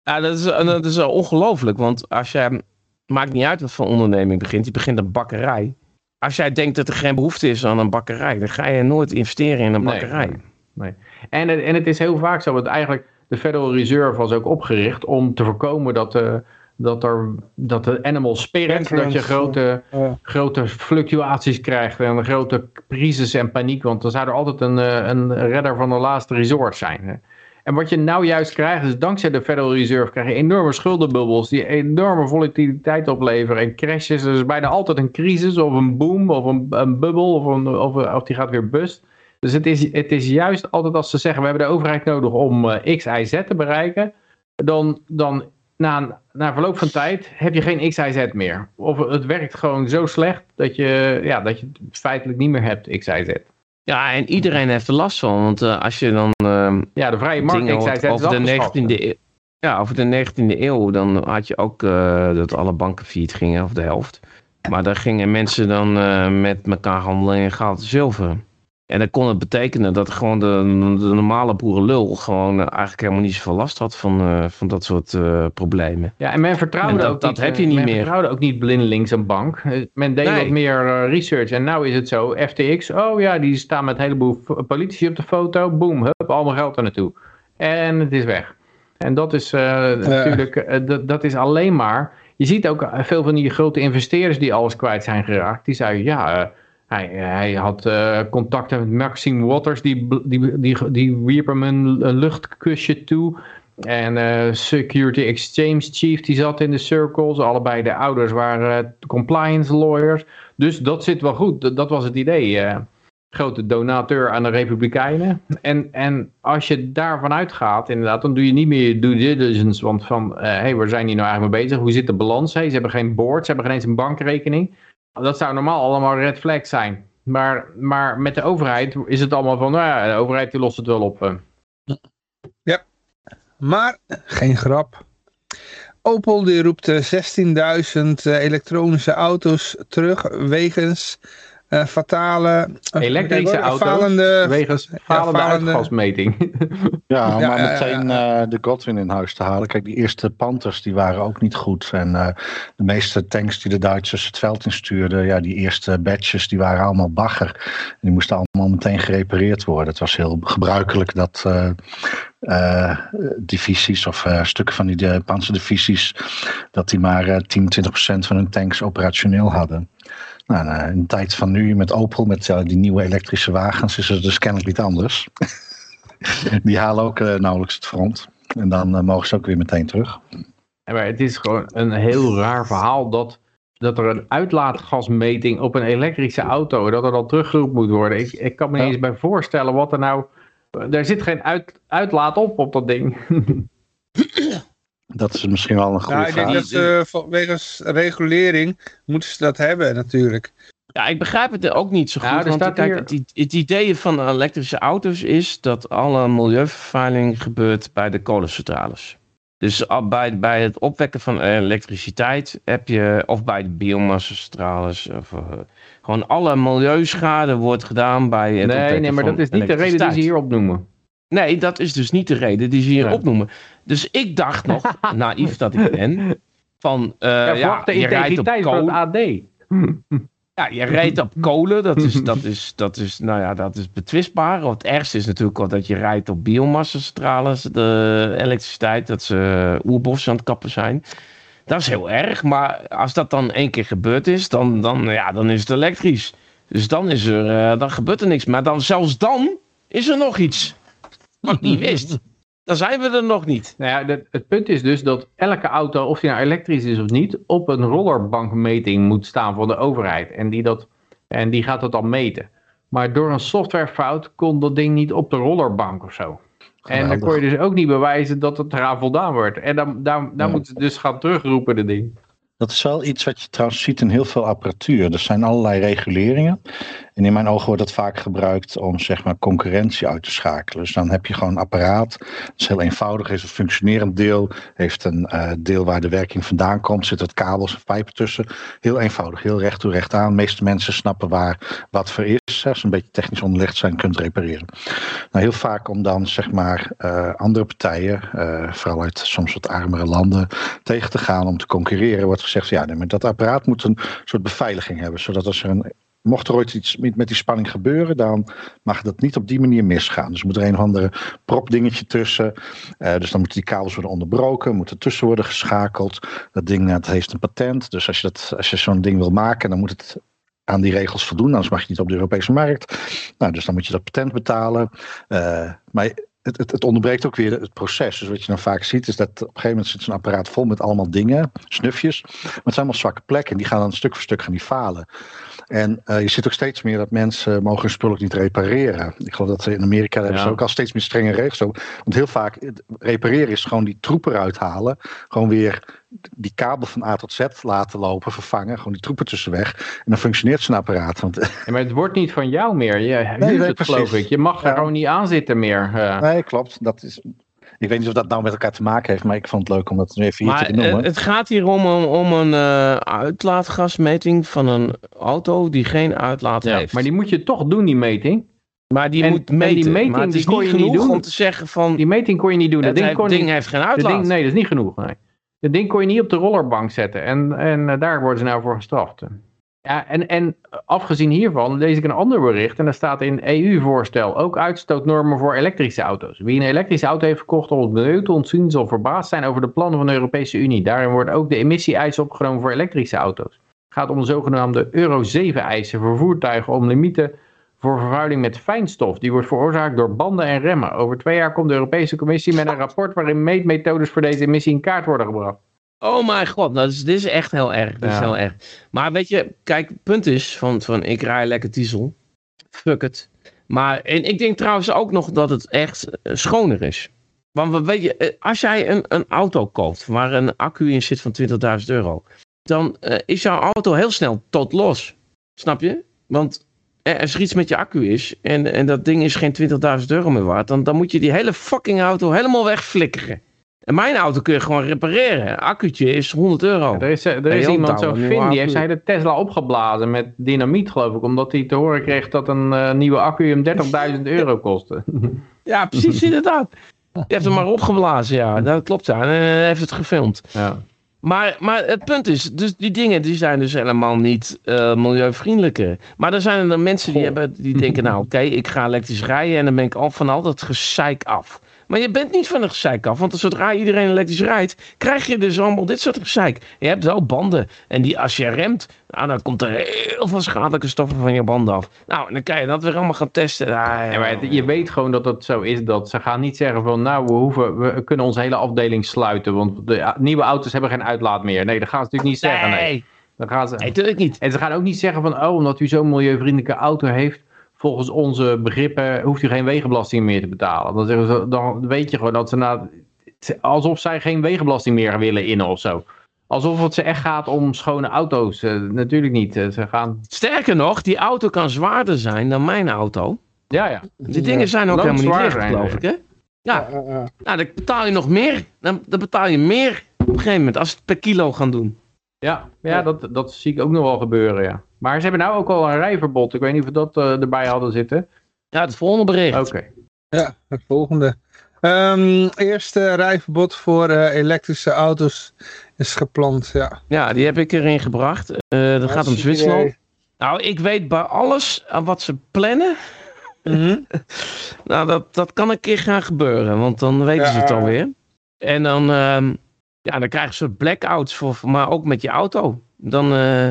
Ja, dat is, dat is ongelooflijk. Want als jij, maakt niet uit wat voor onderneming begint, je begint een bakkerij. Als jij denkt dat er geen behoefte is aan een bakkerij, dan ga je nooit investeren in een bakkerij. nee. En, het- en het is heel vaak zo, want eigenlijk de Federal Reserve was ook opgericht om te voorkomen dat, eh, dat, er, dat de animal spirit, dat je grote, grote fluctuaties krijgt en een grote crisis en paniek, want dan zou er altijd een, eh, een redder van de laatste resort zijn. hè. En wat je nou juist krijgt, is dankzij de Federal Reserve krijg je enorme schuldenbubbels die enorme volatiliteit opleveren en crashes. Er is bijna altijd een crisis of een boom of een, een bubbel of, of, of die gaat weer bust. Dus het is, het is juist altijd als ze zeggen, we hebben de overheid nodig om eh, X, Y, Z te bereiken, dan, dan na, na verloop van tijd heb je geen X, Y, Z meer. Of het werkt gewoon zo slecht dat je, ja, dat je feitelijk niet meer hebt, X, Y, Z. Ja, en iedereen heeft er last van. Want eh, als je dan ehm, Ja, de vrije markt, dingen X, Y, hoort Z is over de afgeschaft. 19e eeuw. Ja, over de 19e eeuw, dan had je ook eh, dat alle banken failliet gingen, of de helft. Maar daar gingen mensen dan eh, met elkaar handelen in goud en zilver. En dan kon het betekenen dat gewoon de, de normale boerenlul gewoon eh, eigenlijk helemaal niet zoveel last had van, eh, van dat soort eh, problemen. Ja, en men vertrouwde En dat- ook dat niet, heb je niet men meer. vertrouwde ook niet blindelings een bank. Men deed Nee. wat meer research. En nu is het zo, FTX, oh ja, die staan met een heleboel politici op de foto. Boom, hup, allemaal geld er naartoe. En het is weg. En dat is eh, natuurlijk, dat, dat is alleen maar... Je ziet ook veel van die grote investeerders die alles kwijt zijn geraakt. Die zeiden, ja, eh, hij, hij had eh, contacten met Maxine Waters. Die, die, die, die wierp hem een, luchtkusje toe. En eh, Security Exchange Chief, die zat in de circles. Allebei de ouders waren eh, compliance lawyers. Dus dat zit wel goed. Dat, was het idee. eh. grote donateur aan de Republikeinen. En, en als je daarvan uitgaat, inderdaad, dan doe je niet meer due diligence. Want van, hé, hey, waar zijn die nou eigenlijk mee bezig? Hoe zit de balans? Hey, ze hebben geen board, ze hebben geen eens een bankrekening. Dat zou normaal allemaal red flag zijn. Maar, maar met de overheid is het allemaal van, nou ja, de overheid die lost het wel op. eh. Maar, geen grap. Opel die roept eh, 16.000 eh, elektronische auto's terug wegens eh, fatale... eh, Elektrische auto's falende- wegens falende falende- uitgasmeting. Ja, Ja, maar ja, ja, meteen eh, de Godwin in huis te halen. Kijk, die eerste Panthers die waren ook niet goed. En eh, de meeste tanks die de Duitsers het veld instuurden, ja, die eerste batches, die waren allemaal bagger. En die moesten allemaal meteen gerepareerd worden. Het was heel gebruikelijk dat eh, eh, divisies of eh, stukken van die panzerdivisies, dat die maar eh 10, 20 procent van hun tanks operationeel hadden. Nou, eh, in de tijd van nu met Opel, met eh, die nieuwe elektrische wagens, is het dus kennelijk niet anders. Die halen ook eh, nauwelijks het front. En dan eh, mogen ze ook weer meteen terug. Ja, Maar het is gewoon een heel raar verhaal dat, dat er een uitlaatgasmeting op een elektrische auto, dat er dan teruggeroepen moet worden. Ik, ik kan me niet Ja. eens bij voorstellen wat er nou... Er zit geen uit, uitlaat op op dat ding. Dat is misschien wel een goede Nou, ik denk vraag. dat ze wegens regulering moeten ze dat hebben natuurlijk. Ja, ik begrijp het ook niet zo goed. Er want kijk, hier- het, het idee van elektrische auto's is dat alle milieuvervuiling gebeurt bij de kolencentrales. Dus al bij, bij het opwekken van elektriciteit heb je, of bij de biomassacentrales, of, eh, gewoon alle milieuschade wordt gedaan bij het Nee, opwekken nee, maar dat is niet de reden die ze hier opnoemen. Nee, dat is dus niet de reden die ze hier Ja. opnoemen. Dus ik dacht nog, naïef dat ik ben, van eh Ja, ja, verwacht de je rijdt op kolen. AD. Ja, je rijdt op kolen, dat is, dat is, dat is, nou ja, dat is betwistbaar. Het ergste is natuurlijk wel dat je rijdt op biomassacentrales, de elektriciteit, dat ze oerbossen aan het kappen zijn. Dat is heel erg, maar als dat dan één keer gebeurd is, dan, dan, ja, dan is het elektrisch. Dus dan, is er, eh, dan gebeurt er niks. Maar dan, zelfs dan is er nog iets. Niet wist. Dan zijn we er nog niet. Nou ja, het, het punt is dus dat elke auto, of die nou elektrisch is of niet, op een rollerbankmeting moet staan van de overheid. En die, dat, en die gaat dat dan meten. Maar door een softwarefout kon dat ding niet op de rollerbank of zo. En dan kon je dus ook niet bewijzen dat het eraan voldaan wordt. En dan, dan, dan Ja. moeten ze dus gaan terugroepen, de ding. Dat is wel iets wat je trouwens ziet in heel veel apparatuur. Er zijn allerlei reguleringen. En in mijn ogen wordt dat vaak gebruikt om zeg maar, concurrentie uit te schakelen. Dus dan heb je gewoon een apparaat. Dat is heel eenvoudig. is een functionerend deel. Heeft een eh, deel waar de werking vandaan komt. Zit wat kabels en pijpen tussen. Heel eenvoudig. Heel recht toe recht aan. De meeste mensen snappen waar wat voor is. Als ze een beetje technisch onderlegd zijn, kunt repareren. Nou, heel vaak om dan zeg maar eh, andere partijen, eh, vooral uit soms wat armere landen, tegen te gaan om te concurreren, wordt gezegd, ja, nee, maar dat apparaat moet een soort beveiliging hebben, zodat als er een Mocht er ooit iets met met die spanning gebeuren, dan mag dat niet op die manier misgaan. Dus moet er een of andere propdingetje tussen. Eh, dus dan moeten die kabels worden onderbroken, moet er tussen worden geschakeld. Dat ding dat heeft een patent. Dus als je, dat, als je zo'n ding wil maken, dan moet het aan die regels voldoen. Anders mag je niet op de Europese markt. Nou, dus dan moet je dat patent betalen. Eh, maar het, het, het onderbreekt ook weer het proces. Dus wat je dan vaak ziet, is dat op een gegeven moment zit zo'n apparaat vol met allemaal dingen, snufjes. Maar het zijn allemaal zwakke plekken. En die gaan dan stuk voor stuk gaan die falen. En eh, je ziet ook steeds meer dat mensen mogen hun spullen ook niet repareren. Ik geloof dat ze in Amerika hebben ze ook al steeds meer strenge regels. Want heel vaak, repareren is gewoon die troepen eruit halen. Gewoon weer die kabel van A tot Z laten lopen, vervangen. Gewoon die troepen tussenweg. En dan functioneert zo'n apparaat. Want Ja, maar het wordt niet van jou meer. Je huurt nee, het, precies. geloof ik. Je mag er Ja. gewoon niet aan zitten meer. eh. nee, klopt. Dat is, ik weet niet of dat nou met elkaar te maken heeft, maar ik vond het leuk om dat nu even hier Maar te benoemen. eh, het gaat hier om, een- om een eh, uitlaatgasmeting van een auto die geen uitlaat Ja, heeft. maar die moet je toch doen, die meting. Maar die en- moet en meten. die meting, maar het die kon niet je niet genoeg doen. om te zeggen van... Die meting kon je niet doen. Dat het ding, heeft- kon ding niet- heeft geen uitlaat. ding, nee, dat is niet genoeg. Nee. Dat ding kon je niet op de rollerbank zetten. En, en eh, daar worden ze nou voor gestraft. Ja, en, en afgezien hiervan lees ik een ander bericht. En daar staat in EU-voorstel ook uitstootnormen voor elektrische auto's. Wie een elektrische auto heeft gekocht om het milieu te ontzien... zal verbaasd zijn over de plannen van de Europese Unie. Daarin worden ook de emissie-eisen opgenomen voor elektrische auto's. Het gaat om de zogenaamde Euro 7-eisen voor voertuigen... om limieten voor vervuiling met fijnstof. Die wordt veroorzaakt door banden en remmen. Over twee jaar komt de Europese Commissie met een rapport waarin meetmethodes voor deze emissie in kaart worden gebracht. Oh mijn god, nou, dit is echt heel erg. Dit is heel erg. Maar weet je, kijk, het punt is van, van ik rij lekker diesel. Fuck it. Maar en ik denk trouwens ook nog dat het echt eh, schoner is. Want we- weet je, eh, als jij een, een auto koopt waar een accu in zit van 20.000 euro, dan eh, is jouw auto heel snel tot los. Snap je? Want eh, als er iets met je accu is en, en dat ding is geen 20.000 euro meer waard, dan, dan moet je die hele fucking auto helemaal wegflikkeren. En mijn auto kun je gewoon repareren. Accu'tje is 100 euro. Er is, er is iemand, nieuwe Finn, die heeft zijn hele Tesla opgeblazen met dynamiet geloof ik. Omdat hij te horen kreeg dat een eh, nieuwe accu hem 30.000 euro kostte. Ja, precies inderdaad. Je hebt hem maar opgeblazen, ja. Dat klopt, ja. En hij heeft het gefilmd. ja. Maar, maar het punt is, dus die dingen die zijn dus helemaal niet eh milieuvriendelijker. Maar er zijn er mensen die, Goh. hebben, die denken, nou oké, ik ga elektrisch rijden en dan ben ik al van al dat gezeik af. Maar je bent niet van het gezeik af, want zodra iedereen elektrisch rijdt, krijg je dus allemaal dit soort gezeik. Je hebt wel banden en die, als je remt, nou, dan komt er heel veel schadelijke stoffen van je banden af. Nou, en dan kan je dat weer allemaal gaan testen. Ah, ja. Ja, maar het- je weet gewoon dat het zo is dat ze gaan niet zeggen van nou we, hoeven, we kunnen onze hele afdeling sluiten. Want de nieuwe auto's hebben geen uitlaat meer. Nee, dat gaan ze natuurlijk niet zeggen. Nee. Nee, Dan gaan ze, nee, natuurlijk niet. En ze gaan ook niet zeggen van, oh, omdat u zo'n milieuvriendelijke auto heeft, volgens onze begrippen hoeft u geen wegenbelasting meer te betalen. Dan, zeggen ze, dan weet je gewoon dat ze na, alsof zij geen wegenbelasting meer willen innen of zo. Alsof het ze echt gaat om schone auto's. Eh, natuurlijk niet. Eh, ze gaan, Sterker nog, die auto kan zwaarder zijn dan mijn auto. ja, ja. Die dingen zijn ook helemaal niet licht, geloof ik, hè? Ja, Ja, ja, ja. nou, dan betaal je nog meer. Dan, dan betaal je meer op een gegeven moment, als ze het per kilo gaan doen. Ja, ja dat, dat zie ik ook nog wel gebeuren, ja. Maar ze hebben nou ook al een rijverbod. Ik weet niet of we dat eh, erbij hadden zitten. Ja, het volgende bericht. Oké. Ja, het volgende. Ehm eerste rijverbod voor eh, elektrische auto's is gepland. Ja. Ja, die heb ik erin gebracht. Eh dat gaat om Zwitserland. idee. Nou, ik weet bij alles aan wat ze plannen. Mhm. Nou, dat, dat kan een keer gaan gebeuren, want dan weten ze het alweer. En dan, ehm, ja, dan krijg je soort blackouts, voor, maar ook met je auto. Dan, eh,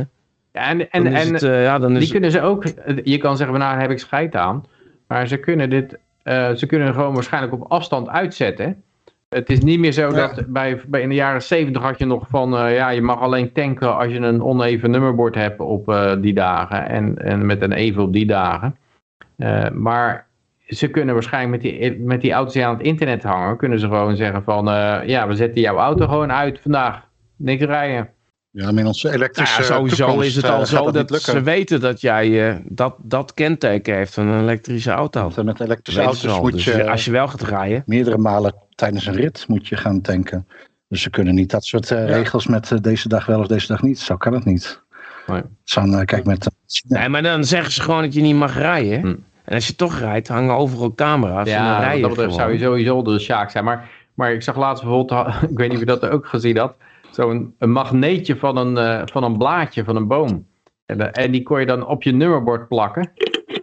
en en, en het, eh, ja, dan is die kunnen ze ook, je kan zeggen, nou heb ik scheid aan. Maar ze kunnen dit, eh, ze kunnen gewoon waarschijnlijk op afstand uitzetten. Het is niet meer zo Ja. dat bij, bij in de jaren 70 had je nog van, eh, ja, je mag alleen tanken als je een oneven nummerbord hebt op die dagen. En, en met een even op die dagen. Maar ze kunnen waarschijnlijk met die, met die auto's die aan het internet hangen, kunnen ze gewoon zeggen van, ja, we zetten jouw auto gewoon uit vandaag. Niks rijden. Ja, maar in onze Nou elektrische ja, sowieso toekomst, is het eh, al zo niet dat lukken. ze weten dat jij eh, dat, dat kenteken heeft van een elektrische auto. Eh, Met elektrische auto's al. moet Dus je als je wel gaat rijden. meerdere malen tijdens een rit moet je gaan tanken. Dus ze kunnen niet dat soort eh, Ja. regels met eh, deze dag wel of deze dag niet. Zo kan het niet. Nee. Zo, eh, kijk met... eh, Nee, maar dan zeggen ze gewoon dat je niet mag rijden. Hm. En als je toch rijdt, hangen overal camera's. en dan Ja, rij wat je dat betreft zou je sowieso de Sjaak zijn. Maar, maar ik zag laatst bijvoorbeeld, ik weet niet of je dat ook gezien had, zo'n een magneetje van een, eh, van een blaadje van een boom. En, eh, en die kon je dan op je nummerbord plakken.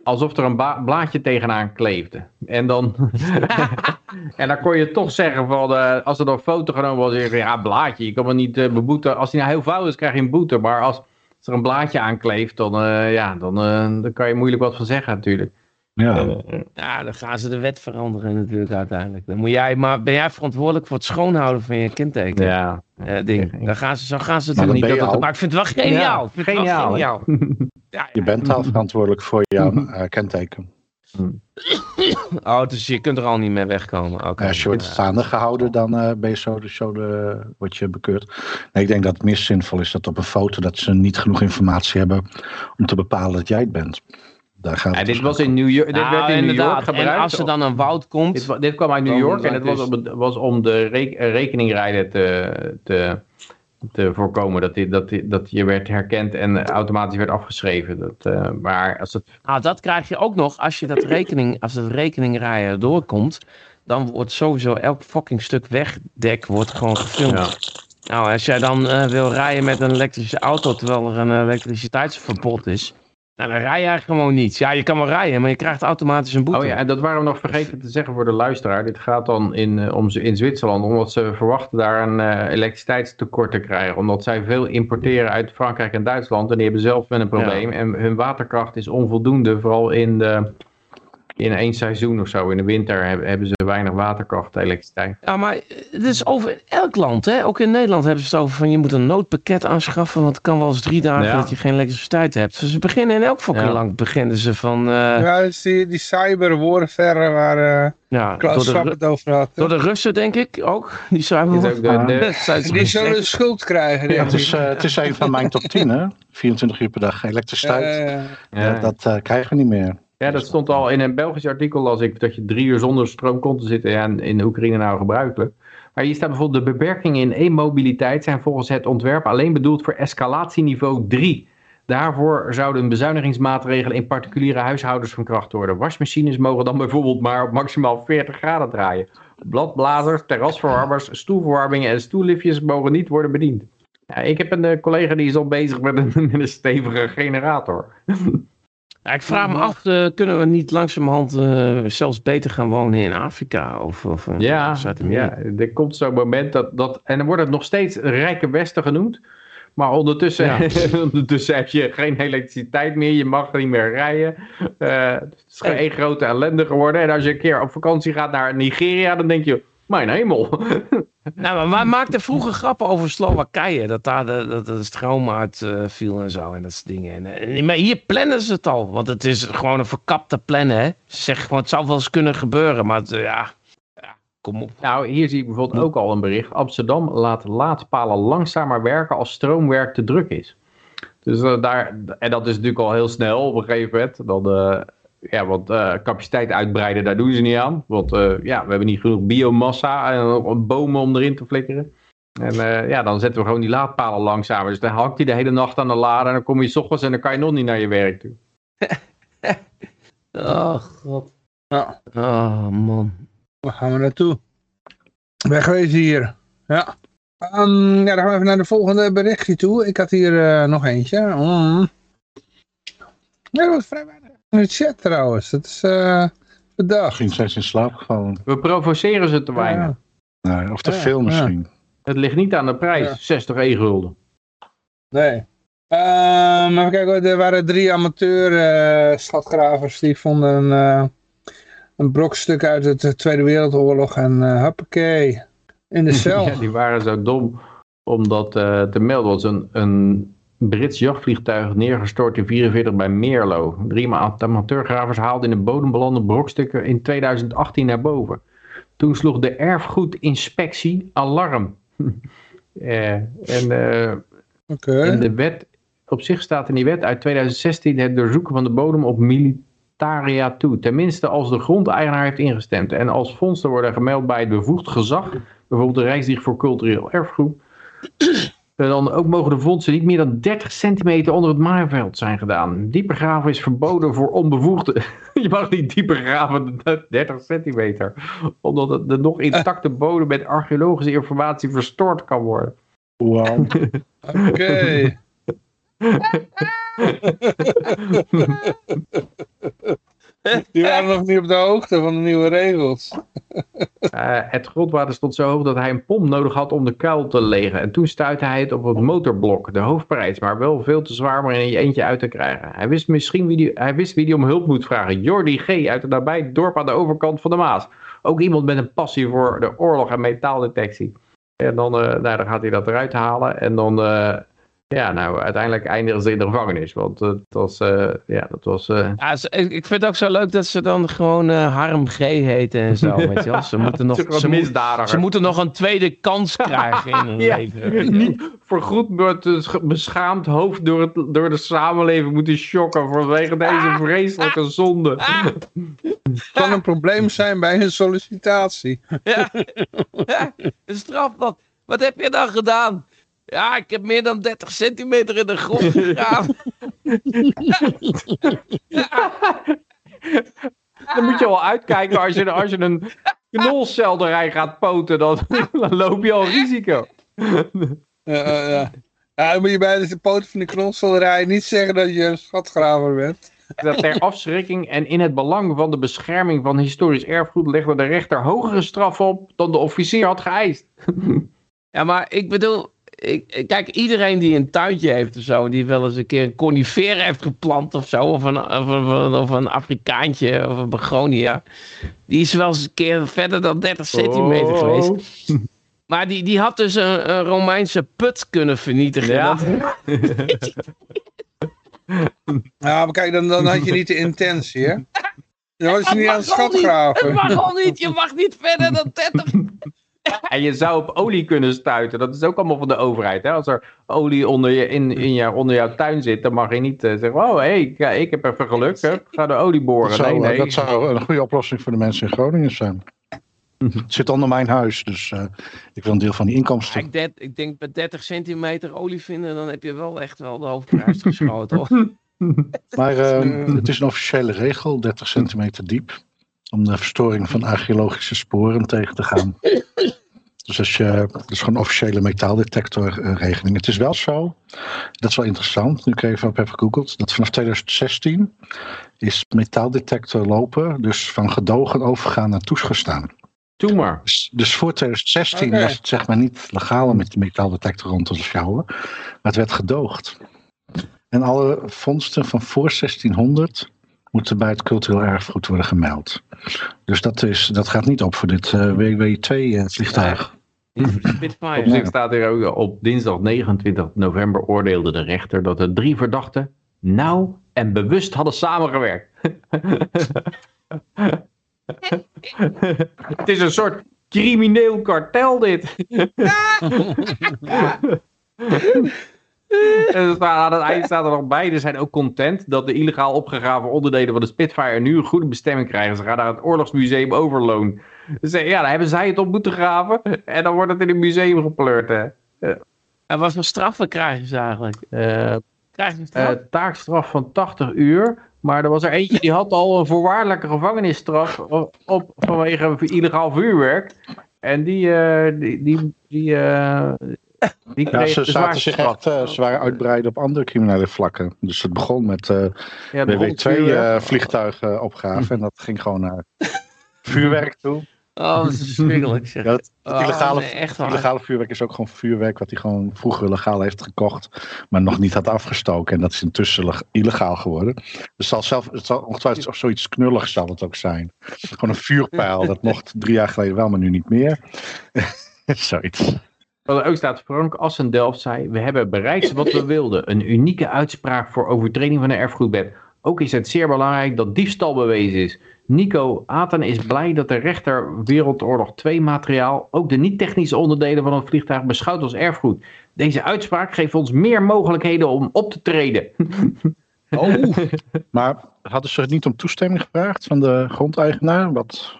Alsof er een blaadje tegenaan kleefde. En dan, en dan kon je toch zeggen van, eh, als er dan een foto genomen was, ja blaadje, je kan me niet beboeten. Als die nou heel fout is, krijg je een boete. Maar als, als er een blaadje aankleeft, dan, eh, ja, dan, dan kan je moeilijk wat van zeggen natuurlijk. Ja. Ja, dan gaan ze de wet veranderen natuurlijk uiteindelijk. Dan moet jij, maar ben jij verantwoordelijk voor het schoonhouden van je kenteken? Ja, eh, ding. Dan gaan ze, zo gaan ze Maar natuurlijk niet. Dat, maar ik vind het wel geniaal. Ja, ik vind het wel geniaal, geniaal. Ja, Je bent al verantwoordelijk voor jouw eh, kenteken. Oh, dus je kunt er al niet meer wegkomen. Oké. Als je wordt staande gehouden, dan eh, ben je zo, zo de, word je bekeurd. Nee, ik denk dat het meer zinvol is dat op een foto dat ze niet genoeg informatie hebben om te bepalen dat jij het bent. Daar gaat Ja, het dit dus was in New York. Dit Nou, werd in New inderdaad. York gebruikt. En als er dan een woud komt. dit, dit kwam uit New York en het was, dus- was om de re- rekeningrijden te, te, te voorkomen. Dat, die, dat, die, dat je werd herkend en automatisch werd afgeschreven. Dat, eh, maar als het. Nou, dat krijg je ook nog als je dat rekening, als het rekeningrijden doorkomt. Dan wordt sowieso elk fucking stuk wegdek wordt gewoon gefilmd. Ja. Nou, als jij dan eh, wil rijden met een elektrische auto terwijl er een elektriciteitsverbod is. Nou, dan rij je gewoon niet. Ja, je kan wel rijden, maar je krijgt automatisch een boete. Oh ja, en dat waren we nog vergeten te zeggen voor de luisteraar. Dit gaat dan in, eh, om, ze- in Zwitserland, omdat ze verwachten daar een eh, elektriciteitstekort te krijgen. Omdat zij veel importeren uit Frankrijk en Duitsland. En die hebben zelf met een probleem. En hun waterkracht is onvoldoende, vooral in, de, in één seizoen of zo. In de winter hebben, hebben ze weinig waterkracht, elektriciteit. Ja, maar het is over elk land, hè? Ook in Nederland hebben ze het over van je moet een noodpakket aanschaffen, want het kan wel eens drie dagen Ja. dat je geen elektriciteit hebt. Dus ze beginnen in elk fucking Ja. land beginnen ze van, eh, ja, Ja, is die, die cyber warfare waar eh Klaus door, de, het over had. door de Russen denk ik ook. Die de, Zuid- Die zullen de schuld krijgen. denk Het is, eh, het is een van mijn top 10, hè? 24 uur per dag elektriciteit. Eh, Ja, ja. dat eh, krijgen we niet meer. Ja, dat stond al in een Belgisch artikel, las ik, dat je drie uur zonder stroom kon te zitten. Ja, in- Oekraïne nou gebruikelijk. Maar hier staat bijvoorbeeld, de beperkingen in e-mobiliteit zijn volgens het ontwerp alleen bedoeld voor escalatieniveau 3. Daarvoor zouden bezuinigingsmaatregelen in particuliere huishoudens van kracht worden. Wasmachines mogen dan bijvoorbeeld maar op maximaal 40 graden draaien. Bladblazers, terrasverwarmers, stoelverwarmingen en stoelliftjes mogen niet worden bediend. Ja, ik heb een eh, collega die is al bezig met een, met een stevige generator. Ja, ik vraag me af, eh, kunnen we niet langzamerhand eh zelfs beter gaan wonen in Afrika of, of eh, Ja, Zuid-Amerika? ja, er komt zo'n moment dat, dat... En dan wordt het nog steeds Rijke Westen genoemd. Maar ondertussen, Ja. ondertussen heb je geen elektriciteit meer. Je mag niet meer rijden. Eh, het is gewoon één grote ellende geworden. En als je een keer op vakantie gaat naar Nigeria, dan denk je... Mijn hemel. Nou, maar wij maakten vroeger grappen over Slowakije. Dat daar de, dat de stroom uit eh, viel en zo en dat soort dingen. En, eh, maar hier plannen ze het al. Want het is gewoon een verkapte plannen. Hè? Ze zeggen gewoon, het zou wel eens kunnen gebeuren. Maar het, eh, ja, ja, kom op. Nou, hier zie ik bijvoorbeeld ook al een bericht. Amsterdam laat laadpalen langzamer werken als stroomwerk te druk is. Dus daar, en dat is natuurlijk al heel snel op een gegeven moment. Dan, ja, want eh, capaciteit uitbreiden, daar doen ze niet aan. Want eh, ja, we hebben niet genoeg biomassa en bomen om erin te flikkeren. En eh, ja, dan zetten we gewoon die laadpalen langzamer. Dus dan hangt hij de hele nacht aan de lader en dan kom je 's ochtends en dan kan je nog niet naar je werk toe. Oh, god. Ja. Oh, man. waar gaan we naartoe? Wegwezen hier. Ja. Ehm, ja, dan gaan we even naar de volgende berichtje toe. Ik had hier eh, nog eentje. Mm. Ja, dat was vrij weinig in de chat trouwens. Dat is eh verdacht. Misschien zijn ze in slaap gevallen. We provoceren ze te weinig. Ja. Nee, of te Ja, veel ja. misschien. Het ligt niet aan de prijs, Ja. 60 e-gulden. Nee. Ehm, maar kijk, hoor, er waren drie amateur eh, schatgravers die vonden een, eh, een brokstuk uit de Tweede Wereldoorlog en uh, hoppakee, in de cel. Ja, die waren zo dom om dat eh, te melden. Was een, een Brits jachtvliegtuig neergestort in 44 bij Meerlo. Drie ma- amateurgravers haalden in de bodem belande brokstukken in 2018 naar boven. Toen sloeg de erfgoedinspectie alarm. Eh, en eh, in de wet, op zich staat in die wet uit 2016 het doorzoeken van de bodem op militaria toe. Tenminste als de grondeigenaar heeft ingestemd. En als vondsten worden gemeld bij het bevoegd gezag, bijvoorbeeld de Rijksdienst voor Cultureel Erfgoed. En dan ook mogen de vondsten niet meer dan 30 centimeter onder het maaiveld zijn gedaan. Dieper graven is verboden voor onbevoegden. Je mag niet dieper graven dan 30 centimeter. Omdat het- de nog intacte bodem met archeologische informatie verstoord kan worden. Wauw. Oké. Die waren nog niet op de hoogte van de nieuwe regels. Eh, het grondwater stond zo hoog dat hij een pomp nodig had om de kuil te legen. En toen stuitte hij het op het motorblok, de hoofdprijs, maar wel veel te zwaar om er in je eentje uit te krijgen. Hij wist misschien wie die, hij wist wie die om hulp moet vragen. Jordi G. uit het nabij dorp aan de overkant van de Maas. Ook iemand met een passie voor de oorlog en metaaldetectie. En dan, dan gaat hij dat eruit halen. En dan, eh, ja, nou, uiteindelijk eindigen ze in de gevangenis. Want dat was, eh, ja, dat was... eh, Ja, ze- ik vind het ook zo leuk dat ze dan gewoon eh, Harm G heten en zo. Weet je wel. Ze, moeten nog, ze, moet- ze moeten nog een tweede kans krijgen in hun Ja, leven. niet voorgoed met een sch- beschaamd hoofd door, het, door de samenleving moeten shocken vanwege deze vreselijke zonde. kan een probleem zijn bij een sollicitatie. Ja. ja, een strafblad. Wat heb je dan gedaan? Ja, ik heb meer dan 30 centimeter in de grond gegaan. Dan moet je wel uitkijken als je, als je een knolselderij gaat poten, dan, dan loop je al risico. Ja, ja, ja. Ja, dan moet je bij de poten van de knolselderij niet zeggen dat je een schatgraver bent. Dat ter afschrikking en in het belang van de bescherming van historisch erfgoed legde de rechter hogere straf op dan de officier had geëist. Ja, maar ik bedoel, ik, kijk, iedereen die een tuintje heeft of zo, die wel eens een keer een conifeer heeft geplant of zo, of een, of een, of een Afrikaantje of een begonia, die is wel eens een keer verder dan 30 centimeter Oh. geweest. Maar die, die had dus een, een Romeinse put kunnen vernietigen. Ja. Maar kijk, dan, dan had je niet de intentie, hè? Dan was je niet aan het al niet. Het mag al niet, je mag niet verder dan 30. En je zou op olie kunnen stuiten. Dat is ook allemaal van de overheid. Hè? Als er olie onder, je, in, in jou, onder jouw tuin zit, dan mag je niet eh, zeggen: Oh, hé, ik, ja, ik heb even geluk. Hè? Ga de olie boren. Dat zou, nee, nee. dat zou een goede oplossing voor de mensen in Groningen zijn. Het zit onder mijn huis, dus eh, ik wil een deel van die inkomsten. Ik, denk- ik denk bij 30 centimeter olie vinden, dan heb je wel echt wel de hoofdprijs geschoten. hoor. Maar eh, het is een officiële regel, 30 centimeter diep, om de verstoring van archeologische sporen tegen te gaan. Dus als je, dat is gewoon een officiële metaaldetectorregeling. Het is wel zo, dat is wel interessant, nu ik even op heb gegoogeld, dat vanaf 2016 is metaaldetector lopen, dus van gedogen overgaan naar toegestaan. Doe maar. Dus, dus voor 2016 Oké. was het zeg maar niet legaal om met de metaaldetector rond te sjouwen. Maar het werd gedoogd. En alle vondsten van voor 1600 moeten bij het cultureel erfgoed worden gemeld. Dus dat, is, dat gaat niet op voor dit eh, WW2-vliegtuig. Spitfire. Op zich staat er ook op dinsdag 29 november oordeelde de rechter dat de drie verdachten nauw en bewust hadden samengewerkt. Het is een soort crimineel kartel dit. En staat- aan het eind staat er nog bij, er zijn ook content dat de illegaal opgegraven onderdelen van de Spitfire nu een goede bestemming krijgen. Ze gaan naar het Oorlogsmuseum Overloon. Dus eh, ja, daar hebben zij het op moeten graven en dan wordt het in een museum gepleurd. Hè. En wat voor straffen krijgen ze eigenlijk? Eh, Krijgen ze eh, straf? taakstraf van 80 uur. Maar er was er eentje die had al een voorwaardelijke gevangenisstraf op, op vanwege illegaal vuurwerk. En die, eh, die, die, die, eh, die Ja, ze zaten zich echt, eh, waren uitbreiden op andere criminele vlakken. Dus het begon met eh Ja, het begon vuurwerk. WW2-vliegtuigen opgraven en dat ging gewoon naar vuurwerk toe. Oh, dat is verschrikkelijk zeg. Ja, het, het Oh, illegale, nee, echt waar. illegale vuurwerk is ook gewoon vuurwerk wat hij gewoon vroeger legaal heeft gekocht, maar nog niet had afgestoken. En dat is intussen leg- illegaal geworden. Dus zal, zelf, het zal ongetwijfeld of zoiets knulligs zal het ook zijn. Gewoon een vuurpijl, dat mocht drie jaar geleden wel, maar nu niet meer. zoiets. Er ook staat, Frank Assendelft zei, we hebben bereikt wat we wilden. Een unieke uitspraak voor overtreding van de erfgoedwet. Ook is het zeer belangrijk dat diefstal bewezen is. Nico Aten is blij dat de rechter Wereldoorlog 2 materiaal, ook de niet-technische onderdelen van het vliegtuig, beschouwt als erfgoed. Deze uitspraak geeft ons meer mogelijkheden om op te treden. Oh, Maar hadden ze het niet om toestemming gevraagd van de grondeigenaar? Wat,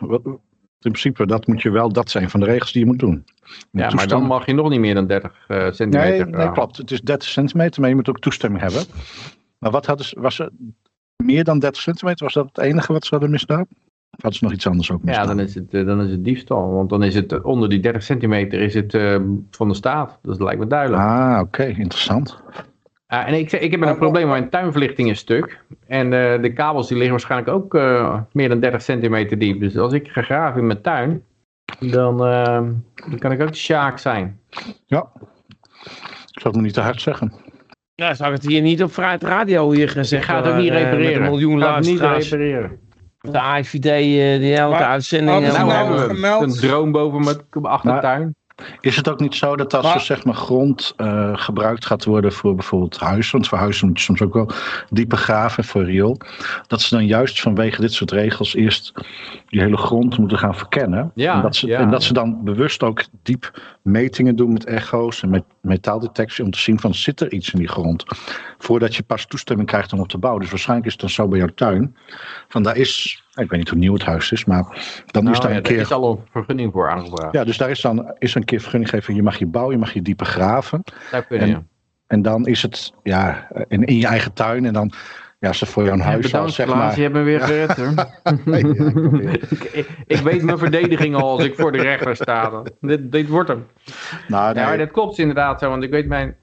in principe, dat moet je wel, dat zijn van de regels die je moet doen. Je Ja, maar dan mag je nog niet meer dan 30 eh, centimeter Nee, nee, graven. klopt. Het is 30 centimeter, maar je moet ook toestemming hebben. Maar wat hadden ze, was er meer dan 30 centimeter? Was dat het enige wat ze hadden misdaan? Of hadden ze nog iets anders ook Ja, misdaan? dan is, het, eh, dan is het diefstal. Want dan is het eh, onder die 30 centimeter is het van de staat. Dus dat lijkt me duidelijk. Ah, oké, interessant. Ah, en ik, ik heb een probleem, mijn tuinverlichting is stuk. En eh, de kabels die liggen waarschijnlijk ook eh, meer dan 30 centimeter diep. Dus als ik ga graven in mijn tuin, dan, eh, dan kan ik ook de sjaak zijn. Ja, ik zal het me niet te hard zeggen. Ja, zou ik het hier niet op Vrijheid Radio hier gaan Ik zeggen? ga het ook niet eh, met repareren. een miljoen het niet luisteraars. repareren. De AIVD eh, die elke Maar- uitzending... eh, Nou nou hebben we gemeld? een droom boven mijn achtertuin. Is het ook niet zo dat als Maar- er zeg maar grond eh, gebruikt gaat worden voor bijvoorbeeld huizen, want voor huizen moet je soms ook wel diepe graven voor riool, dat ze dan juist vanwege dit soort regels eerst die hele grond moeten gaan verkennen. Ja, en, dat ze, ja. en dat ze dan bewust ook diep metingen doen met echo's en met metaaldetectie om te zien van zit er iets in die grond. Voordat je pas toestemming krijgt om op te bouwen. Dus waarschijnlijk is het dan zo bij jouw tuin. Van daar is, ik weet niet hoe nieuw het huis is, maar dan Nou, is daar ja, een daar keer is al een vergunning voor aangevraagd. ja, dus daar is dan is een keer vergunning gegeven. Je mag je bouwen, je mag je dieper graven. Zou kunnen, En- ja. En dan is het ja, in, in je eigen tuin. En dan, ja, ze voor jouw Ja, huis bedankt zeg maar. je hebt me weer gered hoor. Nee, ja, ik ik, ik weet mijn verdediging al als ik voor de rechter sta. Dit, dit wordt hem. Nou, Ja, dat klopt inderdaad zo, want ik weet mijn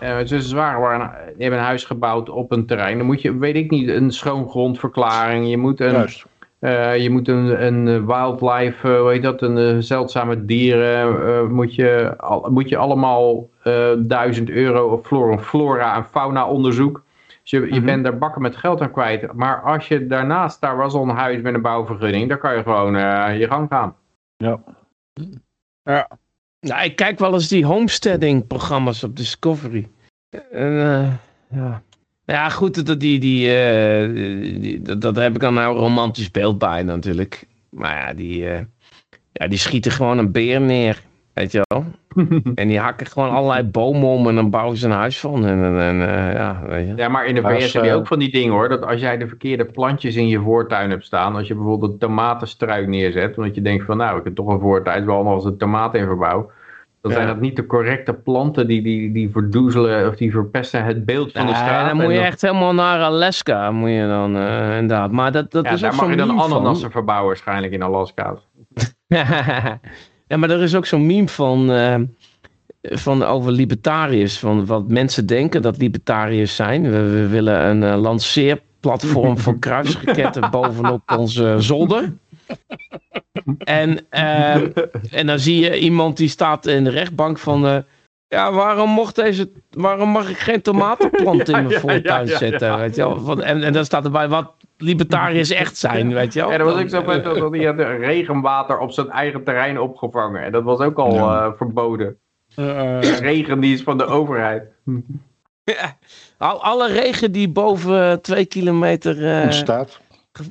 en zwager waren, die hebben een huis gebouwd op een terrein. Dan moet je, weet ik niet, een schoongrondverklaring. Je moet een, juist. Eh, je moet een, een eh, wildlife, eh, hoe heet dat, een zeldzame dieren, eh, moet, je, al, moet je allemaal eh, duizend euro op flora, flora en fauna onderzoek. Dus je, je Mhm. bent daar bakken met geld aan kwijt. Maar als je daarnaast, daar was al een huis met een bouwvergunning, dan kan je gewoon eh, je gang gaan. Ja. Nou, ik kijk wel eens die homesteading programma's op Discovery. En, eh, ja. Ja, goed, dat, die, die, eh, die, dat, dat heb ik dan nou een romantisch beeld bij natuurlijk. Maar ja, die, eh, ja, die schieten gewoon een beer neer, weet je wel. en die hakken gewoon allerlei bomen om en dan bouwen ze een huis van. En, en, en, eh, ja, weet je. Ja, maar in de VS heb je ook van die dingen hoor. Dat als jij de verkeerde plantjes in je voortuin hebt staan. Als je bijvoorbeeld een tomatenstruik neerzet. Omdat je denkt van nou, ik heb toch een voortuin. Wel als een tomaat in verbouw. Dan zijn dat niet de correcte planten die, die, die verdoezelen of die verpesten het beeld van de straat. dan moet je echt helemaal naar Alaska, moet je dan eh, inderdaad. Maar dat, dat ja, is daar ook mag je dan ananassen verbouwen waarschijnlijk in Alaska. ja, maar er is ook zo'n meme van, eh, van over libertariërs. Van wat mensen denken dat libertariërs zijn. We, we willen een eh, lanceerplatform voor kruisraketten bovenop onze zolder. En, eh, en dan zie je iemand die staat in de rechtbank van... eh, ja, waarom, mocht deze, waarom mag ik geen tomatenplant in mijn Ja, ja, voortuin ja, ja, zetten? ja. Weet je wel? Van, en, en dan staat erbij wat libertariërs echt zijn, weet je wel? Ja, dat was ook Dan, zo met dat dat hij had regenwater op zijn eigen terrein opgevangen. En dat was ook al Ja. eh, verboden. Eh, Regen die is van de overheid. Ja, al, alle regen die boven twee kilometer eh, Ontstaat.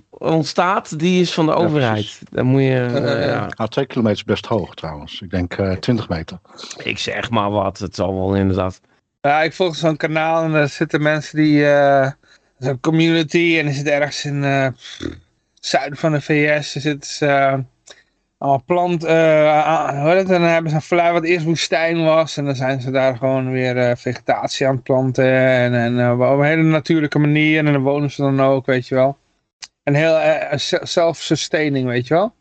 Ontstaat, die is van de Ja, overheid. Dan moet je, eh, Eh, eh. ja, Nou, twee kilometer is best hoog trouwens. Ik denk eh 20 meter. ik zeg maar wat, het zal wel inderdaad. Ja, ik volg zo'n kanaal en daar zitten mensen die... eh zo'n community en die zitten ergens in eh zuiden van de VS. Er zitten uh, allemaal plant... eh, hoe heet het? En dan hebben ze een vlaai wat eerst woestijn was. En dan zijn ze daar gewoon weer eh, vegetatie aan het planten. En, en eh, op een hele natuurlijke manier. En dan wonen ze dan ook, weet je wel. En heel eh, self-sustaining, weet je wel.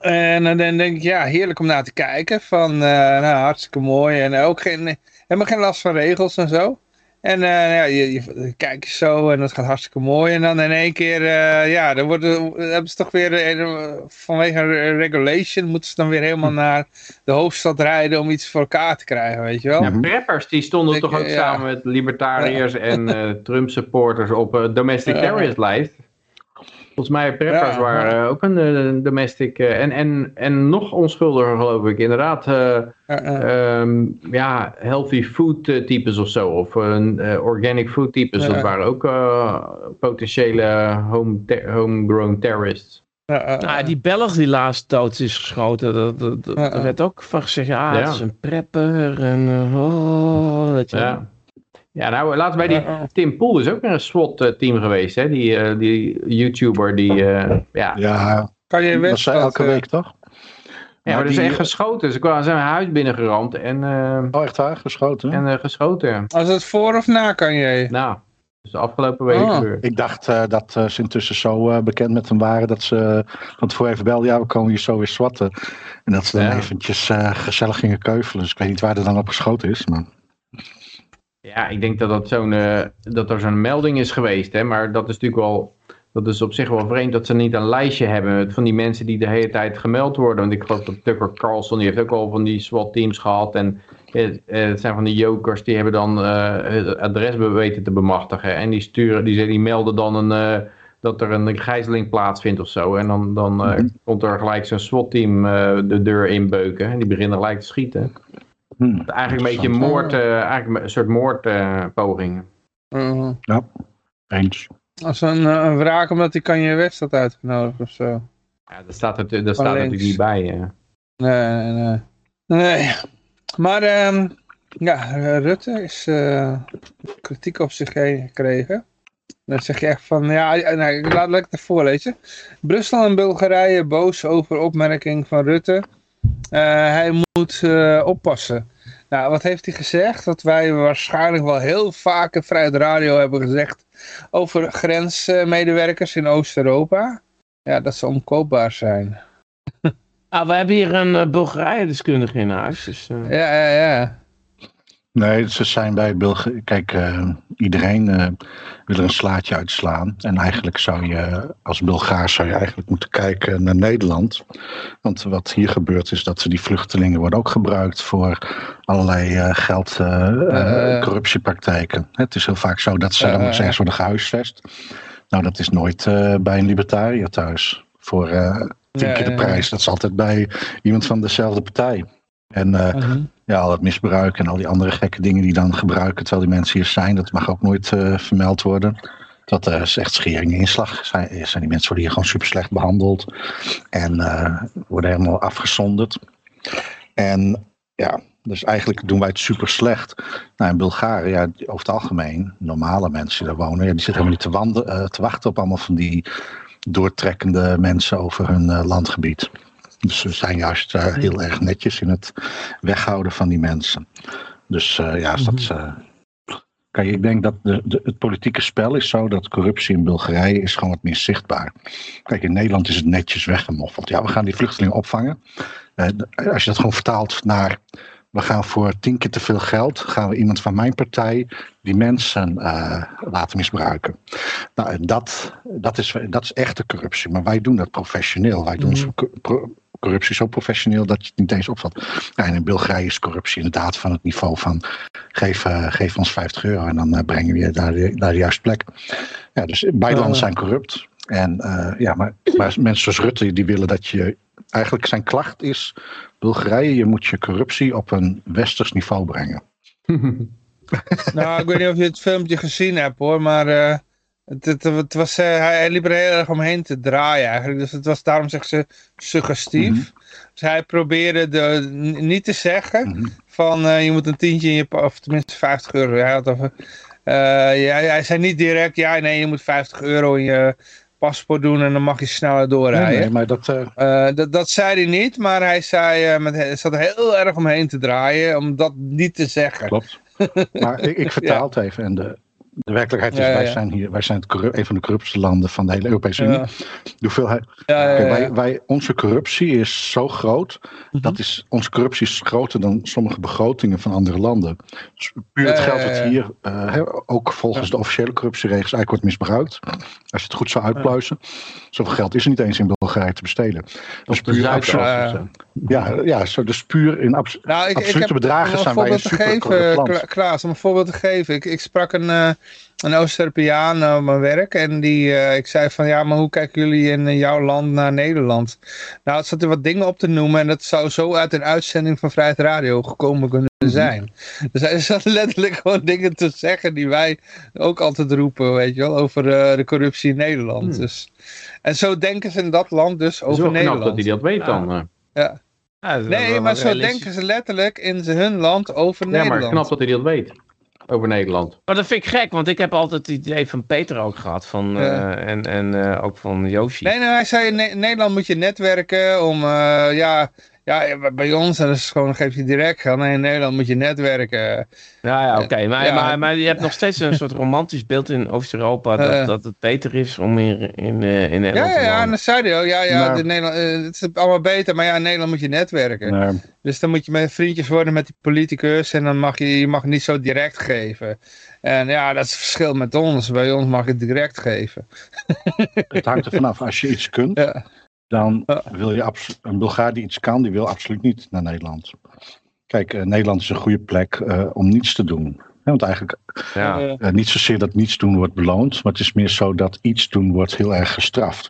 En eh, dan denk ik, ja, heerlijk om naar te kijken. Van, eh, nou, hartstikke mooi. En ook geen, helemaal geen last van regels en zo. En eh, ja, je, je kijkt je zo en dat gaat hartstikke mooi. En dan in één keer, eh, ja, dan worden, hebben ze toch weer, vanwege een regulation, moeten ze dan weer helemaal naar de hoofdstad rijden om iets voor elkaar te krijgen, weet je wel? Ja, preppers die stonden Ik, toch ook ja. samen met libertariërs en eh, Trump supporters op domestic Ja. terrorist lijst. Volgens mij preppers Ja, waren ook een eh, domestic eh, en, en, en nog onschuldiger geloof ik. Inderdaad, eh, Ja, ja. ehm, ja, healthy food types of zo. Of een eh, organic food types. Ja. Dat waren ook potentiële home homegrown terrorists. Nou, die Belg die laatst dood is geschoten, dat, dat, dat- er werd ook van gezegd, ja, Ja. het is een prepper en uh, oh, weet je wel. Ja. Nou, laatst bij die. Tim Poel is ook een SWAT-team geweest, hè? Die, eh, die YouTuber die, eh, ja, Ja, Kan je dat is elke eh, week toch? Ja, maar is die- echt geschoten. Ze kwamen zijn huis binnengerand en, eh, Oh, echt waar? Geschoten? en eh, geschoten. Als het voor of na kan je? Nou, is de afgelopen week Oh. Ik dacht eh, dat eh, ze intussen zo eh, bekend met hem waren dat ze van tevoren even belden, ja we komen hier zo weer swatten. En dat ze dan Ja. eventjes eh, gezellig gingen keuvelen. Dus ik weet niet waar er dan op geschoten is. Maar... Ja, ik denk dat, dat, zo'n, eh, dat er zo'n melding is geweest. Hè? Maar dat is natuurlijk wel... Dat is op zich wel vreemd dat ze niet een lijstje hebben van die mensen die de hele tijd gemeld worden. Want ik geloof dat Tucker Carlson, die heeft ook al van die SWAT-teams gehad. En eh, eh, het zijn van die jokers, die hebben dan eh, het adres weten te bemachtigen. En die, sturen, die, die melden dan een, dat er een gijzeling plaatsvindt of zo. En dan, dan Mhm. komt er gelijk zo'n SWAT-team de deur inbeuken. En die beginnen gelijk te schieten. Hm, Eigenlijk een beetje interessant. moord, eh, eigenlijk een soort moordpogingen. Uh, Eens. als een, eh, een wraak omdat hij kan je West had uitgenodigd of zo. Ja, dat staat er, dat staat links. natuurlijk niet bij. eh. Nee, nee, nee. Nee. Maar ehm, ja, Rutte is eh, kritiek op zich heen gekregen. Dan zeg je echt van, ja, ja, nou, ik laat lekker het voorlezen. Brussel en Bulgarije boos over opmerking van Rutte. Eh, hij moet eh, oppassen. Nou, wat heeft hij gezegd? Dat wij waarschijnlijk wel heel vaak in Vrijheid Radio hebben gezegd over grensmedewerkers in Oost-Europa. Ja, dat ze omkoopbaar zijn. Ah, we hebben hier een uh, Bulgarije-deskundige in huis. Dus, uh... Ja, ja, ja. Nee, ze zijn bij Bulgarije. Kijk, uh, iedereen uh, wil er een slaatje uitslaan. En eigenlijk zou je, als Bulgaar, zou je eigenlijk moeten kijken naar Nederland. Want wat hier gebeurt is dat die vluchtelingen worden ook gebruikt voor allerlei uh, geld, uh, corruptiepraktijken. Het is heel vaak zo dat ze dan ergens worden gehuisvest. Nou, dat is nooit bij een libertariër thuis. Voor tien keer de prijs. Dat is altijd bij iemand van dezelfde partij. En uh, uh-huh. Ja, al het misbruik en al die andere gekke dingen die dan gebruiken terwijl die mensen hier zijn, dat mag ook nooit uh, vermeld worden. Dat uh, is echt schering inslag. Zijn, zijn die mensen worden hier gewoon super slecht behandeld en uh, worden helemaal afgezonderd. En ja, dus eigenlijk doen wij het super slecht. Nou, in Bulgaren, ja, over het algemeen, normale mensen die daar wonen, ja, die zitten helemaal niet te, wanden, te wachten op allemaal van die doortrekkende mensen over hun landgebied. Dus we zijn juist uh, heel erg netjes in het weghouden van die mensen. Dus uh, ja, dat. Uh, kijk, ik denk dat de, de, het politieke spel is zo dat corruptie in Bulgarije is gewoon wat meer zichtbaar. Kijk, in Nederland is het netjes weggemoffeld. Ja, we gaan die vluchtelingen opvangen. Als je dat gewoon vertaalt naar. We gaan voor tien keer te veel geld, gaan we iemand van mijn partij die mensen uh, laten misbruiken. Nou, en dat, dat, is, dat is echte corruptie, maar wij doen dat professioneel. Wij doen mm. Corruptie zo professioneel dat je het niet eens opvat. Ja, en in Bulgarije is corruptie inderdaad van het niveau van geef, uh, geef ons 50 euro en dan uh, brengen we je naar de, naar de juiste plek. Ja, dus beide landen zijn corrupt. En uh, ja, maar, maar mensen zoals Rutte die willen dat je. Eigenlijk zijn klacht is: Bulgarije, je moet je corruptie op een westers niveau brengen. nou, ik weet niet of je het filmpje gezien hebt hoor, maar uh, het, het, het, was, uh, hij liep er heel erg omheen te draaien eigenlijk. Dus het was daarom zeg ze suggestief. Mm -hmm. Dus hij probeerde de, niet te zeggen mm -hmm. van uh, je moet een tientje in je, of tenminste 50 euro. Hij, had over, ja, hij zei niet direct, ja nee, je moet 50 euro in je paspoort doen en dan mag je sneller doorrijden. Nee, nee, maar dat, dat, dat zei hij niet, maar hij zei, met, hij zat heel erg omheen te draaien om dat niet te zeggen. Klopt. Maar ik, ik vertaal het even. En de, de werkelijkheid is, Ja, ja, wij zijn hier, wij zijn het een van de corruptste landen van de hele Europese Unie. De hoeveelheid, Ja, ja, Kijk, ja. wij, wij, onze corruptie is zo groot. Mhm. Dat is, onze corruptie is groter dan sommige begrotingen van andere landen. Dus puur het geld dat hier, eh, ook volgens de officiële corruptieregels, eigenlijk wordt misbruikt. Als je het goed zou uitpluizen. Zoveel geld is er niet eens in Bulgarije te besteden. Dus puur absoluut. Zo. Ja, ja zo, dus puur in abs- Nou, ik, ik absolute heb, bedragen zijn wij een voorbeeld te super geven, Klaas, om een voorbeeld te geven. Ik, ik sprak een, eh, een Oost-Europeaan op mijn werk en die, eh, ik zei van ja, maar hoe kijken jullie in jouw land naar Nederland? Nou, het zat er wat dingen op te noemen en dat zou zo uit een uitzending van Vrijheid Radio gekomen kunnen Mhm. zijn. Dus hij zat letterlijk gewoon dingen te zeggen die wij ook altijd roepen, weet je wel, over eh, de corruptie in Nederland. Hmm. Dus, en zo denken ze in dat land dus Het is over wel knap Nederland. dat hij dat weet dan. Ja. Ja, Nee, maar zo denken ze letterlijk in ze- hun land over Ja, maar Nederland. knap dat hij dat weet. Over Nederland. Maar dat vind ik gek, want ik heb altijd het idee van Peter ook gehad. Van, Ja. eh, en en eh, ook van Yoshi. Nee, nee, hij zei in Ne- Nederland moet je netwerken om, eh, ja, ja, bij ons en dat is gewoon, geef je direct geld. Nee, in Nederland moet je netwerken. Ja, ja oké. Maar, Ja. maar, maar je hebt nog steeds een soort romantisch beeld in Oost-Europa. Dat, Eh. dat het beter is om in, in, eh, in Ja, Nederland ja, te ja, en dat zei hij ook. Ja, ja, Nou. de Nederland, eh, het is allemaal beter, maar ja, in Nederland moet je netwerken. Dus dan moet je met vriendjes worden met die politicus en dan mag je, je mag niet zo direct geven. En ja, dat is het verschil met ons. Bij ons mag je direct geven. het hangt er vanaf. Als je iets kunt, Ja. Dan wil je een Bulgaar die iets kan, die wil absoluut niet naar Nederland. Kijk, eh, Nederland is een goede plek eh, om niets te doen. Hè, want eigenlijk Ja. Eh, niet zozeer dat niets doen wordt beloond, maar het is meer zo dat iets doen wordt heel erg gestraft.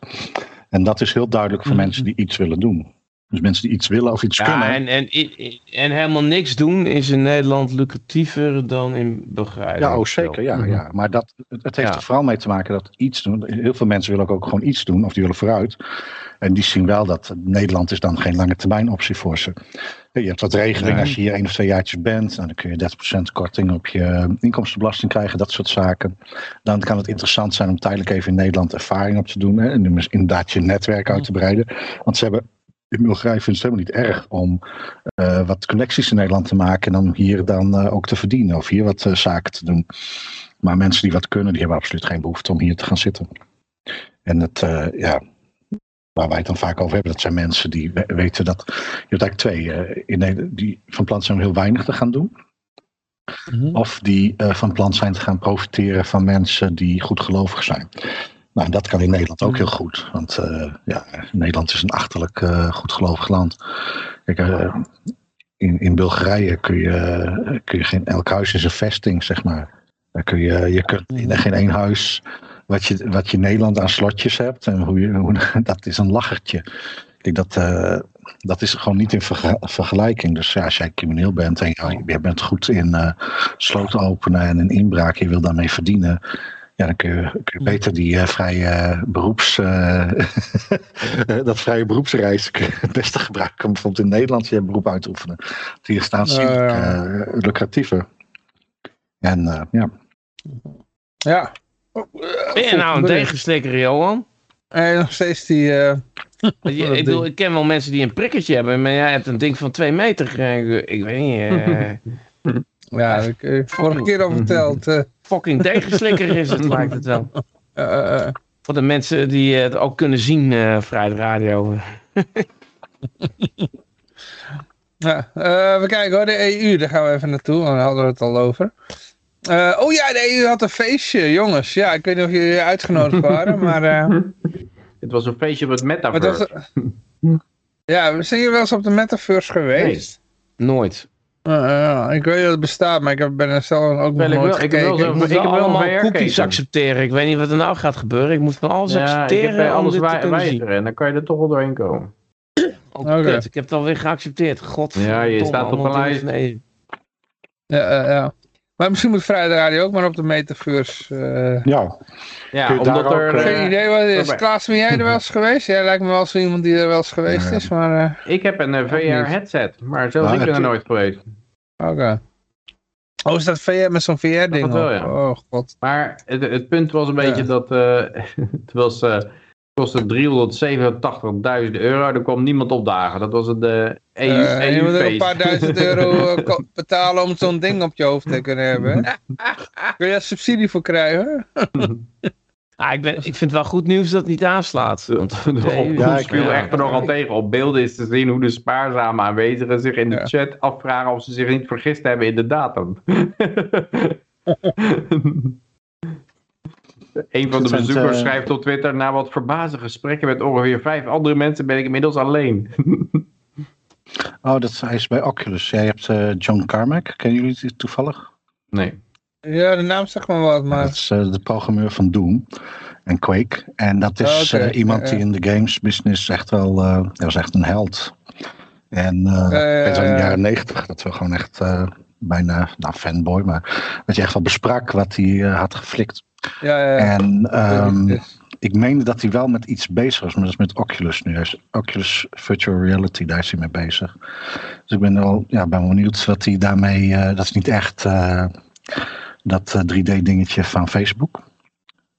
En dat is heel duidelijk voor Mhm. mensen die iets willen doen. Dus mensen die iets willen of iets Ja, kunnen. en, en, en, en helemaal niks doen is in Nederland lucratiever dan in Bulgarije. Ja, oh, zeker. Ja, Mhm. ja. Maar dat, het, het heeft Ja. er vooral mee te maken dat iets doen. Heel veel mensen willen ook, ook gewoon iets doen, of die willen vooruit. En die zien wel dat Nederland is dan geen lange termijn optie voor ze. Je hebt wat regeling als je hier één of twee jaartjes bent. Nou, dan kun je 30% korting op je inkomstenbelasting krijgen, dat soort zaken. Dan kan het interessant zijn om tijdelijk even in Nederland ervaring op te doen. Hè, en dus inderdaad je netwerk uit te breiden. Want ze hebben in Bulgarije vindt het helemaal niet erg om eh, wat connecties in Nederland te maken en dan hier dan eh, ook te verdienen of hier wat eh, zaken te doen. Maar mensen die wat kunnen, die hebben absoluut geen behoefte om hier te gaan zitten. En het, ja, waar wij het dan vaak over hebben, dat zijn mensen die we- weten dat. Je hebt eigenlijk twee in Nederland die van plan zijn om heel weinig te gaan doen. Mhm. Of die van plan zijn te gaan profiteren van mensen die goedgelovig zijn. Nou, dat kan in Nederland ook heel goed. Want eh, ja, Nederland is een achterlijk eh, goedgelovig land. Kijk, eh, in, in Bulgarije kun je, kun je geen, elk huis is een vesting, zeg maar. Dan kun je, je kunt in geen één huis wat je, wat je in Nederland aan slotjes hebt. En hoe je, hoe, dat is een lachertje. Ik denk dat, dat is gewoon niet in verge- vergelijking. Dus ja, als jij crimineel bent en je, je bent goed in sloten openen en een inbraak, je wil daarmee verdienen. Ja, dan kun je, kun je beter die eh, vrije beroeps, eh, dat vrije beroepsreis het beste gebruiken om bijvoorbeeld in Nederland je beroep uit te oefenen. Want Hier staat eh, lucratiever. En eh, ja, Ja. Ben je nou een tegenstekker, Johan? En nog steeds die... eh, ik, bedoel, ik ken wel mensen die een prikkertje hebben, maar jij hebt een ding van twee meter. eh, Ik weet niet. eh, ja, dat heb ik eh, vorige keer al verteld. eh. fucking tegenslikker is het, lijkt het wel. Eh, Voor de mensen die het ook kunnen zien, eh Vrijheid Radio. ja, eh, we kijken hoor, de EU, daar gaan we even naartoe, want daar hadden we het al over. Eh, oh ja, de EU had een feestje, jongens. Ja, ik weet niet of jullie uitgenodigd waren, maar... eh, Het was een feestje op het metaverse. was, ja, zijn jullie wel eens op de Metaverse geweest? Nooit. Eh, eh, ik weet dat het bestaat, maar ik heb- ben er zelf ook nog ik nooit wil- ik heb wel gekeken. Ik moet Ik heb allemaal cookies accepteren. Ik weet niet wat er nou gaat gebeuren. Ik moet van alles Ja, ik accepteren om alles dit te wij- kunnen zien. wijzeren en dan kan je er toch wel doorheen komen. Oh, Oké. kut, ik heb het alweer geaccepteerd. God. Ja, je staat op een lijst. Nee. Ja, eh, ja. Maar misschien moet Vrijheid Radio ook maar op de Metaverse. eh, ja. Ja, omdat er... ook, Geen eh, idee wat het is. Klaas, ben jij er wel eens geweest? Jij lijkt me wel zo iemand die er wel eens geweest Ja. is, maar... eh, Ik heb een. VR-headset, maar zelfs Nou, ik ben er nooit geweest. Oké. Oh, is dat VR met zo'n VR-ding? Dat wel, op? ja. Oh, god. Maar het, het punt was een beetje Ja. dat... eh, het was... eh, kostte 387.000 euro. Er kwam niemand opdagen. Dat was het uh, EU, Eh, je moet er een EU paar duizend euro eh, betalen om zo'n ding op je hoofd te kunnen hebben. Kun je daar subsidie voor krijgen? Ah, ik, ben, ik vind het wel goed nieuws dat het niet aanslaat. Want De Nee, oproep ja, ik- viel ja. echter nogal tegen. Op beelden is te zien hoe de spaarzame aanwezigen zich in de Ja. chat afvragen of ze zich niet vergist hebben in de datum. Een van de Het bezoekers eh, schrijft op Twitter... Na wat verbazen gesprekken met ongeveer vijf andere mensen ben ik inmiddels alleen. Oh, dat, hij is bij Oculus. Jij hebt eh, John Carmack. Kennen jullie die toevallig? Nee. Ja, de naam zegt maar wat, Dat maar... is eh, de programmeur van Doom en Quake. En dat is Oh, eh, iemand Ja, die in de games business echt wel... eh dat was echt een held. En eh weet in de ja. jaren negentig dat we gewoon echt eh, bijna... Nou, fanboy, maar dat je echt wel besprak wat hij eh, had geflikt. Ja, ja, ja. En ehm, ik meende dat hij wel met iets bezig was, maar dat is met Oculus nu. Is Oculus Virtual Reality, daar is hij mee bezig. Dus ik ben wel ja, ben benieuwd wat hij daarmee. eh, dat is niet echt eh, dat 3D-dingetje van Facebook,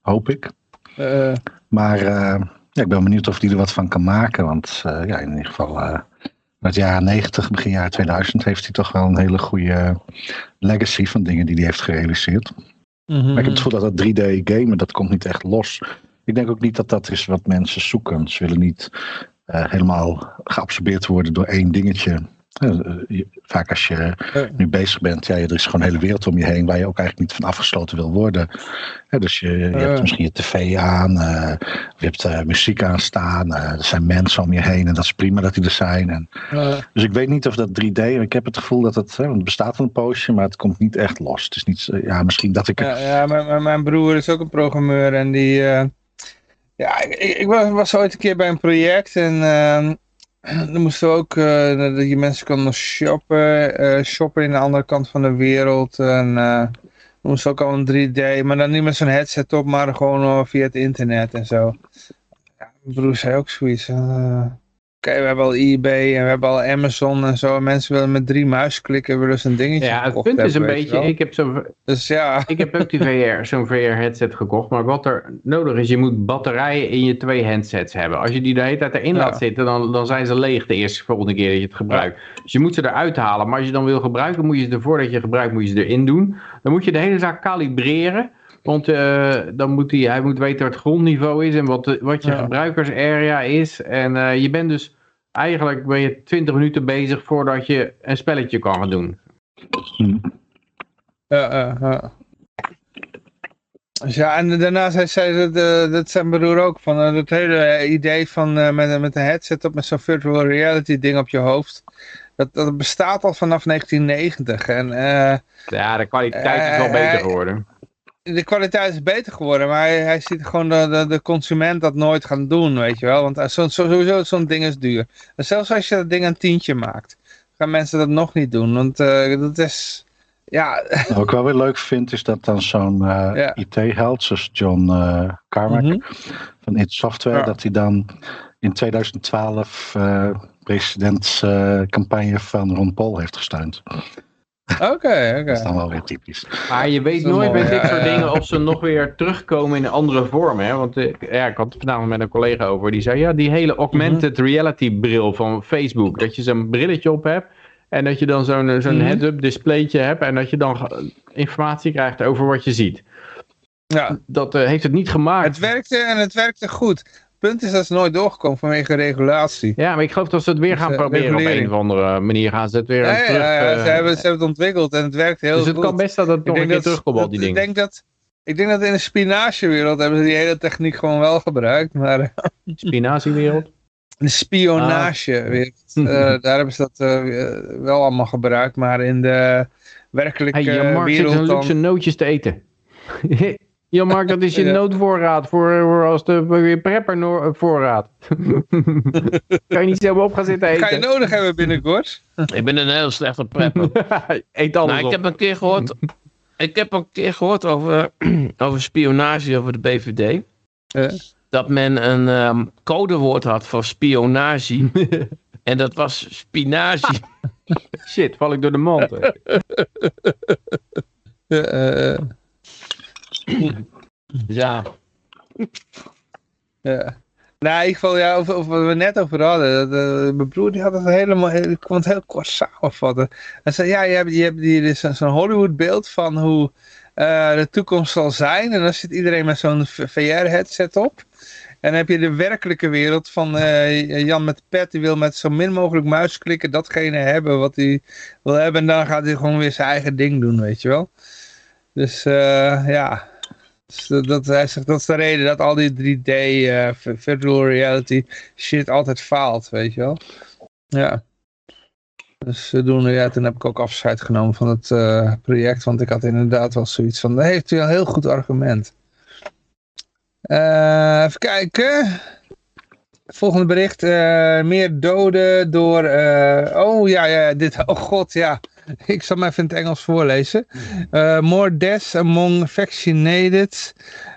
hoop ik. eh, Maar eh, ja, ik ben benieuwd of hij er wat van kan maken. Want eh, ja, in ieder geval. eh met jaren 90, begin jaren 2000 heeft hij toch wel een hele goede legacy van dingen die hij heeft gerealiseerd. Mhm. Maar ik heb het gevoel dat dat 3D gamen, dat komt niet echt los. Ik denk ook niet dat dat is wat mensen zoeken. Ze willen niet eh, helemaal geabsorbeerd worden door één dingetje. Eh, eh, vaak als je nu bezig bent, ja, er is gewoon een hele wereld om je heen waar je ook eigenlijk niet van afgesloten wil worden. Dus je, je hebt misschien je tv aan, eh, je hebt eh, muziek aan staan, eh, er zijn mensen om je heen en dat is prima dat die er zijn. En, eh, dus ik weet niet of dat 3D, ik heb het gevoel dat het, hè, want het bestaat al een poosje, maar het komt niet echt los. Het is niet, ja, misschien dat ik het Ja, ja mijn, mijn- broer is ook een programmeur en die... eh, ja, ik, ik- was ooit een keer bij een project en ehm dan moesten we ook... eh, dat je mensen konden shoppen, eh, shoppen in de andere kant van de wereld. En we moesten ook al een 3D, maar dan niet met zo'n headset op, maar gewoon via het internet en zo. Ja, mijn broer zei ook zoiets. Oké, we hebben al eBay en we hebben al Amazon en zo. En mensen willen met drie muisklikken willen ze een dingetje Ja, het punt is een beetje... Ik heb zo'n Dus ja, Ik heb ook die VR, zo'n VR-headset gekocht. Maar wat er nodig is, je moet batterijen in je twee handsets hebben. Als je die de hele tijd erin Ja. laat zitten, dan, dan zijn ze leeg de eerste volgende keer dat je het gebruikt. Dus je moet ze eruit halen. Maar als je dan wil gebruiken, moet je ze er voordat je gebruikt, moet je ze erin doen. Dan moet je de hele zaak kalibreren. Want eh, dan moet hij, hij moet weten wat het grondniveau is en wat, de- wat je Ja. gebruikersarea is. En eh, je bent dus, eigenlijk ben je 20 minuten bezig voordat je een spelletje kan gaan doen. Ja, ja, ja. Dus ja, en daarna zei, zei dat, eh, dat zijn broer ook van het hele idee van met, met een headset op met zo'n virtual reality ding op je hoofd. Dat, dat bestaat al vanaf 1990 en Ja, de kwaliteit is wel beter geworden. De kwaliteit is beter geworden, maar hij, hij ziet gewoon de, de, de consument dat nooit gaan doen, weet je wel. Want eh, zo, sowieso zo'n ding is duur. En zelfs als je dat ding een tientje maakt, gaan mensen dat nog niet doen, want eh, dat is, ja, Wat ik wel weer leuk vind, is dat dan zo'n eh, Ja. IT-held, zoals John eh Carmack Mhm. van id Software, Ja. dat hij dan in 2012 eh presidentscampagne van Ron Paul heeft gesteund. Oké, oké. Dat is dan wel weer typisch. Maar je weet nooit met dit soort ja. dingen of ze nog weer terugkomen in een andere vorm. Hè? Want eh, ja, ik had het vanavond met een collega over. Die zei, ja, die hele augmented Mhm. reality bril van Facebook. Dat je zo'n brilletje op hebt. En dat je dan zo'n zo'n Mhm. head-up displaytje hebt. En dat je dan informatie krijgt over wat je ziet. Ja, Dat eh, heeft het niet gemaakt. het werkte en het werkte goed. Het punt is dat ze nooit doorgekomen vanwege regulatie. Ja, maar ik geloof dat ze het weer gaan Dus, eh, proberen op een of andere manier. Gaan ze het weer Ja, terug... ja, ja, eh, ze, hebben, ze hebben het ontwikkeld en het werkt heel dus het goed. kan best dat het nog een keer terugkomt, al die dingen. Ik denk dat, ik denk dat in de spinachewereld hebben ze die hele techniek gewoon wel gebruikt. Maar Spinaziewereld. in de spionagewereld, Ah. eh, daar hebben ze dat wel allemaal gebruikt. Maar in de werkelijke Hey, zit wereld een dan... luxe nootjes te eten. Jan Mark, dat is je Ja. noodvoorraad voor, voor als de prepper no- voorraad. kan je niet zo op gaan zitten eten? Ga je nodig hebben binnenkort? Ik ben een heel slechte prepper. Eet alles nou, ik op. heb een keer gehoord, ik heb een keer gehoord over, over spionage over de BVD. Eh? Dat men een ehm, codewoord had voor spionage. en dat was spinazie. Shit, val ik door de mand. Ja, eh, eh, ja. ja. Nou, in ieder geval, ja, over, over wat we net over hadden. Dat, eh, mijn broer die had het helemaal, ik kon het heel kort samenvatten. Hij zei, ja, je hebt, je hebt hier dus zo'n Hollywood beeld van hoe eh, de toekomst zal zijn. En dan zit iedereen met zo'n VR-headset op. En dan heb je de werkelijke wereld van eh, Jan met pet, die wil met zo min mogelijk muisklikken datgene hebben wat hij wil hebben. En dan gaat hij gewoon weer zijn eigen ding doen, weet je wel. Dus eh, ja, dus dat, hij zegt, dat is de reden dat al die 3D eh, virtual reality shit altijd faalt, weet je wel. Ja. Dus zodoende, ja, toen heb ik ook afscheid genomen van het eh, project, want ik had inderdaad wel zoiets van, daar heeft u een heel goed argument. Eh, even kijken. Volgende bericht. eh, meer doden door... eh, oh ja, ja, dit... Oh god, ja. Ik zal maar even in het Engels voorlezen. Uh, more deaths among vaccinated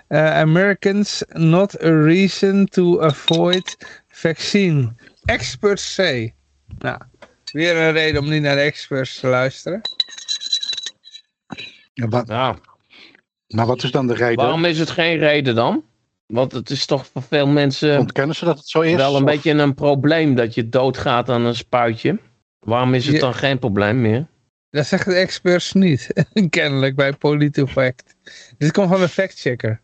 uh, Americans. Not a reason to avoid vaccine. Experts say. Nou, weer een reden om niet naar de experts te luisteren. Ja, wat, Nou, maar wat is dan de reden? waarom is het geen reden dan? Want het is toch voor veel mensen Ontkennen ze dat het zo is? wel een Of- beetje een probleem dat je doodgaat aan een spuitje. Waarom is het dan geen probleem meer? Dat zeggen de experts niet. Kennelijk bij PolitiFact. Dit komt van de factchecker.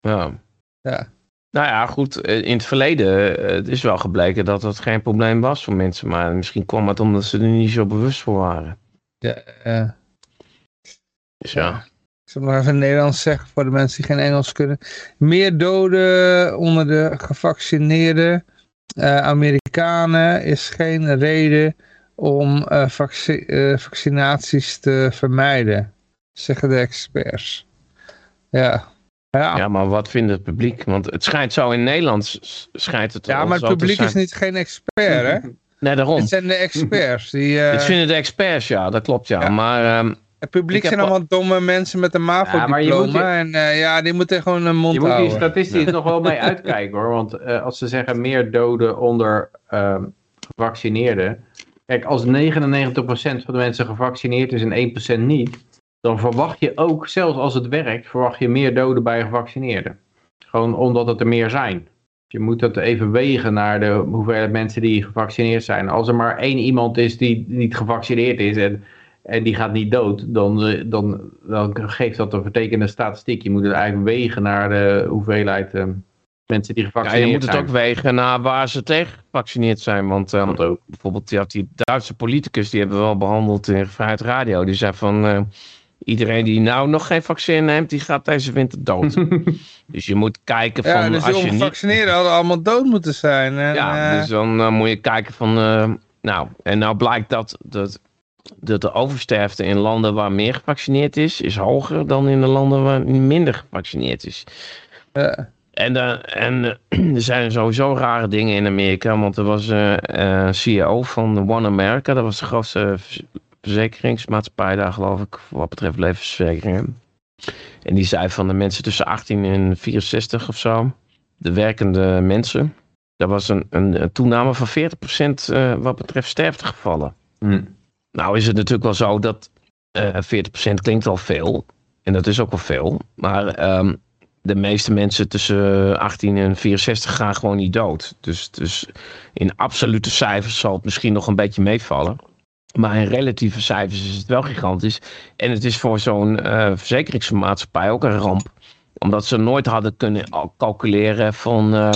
Ja. Ja. Nou ja, goed. eh, In het verleden eh, het is wel gebleken dat dat geen probleem was voor mensen. Maar misschien kwam het omdat ze er niet zo bewust voor waren. Ja, eh. Dus ja. Ik zal nog even in het Nederlands zeggen voor de mensen die geen Engels kunnen. Meer doden onder de gevaccineerde eh, Amerikanen is geen reden om eh, eh, vaccinaties te vermijden, zeggen de experts. Ja. Ja, ja. Ja, maar wat vindt het publiek? Want het schijnt zo in Nederland schijnt het al maar het publiek is niet geen expert, hè? Nee, daarom. Het zijn de experts. Die, eh, Dit vinden de experts, ja, dat klopt ja. Ja. Maar ehm, het publiek zijn al- allemaal domme mensen met een Ja, maar je moet MAVO-diploma. je- En eh, ja, die moeten gewoon een mond Je moet hier houden. statistisch nog wel mee uitkijken hoor. Want eh, als ze zeggen meer doden onder ehm, gevaccineerden. Kijk, als 99% van de mensen gevaccineerd is en 1% niet. Dan verwacht je ook, zelfs als het werkt, verwacht je meer doden bij gevaccineerden. Gewoon omdat het er meer zijn. Je moet dat even wegen naar de hoeveelheid mensen die gevaccineerd zijn. Als er maar één iemand is die niet gevaccineerd is en, en die gaat niet dood, dan, eh, dan, dan geeft dat een vertekende statistiek. Je moet het eigenlijk wegen naar de hoeveelheid eh, mensen die ja, gevaccineerd je moet het zijn. ook wegen naar waar ze tegen gevaccineerd zijn. Want ehm, Dat ook. bijvoorbeeld ja, die Duitse politicus, die hebben we wel behandeld in Vrijheid Radio. Die zei van, eh, iedereen die nou nog geen vaccin neemt, die gaat deze winter dood. dus je moet kijken van, Ja, dus die als je niet... hadden allemaal dood moeten zijn. En, Ja, eh, dus dan eh, moet je kijken van, eh, nou, en nou blijkt dat, dat, dat de oversterfte in landen waar meer gevaccineerd is, is hoger dan in de landen waar minder gevaccineerd is. ja. En, eh, en eh, er zijn sowieso rare dingen in Amerika, want er was eh, eh, een CEO van One America, dat was de grootste verzekeringsmaatschappij daar geloof ik, wat betreft levensverzekeringen. En die zei van de mensen tussen 18 en 64 of zo, de werkende mensen, daar was een, een, een toename van 40% eh, wat betreft sterftegevallen. Hm. Nou is het natuurlijk wel zo dat eh 40% klinkt al veel. En dat is ook wel veel. Maar ehm, de meeste mensen tussen 18 en 64 gaan gewoon niet dood. Dus, dus in absolute cijfers zal het misschien nog een beetje meevallen. Maar in relatieve cijfers is het wel gigantisch. En het is voor zo'n eh, verzekeringsmaatschappij ook een ramp. Omdat ze nooit hadden kunnen al calculeren van... eh,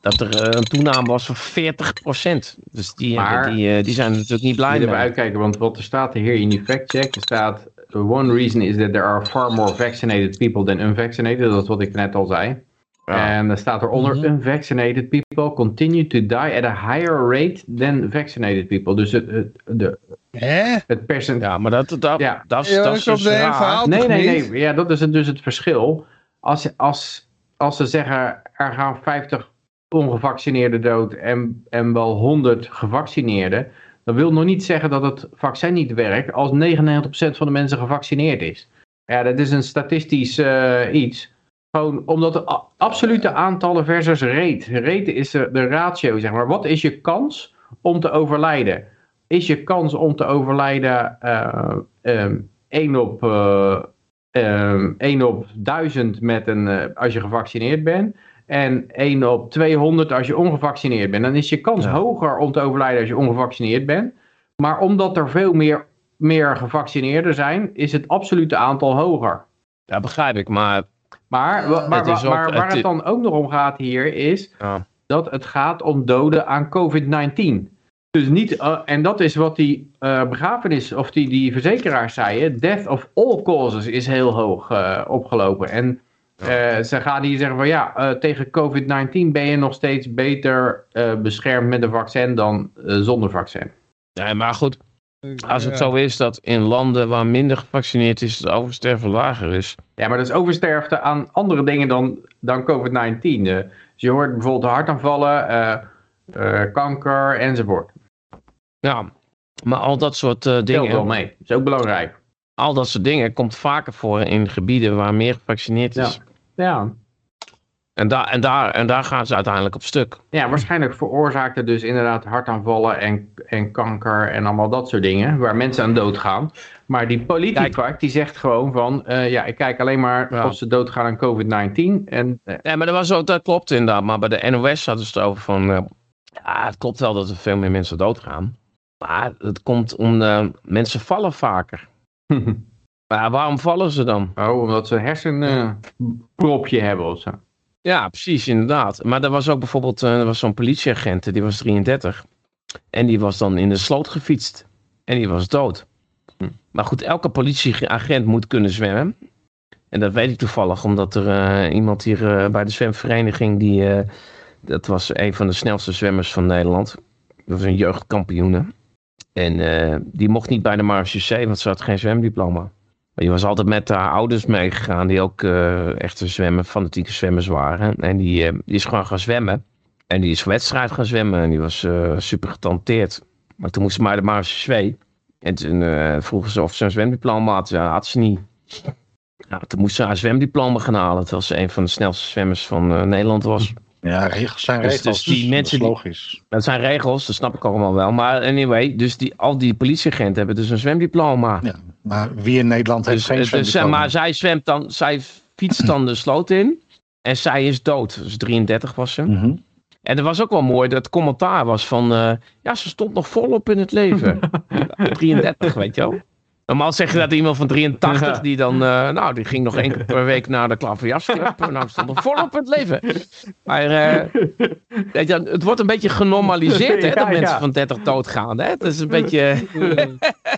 dat er eh, een toename was van 40%. Dus die, Maar- die, eh, die zijn natuurlijk niet blij mee. even uitkijken, want wat er staat hier in die fact-check, er staat... One reason is that there are far more vaccinated people than unvaccinated. Dat is wat ik net al zei. Ja. En er staat eronder, Mhm. unvaccinated people continue to die at a higher rate than vaccinated people. Dus het, het, de, Hè? het percentage... Ja, maar dat, dat, Ja. dat, is, Ja, dat is dus raar. verhaal. Nee, nee, niet? nee. Ja, dat is het, dus het verschil. Als, als, als ze zeggen, er gaan 50 ongevaccineerden dood en, en wel 100 gevaccineerden, dan wil nog niet zeggen dat het vaccin niet werkt als 99% van de mensen gevaccineerd is. Ja, dat is een statistisch eh, iets. Gewoon omdat de absolute aantallen versus rate. Rate is de, ratio, zeg maar. Wat is je kans om te overlijden? Is je kans om te overlijden eh, ehm, 1 op, eh, ehm, 1 op 1000 met een, eh, als je gevaccineerd bent? En 1 op 200 als je ongevaccineerd bent. Dan is je kans Ja. hoger om te overlijden als je ongevaccineerd bent. Maar omdat er veel meer, meer gevaccineerden zijn, is het absolute aantal hoger. Ja, begrijp ik. Maar Maar, maar, ook- maar waar het dan ook nog om gaat hier is Ja. dat het gaat om doden aan COVID-19. Dus niet, eh, en dat is wat die eh, begrafenis of die, die verzekeraars zeiden. Death of all causes is heel hoog eh, opgelopen. En eh, ze gaan hier zeggen van ja, eh, tegen COVID-19 ben je nog steeds beter eh, beschermd met een vaccin dan eh, zonder vaccin. Nee, maar goed, als het Ja. zo is dat in landen waar minder gevaccineerd is, het oversterven lager is. Ja, maar dat is oversterfte aan andere dingen dan, dan COVID-19. eh. dus je hoort bijvoorbeeld hartaanvallen, eh, eh, kanker enzovoort. Ja, maar al dat soort eh, Telt wel dingen, mee. Dat is ook belangrijk. al dat soort dingen komt vaker voor in gebieden waar meer gevaccineerd is. Ja. En, daar en, daar, en daar gaan ze uiteindelijk op stuk. ja, waarschijnlijk veroorzaakt het dus inderdaad hartaanvallen en, en kanker en allemaal dat soort dingen. Waar mensen aan doodgaan. Maar die politicus die zegt gewoon van, eh, ja, ik kijk alleen maar Ja. of ze doodgaan aan COVID-19. En eh, Nee, maar dat, was ook, dat klopt inderdaad. Maar bij de NOS hadden ze het over van... eh, ja, het klopt wel dat er veel meer mensen doodgaan. Maar het komt om... mensen vallen vaker. Maar waarom vallen ze dan? oh, omdat ze een hersenpropje hebben of zo. Ja, precies, inderdaad. Maar er was ook bijvoorbeeld eh, er was zo'n politieagent, die was 33. En die was dan in de sloot gefietst. En die was dood. Hm. Maar goed, elke politieagent moet kunnen zwemmen. En dat weet ik toevallig, omdat er eh, iemand hier eh, bij de zwemvereniging, die, dat was een van de snelste zwemmers van Nederland. Dat was een jeugdkampioene. En die mocht niet bij de Marge want ze had geen zwemdiploma. Maar die was altijd met haar ouders meegegaan, die ook eh, echte zwemmen, fanatieke zwemmers waren. En die, eh, die is gewoon gaan zwemmen. En die is wedstrijd gaan zwemmen en die was eh, super getalenteerd. Maar toen moest ze bij de Marge En toen vroegen ze of ze een zwemdiploma had. Ja, had ze niet. Nou, toen moest ze haar zwemdiploma gaan halen, terwijl ze een van de snelste zwemmers van Nederland was. Ja, regels zijn Dus- regels. dus die dat mensen is die- logisch. Dat zijn regels, dat snap ik allemaal wel. Maar anyway, dus die, al die politieagenten hebben dus een zwemdiploma. Ja, maar wie in Nederland heeft Dus, geen dus, eh, zwemdiploma? maar zij zwemt dan, zij fietst dan de sloot in. En zij is dood. Dus 33 was ze. Mhm. En er was ook wel mooi dat het commentaar was van... eh, ja, ze stond nog volop in het leven. 33, weet je wel. Normaal zeg je dat iemand van 83 die dan... eh, nou, die ging nog één keer per week naar de klaverjasclub. nou, stond nog volop in het leven. Maar eh, je, het wordt een beetje genormaliseerd hè, Ja, dat mensen ja. van 30 doodgaan. Hè? Het is een beetje...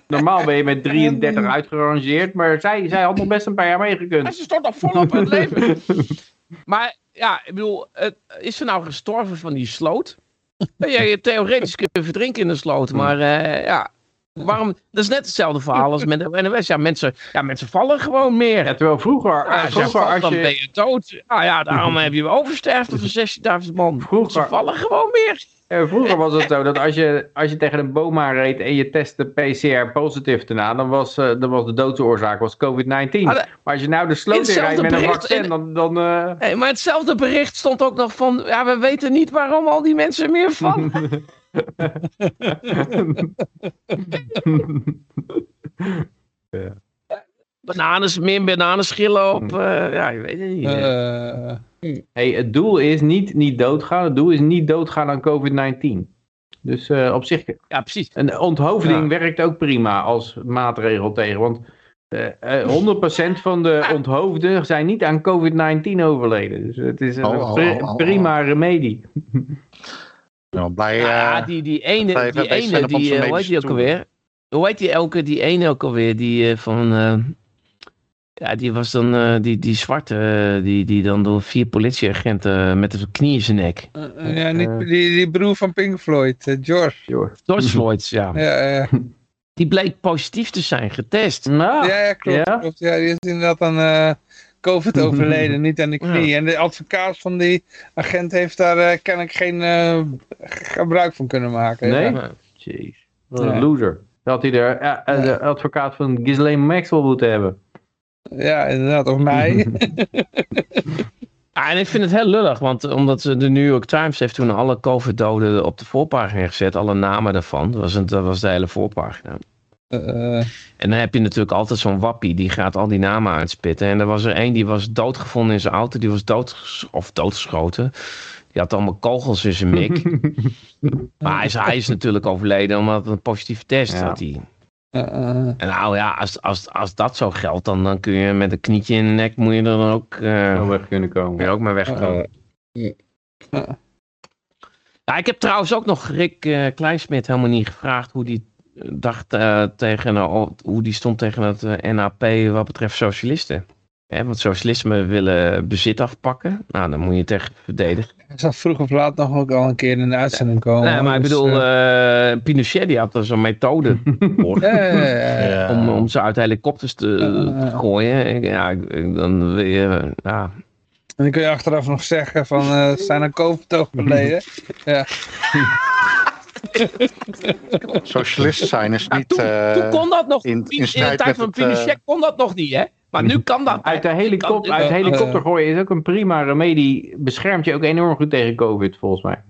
Normaal ben je met 33 uitgerangeerd, maar zij, zij had nog best een paar jaar Ja, meegekund. ze stond nog volop in het leven. Maar ja, ik bedoel, is ze nou gestorven van die sloot? Ja, je, theoretisch kun je verdrinken in de sloot, maar eh, ja, waarom? Dat is net hetzelfde verhaal als met de NOS. Ja, mensen, ja, mensen vallen gewoon meer. Ja, terwijl vroeger, eh, als je vroeger als dan ben je, je dood. Nou ja, daarom heb je oversterfte van 16.000 man. Vroeger- Ze vallen gewoon meer. eh, vroeger was het zo dat als je, als je tegen een boom aanreed en je testte PCR positief daarna, dan was, eh, dan was de doodsoorzaak was COVID-19. Ah, maar als je nou de sloot hetzelfde inrijdt met een vaccin, in- dan... dan eh, Hey, maar hetzelfde bericht stond ook nog van, ja, we weten niet waarom al die mensen meer vallen. Bananen, meer bananenschillen op, eh, ja, je weet het niet. eh. Eh, Hey, het doel is niet, niet doodgaan. Het doel is niet doodgaan aan COVID-19. Dus eh, op zich, ja, precies. een onthoofding Ja. werkt ook prima als maatregel tegen. Want eh, eh, 100% van de onthoofden zijn niet aan COVID-19 overleden. Dus het is een Oh, oh, pri- oh, oh, prima remedie. Nou, blij, Ja, eh, die, die ene, die wij ene, op die, eh, hoe heet die ook alweer? Hoe heet die elke, die ene ook alweer, die eh, van, eh, ja, die was dan, eh, die, die zwarte, eh, die, die dan door vier politieagenten met een knie in zijn nek. eh, ja, niet, die, die broer van Pink Floyd, eh, George. George Floyd, ja. Ja, ja. Die bleek positief te zijn, getest. Nou, ja, ja, klopt. ja? klopt. Ja, die is inderdaad aan eh, COVID overleden, niet aan de knie. En de advocaat van die agent heeft daar eh, kennelijk geen eh, gebruik van kunnen maken. Nee? Ja. Jeez, wat een Ja. loser. Dan had hij de, eh, eh, de advocaat van Ghislaine Maxwell moeten hebben. Ja, inderdaad, of mij. Ja, en ik vind het heel lullig, want omdat ze- de New York Times heeft toen alle COVID-doden op de voorpagina gezet, alle namen daarvan. Dat was, een, dat was de hele voorpagina. En dan heb je natuurlijk altijd zo'n wappie, die gaat al die namen uitspitten. En er was er één die was doodgevonden in zijn auto, die was dood, of doodgeschoten. Die had allemaal kogels in zijn mik. maar hij is, hij is natuurlijk overleden omdat een positieve test Ja. had hij. eh, eh. En nou ja, als, als, als dat zo geldt, dan, dan kun je met een knietje in de nek, moet je er dan ook, Zo weg kunnen kun komen. je ook maar wegkomen. Ja, ik heb trouwens ook nog Rick Kleinsmit helemaal niet gevraagd hoe die dacht eh, tegen, hoe die stond tegen het eh, NAP wat betreft socialisten. Hè, want socialisme willen bezit afpakken. Nou, dan moet je tegen verdedigen. Hij zal vroeg of laat nog ook al een keer in de uitzending komen. Nee, maar ik dus, bedoel, eh, eh, Pinochet die had er zo'n methode voor. ja, ja, ja, ja. Ja. Om, om ze uit helikopters te te gooien. Ik- Ja, ik- ik- dan wil je, ja, En dan kun je achteraf nog zeggen van, eh zijn er COVID overleden? ja. Socialist zijn is niet... toen, eh, toen kon dat nog. in- In, de tijd van het, eh, Pinochet kon dat nog niet, hè? Maar nu kan dat. Uit de helikopter, Kan- uit de eh, helikopter eh. gooien is ook een prima remedie. Beschermt je ook enorm goed tegen COVID, volgens mij.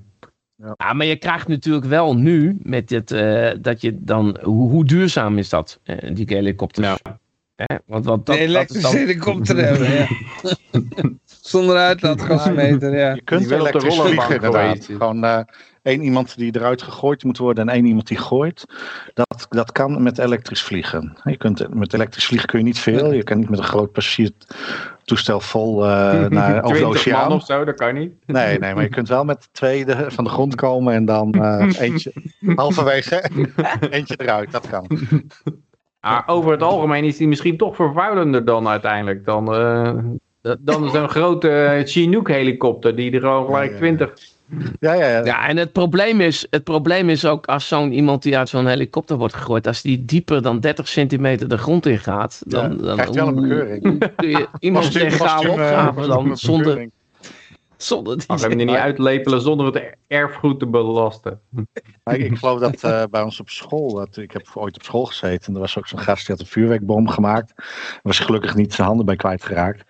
Ja, maar je krijgt natuurlijk wel nu met dit, eh, dat je dan, hoe, hoe duurzaam is dat, eh, die helikopters? Ja. Hè? Want, want dat, de dat is elektrische dan, helikopter hebben, ja. Zonder uitlaatgasmeter, ja. Je kunt op de elektrisch rollerbank vliegen inderdaad. Gewoon eh, één iemand die eruit gegooid moet worden en één iemand die gooit. Dat, dat kan met elektrisch vliegen. Je kunt, met elektrisch vliegen kun je niet veel. Je kan niet met een groot passagiertoestel vol eh, naar, over de 20 man oceaan. of zo, dat kan niet. Nee, nee, maar je kunt wel met de tweede van de grond komen en dan eh, eentje halverwege, eentje eruit. Dat kan. Maar over het algemeen is die misschien toch vervuilender dan uiteindelijk. Dan, eh, dan zo'n grote Chinook helikopter die er gewoon gelijk Ja, ja, 20... Ja, ja, ja. ja, en het probleem, is, het probleem is ook als zo'n iemand die uit zo'n helikopter wordt gegooid, als die dieper dan 30 centimeter de grond in gaat, dan, Ja, dan krijgt wel een bekeuring. kun je iemand kostuum, eh, opgraven dan zonder, bekeuring. Zonder die Mag hem er niet uitlepelen zonder het erfgoed te belasten. Ik, ik geloof dat eh, bij ons op school, dat, ik heb ooit op school gezeten en er was ook zo'n gast die had een vuurwerkbom gemaakt. Was gelukkig niet zijn handen bij kwijtgeraakt.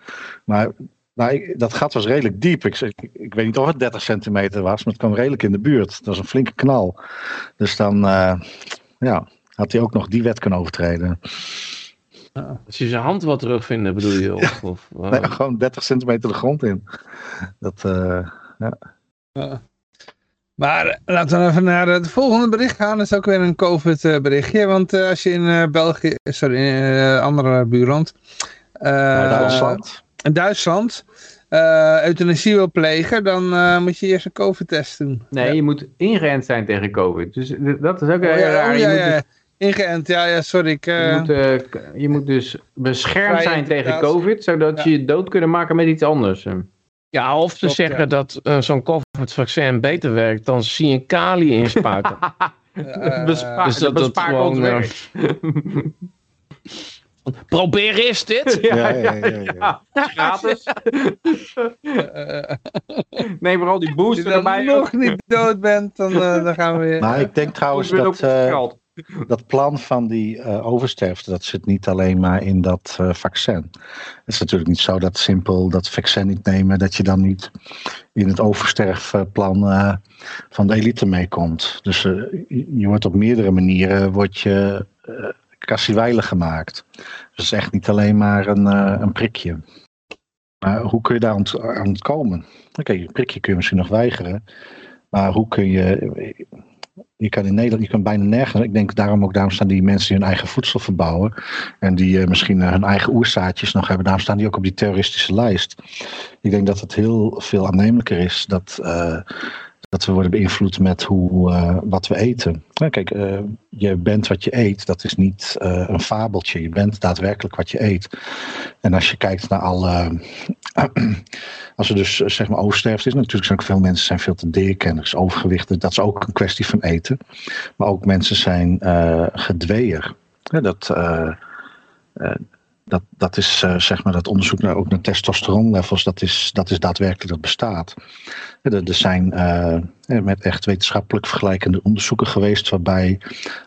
Maar nou, ik- dat gat was redelijk diep. Ik, ik, ik weet niet of het 30 centimeter was, maar het kwam redelijk in de buurt. Dat was een flinke knal. Dus dan eh, ja, had hij ook nog die wet kunnen overtreden. Als je zijn hand wat terugvinden, bedoel je? Of, of, eh, Nee, gewoon 30 centimeter de grond in. Dat, eh, Ja. Maar eh, laten we even naar het volgende bericht gaan. Dat is ook weer een COVID-berichtje. Want eh, als je in eh, België, sorry, in een andere buurland, eh, Duitsland. in Duitsland, eh, euthanasie wil plegen, dan eh, moet je eerst een COVID-test doen. Nee, je moet ingeënt zijn tegen COVID. Dus dat is ook Oh, heel ja, raar. oh, Je ja, moet ja. dus- Ingeënt, ja, ja, sorry. Ik, eh, Je moet, eh, je moet dus beschermd zijn tegen. COVID, zodat Ja. je je dood kunnen maken met iets anders. eh. Ja, of te Klopt, zeggen ja. dat eh, zo'n COVID-vaccin beter werkt dan zie je kali inspuiten. eh, Bespaar, dus dat- bespaart gewoon, ons eh, werk. Probeer eens dit! ja, Ja, ja, ja, ja. Gratis. eh, Neem vooral die als je booster dan erbij. nog niet dood bent, dan, eh, dan gaan we weer... Maar ik denk trouwens dat... eh, geld. Dat plan van die eh, oversterfte, dat zit niet alleen maar in dat eh, vaccin. Het is natuurlijk niet zo dat simpel dat vaccin niet nemen, dat je dan niet in het oversterfplan eh, van de elite meekomt. Dus je wordt op meerdere manieren word je gemaakt. Dus het is echt niet alleen maar een, een prikje. Maar hoe kun je daar aan ontkomen? Oké, een prikje kun je misschien nog weigeren. Maar hoe kun je je kan in Nederland, je kan bijna nergens. Ik denk daarom ook, daarom staan die mensen die hun eigen voedsel verbouwen. En die eh, misschien eh, hun eigen oerzaadjes nog hebben. Daarom staan die ook op die terroristische lijst. Ik denk dat het heel veel aannemelijker is dat, eh, dat we worden beïnvloed met hoe, eh, wat we eten. Ja, kijk, eh, je bent wat je eet. Dat is niet eh, een fabeltje. Je bent daadwerkelijk wat je eet. En als je kijkt naar alle. als er dus zeg maar oversterfte is, natuurlijk zijn ook veel mensen zijn veel te dik en er is overgewicht. Dat is ook een kwestie van eten. Maar ook mensen zijn gedweeër. Dat, dat, dat is eh, zeg maar dat onderzoek naar, ook naar testosteronlevels, dat is, dat is daadwerkelijk dat bestaat. Er, zijn eh, eh, met echt wetenschappelijk vergelijkende onderzoeken geweest waarbij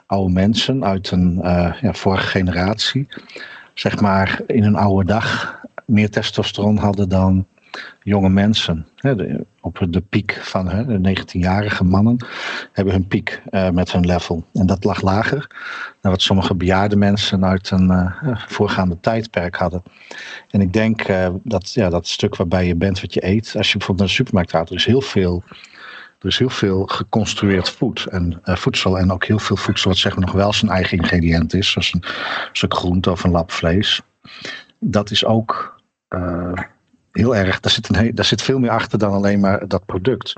oude mensen uit een ja, vorige generatie, zeg maar in hun oude dag, meer testosteron hadden dan jonge mensen, hè, op de piek van hè, de 19-jarige mannen, hebben hun piek eh, met hun level. En dat lag lager dan wat sommige bejaarde mensen uit een eh, voorgaande tijdperk hadden. En ik denk eh, dat ja, dat stuk waarbij je bent wat je eet, als je bijvoorbeeld naar de supermarkt gaat, er is heel veel. Er is heel veel geconstrueerd voed en, voedsel en ook heel veel voedsel wat zeg maar nog wel zijn eigen ingrediënt is, zoals een stuk groente of een lap vlees. Dat is ook heel erg, daar zit, een, daar zit veel meer achter dan alleen maar dat product.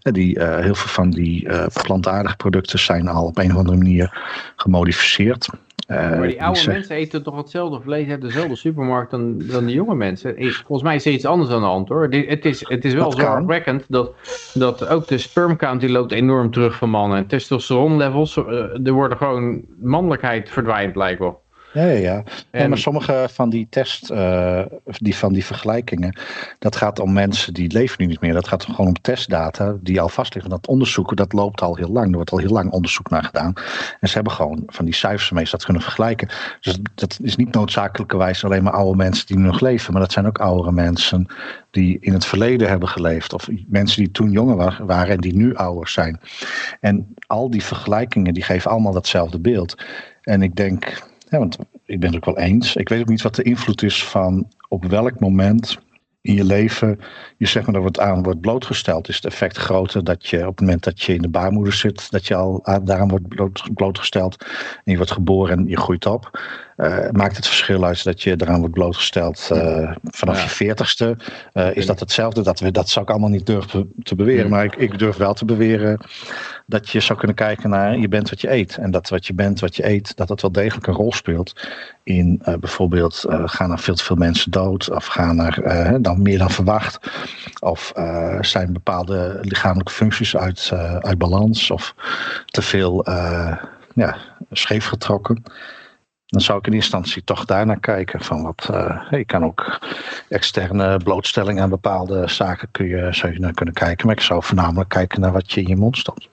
Die, eh, heel veel van die eh, plantaardige producten zijn al op een of andere manier gemodificeerd. Eh, Maar die oude mensen eten toch hetzelfde vlees uit dezelfde supermarkt dan, dan de jonge mensen. Volgens mij is er iets anders aan de hand hoor. Dit- Het is, het is wel zorgwekkend dat, dat ook de sperm count die loopt enorm terug van mannen. En testosteron levels, er worden gewoon, mannelijkheid verdwijnt blijkbaar. Ja, ja, ja. Nee, En- maar sommige van die test, eh, die, van die vergelijkingen, dat gaat om mensen die leven nu niet meer. Dat gaat gewoon om testdata die al vast liggen. Dat onderzoek, dat loopt al heel lang. Er wordt al heel lang onderzoek naar gedaan. En ze hebben gewoon van die cijfers ze dat kunnen vergelijken. Dus dat is niet noodzakelijkerwijs alleen maar oude mensen die nu nog leven. Maar dat zijn ook oudere mensen die in het verleden hebben geleefd. Of mensen die toen jonger wa- waren en die nu ouder zijn. En al die vergelijkingen die geven allemaal datzelfde beeld. En ik denk, ja, want ik ben het ook wel eens. Ik weet ook niet wat de invloed is van op welk moment in je leven je zeg maar er wordt aan wordt blootgesteld. Is het effect groter dat je op het moment dat je in de baarmoeder zit, dat je al aan- daaraan wordt bloot, blootgesteld en je wordt geboren en je groeit op. Eh, maakt het verschil uit dat je eraan wordt blootgesteld eh, vanaf Ja. je veertigste? Eh, is dat hetzelfde? Dat, we, dat zou ik allemaal niet durven te beweren. Maar ik, ik durf wel te beweren dat je zou kunnen kijken naar je bent wat je eet. En dat wat je bent wat je eet, dat dat wel degelijk een rol speelt in eh, bijvoorbeeld eh, gaan er veel te veel mensen dood of gaan er eh, dan meer dan verwacht. Of zijn bepaalde lichamelijke functies uit, uit balans of te veel ja, scheef getrokken. Dan zou ik in eerste instantie toch daar naar kijken. Van wat, je kan ook externe blootstelling aan bepaalde zaken kun je, zou je naar kunnen kijken. Maar ik zou voornamelijk kijken naar wat je in je mond stopt.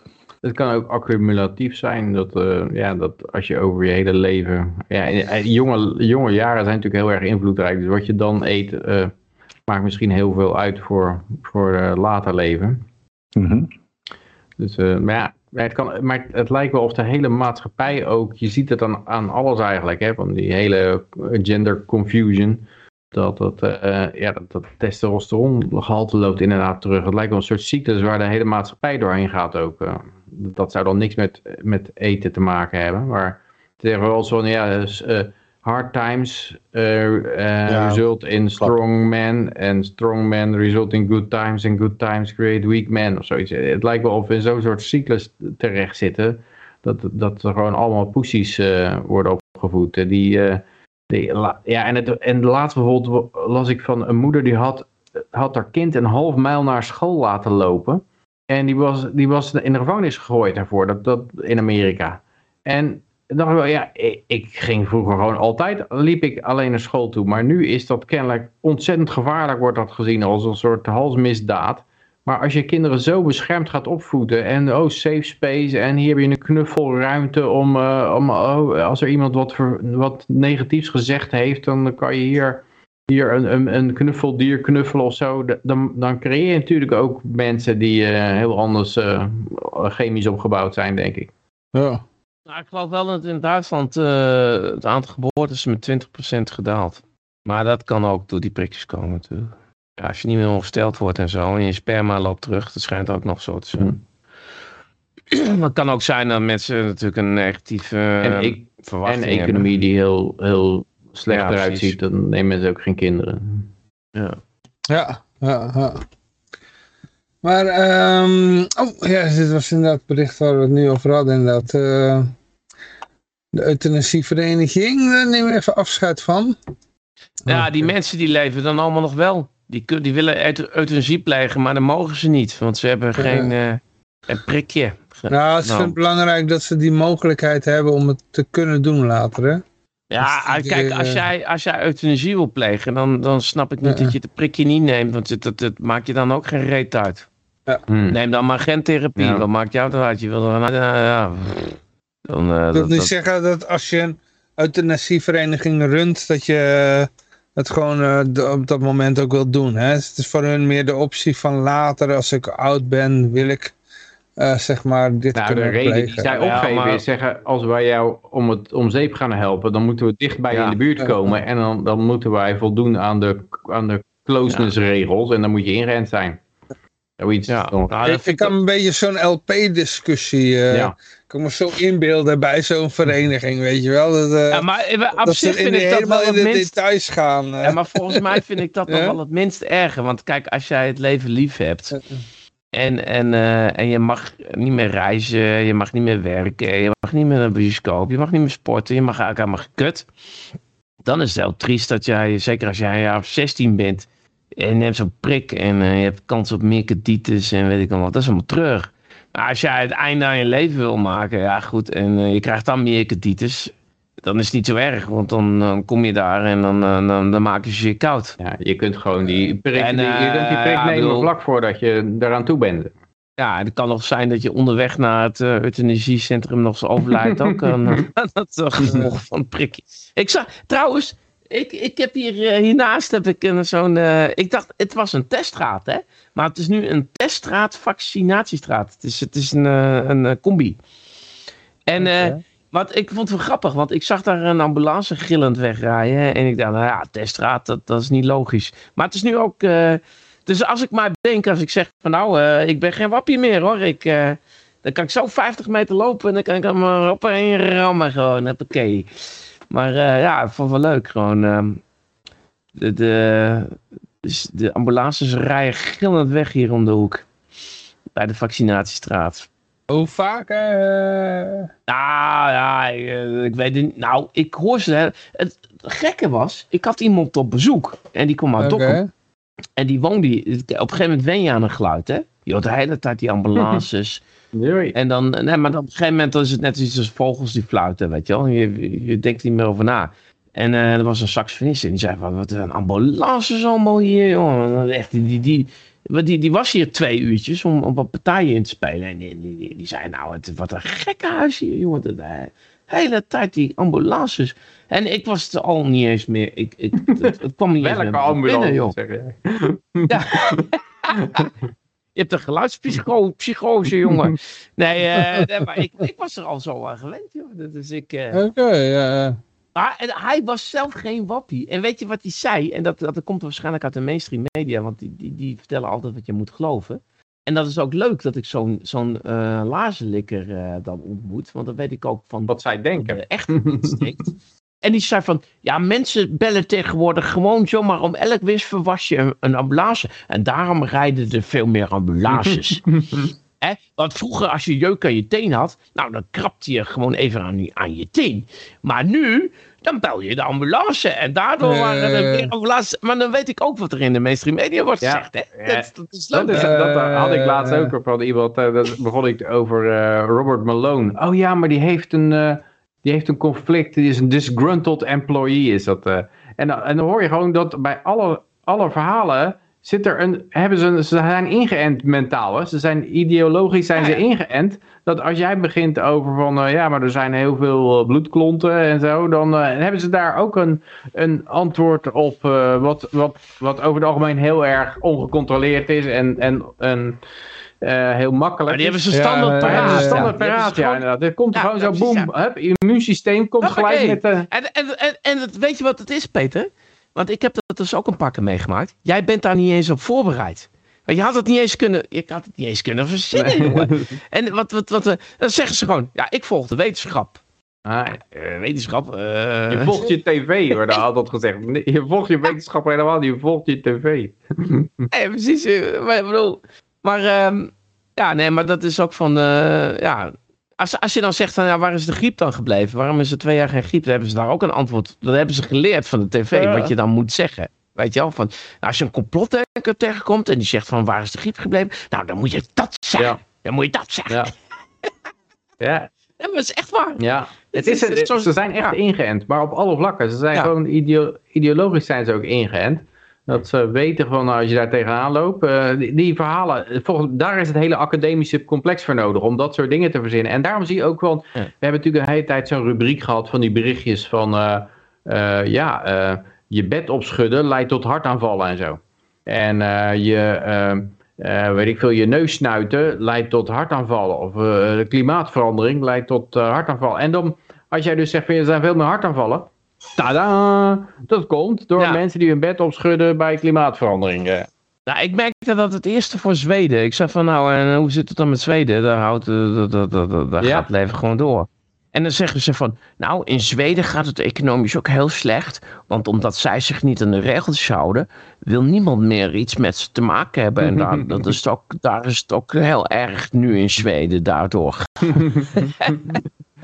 Het kan ook accumulatief zijn, dat, eh, ja, dat als je over je hele leven... Ja, eh, jonge, jonge jaren zijn natuurlijk heel erg invloedrijk. Dus wat je dan eet, eh, maakt misschien heel veel uit voor, voor later leven. Mhm. Dus, maar ja, maar het, kan, maar het lijkt wel of de hele maatschappij ook, je ziet het aan, aan alles eigenlijk, hè, van die hele gender confusion, dat, dat, eh, ja, dat, dat testosterongehalte loopt inderdaad terug. Het lijkt wel een soort cyclus waar de hele maatschappij doorheen gaat ook. Dat zou dan niks met, met eten te maken hebben, maar het is wel zo, ja, dus, eh, hard times eh, eh, Ja, result in strong men en strong men result in good times and good times create weak men of zoiets. Het lijkt wel of we in zo'n soort cyclus terecht zitten dat, dat er gewoon allemaal poesies worden opgevoed. Die, die, ja, en, het, en laatst bijvoorbeeld las ik van een moeder die had, had haar kind een half mijl naar school laten lopen. En die was, die was in de gevangenis gegooid daarvoor, dat, dat, in Amerika. En dacht ik wel, ja, ik, ging vroeger gewoon altijd, liep ik alleen naar school toe. Maar nu is dat kennelijk ontzettend gevaarlijk, wordt dat gezien als een soort halsmisdaad. Maar als je kinderen zo beschermd gaat opvoeden en oh, safe space en hier heb je een knuffelruimte om, eh, om oh, als er iemand wat, wat negatiefs gezegd heeft, dan kan je hier, hier een, een, een knuffeldier knuffelen of zo. Dan, dan creëer je natuurlijk ook mensen die eh, heel anders eh, chemisch opgebouwd zijn, denk ik. Ja. Nou, ik geloof wel dat in Duitsland eh, het aantal geboortes met 20% gedaald. Maar dat kan ook door die prikjes komen natuurlijk. Ja, als je niet meer ongesteld wordt en zo en je sperma loopt terug, dat schijnt ook nog zo te zijn. Maar het kan ook zijn dat mensen natuurlijk een negatieve En, ik, verwachting en hebben. economie die heel, heel slecht Ja, eruit precies. ziet, dan nemen ze ook geen kinderen. Ja. Ja, ja, ja. Maar, ehm, oh ja, dit was inderdaad het bericht waar we het nu over hadden. Inderdaad, eh, de euthanasievereniging, daar nemen we even afscheid van. Ja, die mensen die leven dan allemaal nog wel. Die, die willen eut- euthanasie plegen, maar dan mogen ze niet. Want ze hebben geen eh, een prikje. Nou, het is nou. wel belangrijk dat ze die mogelijkheid hebben om het te kunnen doen later, hè? Ja, Dus die, kijk, eh, als jij, als jij euthanasie wil plegen, dan, dan snap ik niet Ja. dat je het prikje niet neemt. Want het, het, het maakt je dan ook geen reet uit. Hmm. Neem dan maar geen therapie. Ja. Wat maakt jou dat uit? Je wil er, ja, ja. Dan, eh, Ik wil dat, niet dat- zeggen dat als je een euthanasievereniging runt, dat je het gewoon eh, op dat moment ook wil doen. Hè? Het is voor hun meer de optie van later, als ik oud ben, wil ik eh, zeg maar dit Nou, de reden die zij Ja, opgeven maar- is zeggen, als wij jou om, het, om zeep gaan helpen, dan moeten we dicht bij je Ja. in de buurt komen. En dan, dan moeten wij voldoen aan de, aan de closeness regels. En dan moet je ingeënt zijn. Zoiets. Ja, nou, ik, dat ik vind ik kan een beetje zo'n LP-discussie, eh Ja. kan me zo inbeelden bij zo'n vereniging, weet je wel. Dat, eh, Ja, maar op dat zich ze in vind de, ik dat helemaal wel in het de minst... details gaan. eh. Ja, maar volgens mij vind ik dat nog wel het minst erge. Want kijk, als jij het leven lief hebt... En, en, eh, en je mag niet meer reizen, je mag niet meer werken, je mag niet meer naar de bioscoop, je mag niet meer sporten, je mag eigenlijk helemaal gekut. Dan is het heel triest dat jij, zeker als jij een jaar of 16 bent, en je hebt zo'n prik en eh, je hebt kans op mierkaditis en weet ik al wat, dat is allemaal terug. Maar als jij het einde aan je leven wil maken, ja goed, en eh, je krijgt dan mierkaditis, dan is het niet zo erg, want dan, dan kom je daar en dan, eh, dan, dan maken ze je koud. Ja, je kunt gewoon die prik, En, die, je kunt die eh, prik ja, nemen bedoel- vlak voordat je eraan toe bent. Ja, het kan nog zijn dat je onderweg naar het eh euthanasiecentrum nog zo overlijdt ook. aan, eh, dat is een gevolg van het prikje. Ik zag, trouwens, ik, ik heb hier, eh, hiernaast heb ik een zo'n, eh, ik dacht, het was een teststraat, hè. Maar het is nu een teststraat, vaccinatiestraat. Het is, het is een, eh, een, eh, combi. En eh. Wat ik vond het wel grappig, want ik zag daar een ambulance gillend wegrijden. En ik dacht, nou ja, teststraat, dat, dat is niet logisch. Maar het is nu ook... eh, dus als ik maar denk, als ik zeg van nou, eh, ik ben geen wappie meer hoor. Ik, eh, dan kan ik zo 50 meter lopen en dan kan ik hem op een rammen gewoon. Hoppakee. Maar ja, ik vond het wel leuk gewoon. ehm, de, de, dus de ambulances rijden gillend weg hier om de hoek. Bij de vaccinatiestraat. Hoe vaak? eh, Nou ja, ik, eh, ik weet het niet. Nou, ik hoor ze. Het gekke was, ik had iemand op bezoek. En die kwam uit. Dokkum. En die woonde, op een gegeven moment wen je aan een geluid, hè? Je hoort de hele tijd die ambulances. En dan, nee, maar dan op een gegeven moment is het net iets als vogels die fluiten, weet je wel. Je, je denkt niet meer over na. En eh, er was een saxofonist en die zei van, wat een ambulances allemaal hier, jongen. Echt, die, die, die, die, die was hier twee uurtjes om, om wat partijen in te spelen. En die, die, die, die zei, nou, het, wat een gekke huis hier, jongen. De, de hele tijd die ambulances. En ik was het al niet eens meer, ik, ik, het, het kwam niet eens Welke meer ambulance, binnen, joh. zeg jij? Ja. Je hebt een geluidspsychose, jongen. Nee, eh, nee, maar ik, ik was er al zo aan gewend, joh. Dus ik, eh, Oké, ja, ja. Maar en hij was zelf geen wappie. En weet je wat hij zei? En dat, dat komt waarschijnlijk uit de mainstream media, want die, die, die vertellen altijd wat je moet geloven. En dat is ook leuk dat ik zo'n zo'n eh lazenlikker eh, dan ontmoet, want dan weet ik ook van Wat zij denken. de echt steekt. En die zei van, ja, mensen bellen tegenwoordig gewoon zomaar om elk wisverwasje een, een ambulance. En daarom rijden er veel meer ambulances. Hè? Want vroeger als je jeuk aan je teen had, nou dan krapte je gewoon even aan, je- aan je teen. Maar nu, dan bel je de ambulance en daardoor Ja, waren er ambulances. Maar dan weet ik ook wat er in de mainstream media wordt Ja. gezegd. Hè? Ja. Dat, dat is leuk. Dat, is, Eh, dat had ik laatst eh, ook van iemand. eh, dat begon ik over eh, Robert Malone. Oh ja, maar die heeft een, eh, die heeft een conflict. Die is een disgruntled employee. Is dat, eh. en, dan- en dan hoor je gewoon dat bij alle, alle verhalen. Zit er een, hebben ze, ze zijn ingeënt mentaal. Hè? Ze zijn ideologisch zijn ze ingeënt. Dat als jij begint over van eh, ja, maar er zijn heel veel eh, bloedklonten en zo. Dan eh, hebben ze daar ook een, een antwoord op. eh, wat, wat, wat over het algemeen heel erg ongecontroleerd is. En, en, en eh, heel makkelijk. Maar die hebben ze standaard ja, paraat. standaard paraat, ja, inderdaad. Het komt Ja, gewoon zo, boem, hup, immuunsysteem komt Hoppakee. gelijk met... eh En, en, en, en weet je wat het is, Peter? Want ik heb dat dus ook een pakken meegemaakt. Jij bent daar niet eens op voorbereid. Want je had het niet eens kunnen, je had het niet eens kunnen verzinnen, jongen. En wat, wat, wat, eh, dan zeggen ze gewoon, ja, ik volg de wetenschap. ah, Eh, wetenschap? eh, je volgt je tv, wordt altijd gezegd. Je volgt je wetenschap helemaal niet, je volgt je tv. Nee, precies. Maar, ik bedoel, maar ehm, ja, nee, maar dat is ook van, ja, als, als je dan zegt van, ja, waar is de griep dan gebleven? Waarom is er twee jaar geen griep? Dan hebben ze daar ook een antwoord. Dat hebben ze geleerd van de tv, Ja. wat je dan moet zeggen. Weet je wel, van, nou, als je een complotdenker tegenkomt en die zegt van, waar is de griep gebleven? Nou, dan moet je dat zeggen. Ja. Dan moet je dat zeggen. Ja. Ja, Ja, maar is echt waar. ja. Het Het is, het- ze zijn echt ingeënt, maar op alle vlakken. Ze zijn gewoon ideo- ideologisch zijn ze ook ingeënt. Dat ze weten van als je daar tegenaan loopt. eh, die, die verhalen, volgens, daar is het hele academische complex voor nodig om dat soort dingen te verzinnen. En daarom zie je ook wel, Ja. we hebben natuurlijk een hele tijd zo'n rubriek gehad van die berichtjes van, eh, eh, ja, je bed opschudden leidt tot hartaanvallen en zo. En je, weet ik veel, je neus snuiten leidt tot hartaanvallen. Of klimaatverandering leidt tot eh, hartaanvallen. En dan, als jij dus zegt van er zijn veel meer hartaanvallen. Tada! Dat komt door Ja. mensen die hun bed opschudden bij klimaatverandering. eh. Nou, ik merkte dat het eerste voor Zweden. Ik zei van nou, en hoe zit het dan met Zweden? Daar, houdt, eh, dat, dat, dat, dat- daar Ja. gaat het leven gewoon door. En dan zeggen ze van, nou, in Zweden gaat het economisch ook heel slecht. Want omdat zij zich niet aan de regels houden, wil niemand meer iets met ze te maken hebben. En daar, dat is ook, daar is het ook heel erg nu in Zweden daardoor.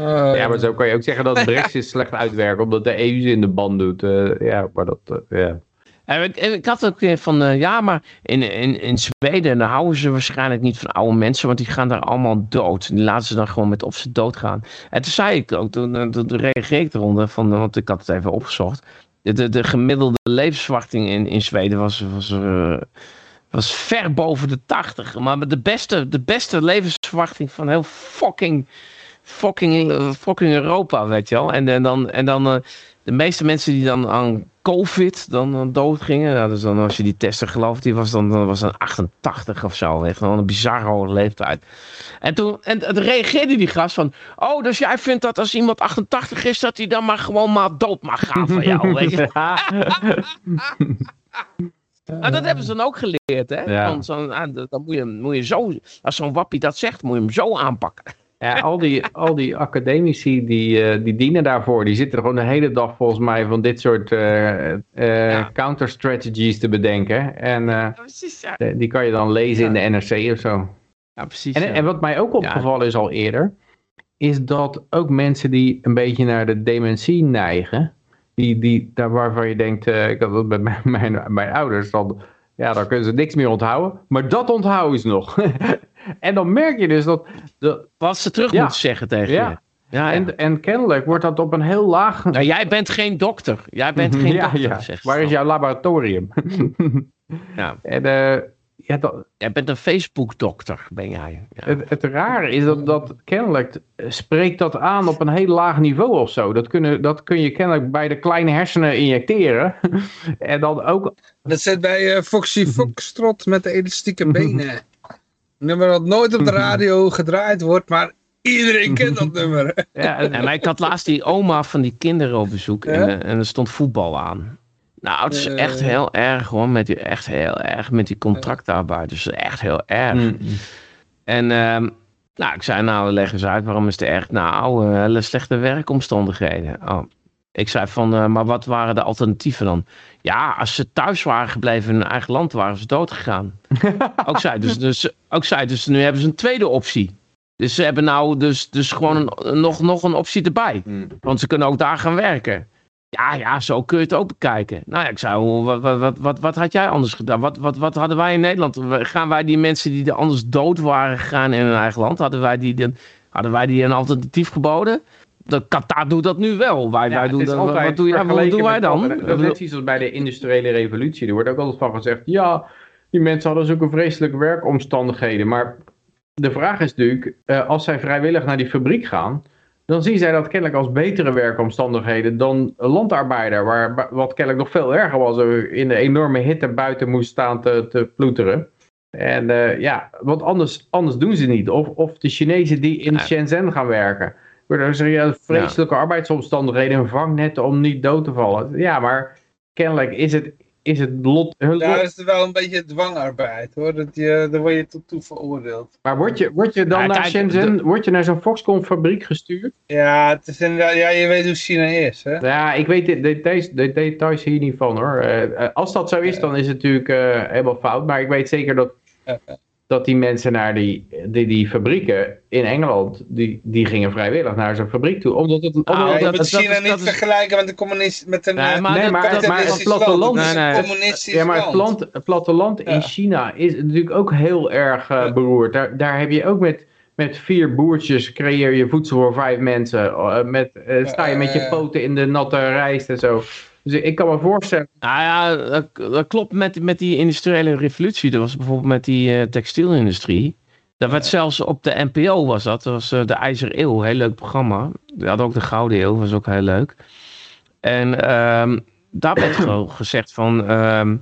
Eh, Ja, maar zo kan je ook zeggen dat de Brexit slecht uitwerkt, omdat de EU ze in de band doet. eh, ja, maar dat, eh, ja. En ik, en ik had ook weer van, ja, maar in, in, in Zweden dan houden ze waarschijnlijk niet van oude mensen, want die gaan daar allemaal dood. Die laten ze dan gewoon met op ze dood gaan. En toen zei ik ook, toen, toen reageerde ik eronder, van, want ik had het even opgezocht. De, de, de gemiddelde levensverwachting in, in Zweden was, was, eh, was ver boven de 80. Maar de beste, de beste levensverwachting van heel fucking, fucking, eh, fucking Europa, weet je wel. En, en dan, en dan eh, de meeste mensen die dan aan COVID dan, dan dood gingen. Nou, dus dan, als je die testen gelooft, die was dan, dan was dan 88 of zo. Echt wel een bizarre hoge leeftijd. En toen en, reageerde die gast van... Oh, dus jij vindt dat als iemand 88 is, dat hij dan maar gewoon maar dood mag gaan van jou, weet je? Nou, dat hebben ze dan ook geleerd, hè? Ja. Zo'n- ah, dan moet je, moet je zo... Als zo'n wappie dat zegt, moet je hem zo aanpakken. Ja, al die, al die academici die, eh, die dienen daarvoor. Die zitten er gewoon de hele dag volgens mij van dit soort eh, eh, Ja. counter-strategies te bedenken. En eh, precies, ja. die kan je dan lezen in de NRC of zo. Ja, precies. En, en wat mij ook opgevallen is al eerder, is dat ook mensen die een beetje naar de dementie neigen, die, die, daar waarvan je denkt, eh, ik had dat bij mijn, mijn, mijn ouders, dan, ja, dan kunnen ze niks meer onthouden, maar dat onthouden ze nog. en dan merk je dus dat, dat Wat ze terug Ja. moeten zeggen tegen Ja. je. Ja, ja. en, en kennelijk wordt dat op een heel laag... Nou, jij bent geen dokter. Jij bent geen ja, dokter, Waar is jouw laboratorium? Ja. en eh, ja, dat, Jij bent een Facebook-dokter, ben jij. Ja. Het, het rare is dat, dat kennelijk eh, spreekt dat aan op een heel laag niveau of zo. Dat, kunnen, dat kun je kennelijk bij de kleine hersenen injecteren. en dan ook... Dat zit bij eh, Foxy Foxtrot met de elastieke benen. Een nummer dat nooit op de radio gedraaid wordt, maar iedereen kent dat nummer. Ja, En ik had laatst die oma van die kinderen op bezoek en, Ja? eh, en er stond voetbal aan. Nou, het is Eh. echt heel erg hoor, met die, echt heel erg met die contractarbeiders. Echt heel erg. Mm. En ehm, nou, ik zei nou, leg eens uit, waarom is het erg? Nou, eh, hele slechte werkomstandigheden. Oh. Ik zei van, eh, maar wat waren de alternatieven dan? Ja, als ze thuis waren gebleven in hun eigen land, waren ze dood gegaan. ook, zij, dus, dus, ook zij, dus nu hebben ze een tweede optie. Dus ze hebben nou dus, dus gewoon een, nog, nog een optie erbij. Mm. Want ze kunnen ook daar gaan werken. Ja, ja, zo kun je het ook bekijken. Nou ja, ik hoe- wat, wat, wat, wat, wat had jij anders gedaan? Wat, wat, wat hadden wij in Nederland? Gaan wij die mensen die er anders dood waren gegaan in hun eigen land, hadden wij die, dan, hadden wij die een alternatief geboden? De Qatar doet dat nu wel. Wij, Ja, wij doen dat, wat, doe wat doen wij dan? Dat is net iets als bij de industriële revolutie. Er wordt ook altijd van gezegd, ja, die mensen hadden zulke vreselijke werkomstandigheden. Maar de vraag is natuurlijk, eh, als zij vrijwillig naar die fabriek gaan, dan zien zij dat kennelijk als betere werkomstandigheden dan landarbeider, waar, wat kennelijk nog veel erger was, er in de enorme hitte buiten moest staan te, te ploeteren. En eh, ja, want anders, anders doen ze niet. Of, of de Chinezen die in Ja. Shenzhen gaan werken. Er zijn ja, vreselijke arbeidsomstandigheden, een vangnet om niet dood te vallen. Ja, maar kennelijk is het, is het lot... Hun lot dat is wel een beetje dwangarbeid hoor. Dat je, daar word je tot toe veroordeeld. maar word je, word je dan Ja, naar kijk, Shenzhen, word je naar zo'n Foxconn fabriek gestuurd? Ja, het is inderdaad, ja, je weet hoe China is. Hè? Ja, ik weet de details, de details hier niet van hoor. Eh, eh, als dat zo is, dan is het natuurlijk eh, helemaal fout. Maar ik weet zeker dat, dat die mensen naar die, die, die fabrieken in Engeland, die, die gingen vrijwillig naar zo'n fabriek toe. Omdat het, omdat Ah, Ja, je dat- moet China niet is- vergelijken met de communist, met een Nee, eh, maar nee, maar, het platteland, land. Nee, nee. communistisch ja, maar het, plant, platteland in Ja. China is natuurlijk ook heel erg eh, beroerd. Daar, daar heb je ook met, met vier boertjes creëer je voedsel voor vijf mensen. Eh, met, eh, sta je met je Eh. poten in de natte rijst en zo. Dus ik kan me voorstellen. Nou ja, dat, dat klopt met, met die industriële revolutie. Dat was bijvoorbeeld met die eh, textielindustrie. Dat werd zelfs op de NPO was dat. Dat was eh, de IJzer Eeuw, heel leuk programma. Die had ook de Gouden Eeuw, was ook heel leuk. En ehm, daar werd gewoon gezegd van, ehm,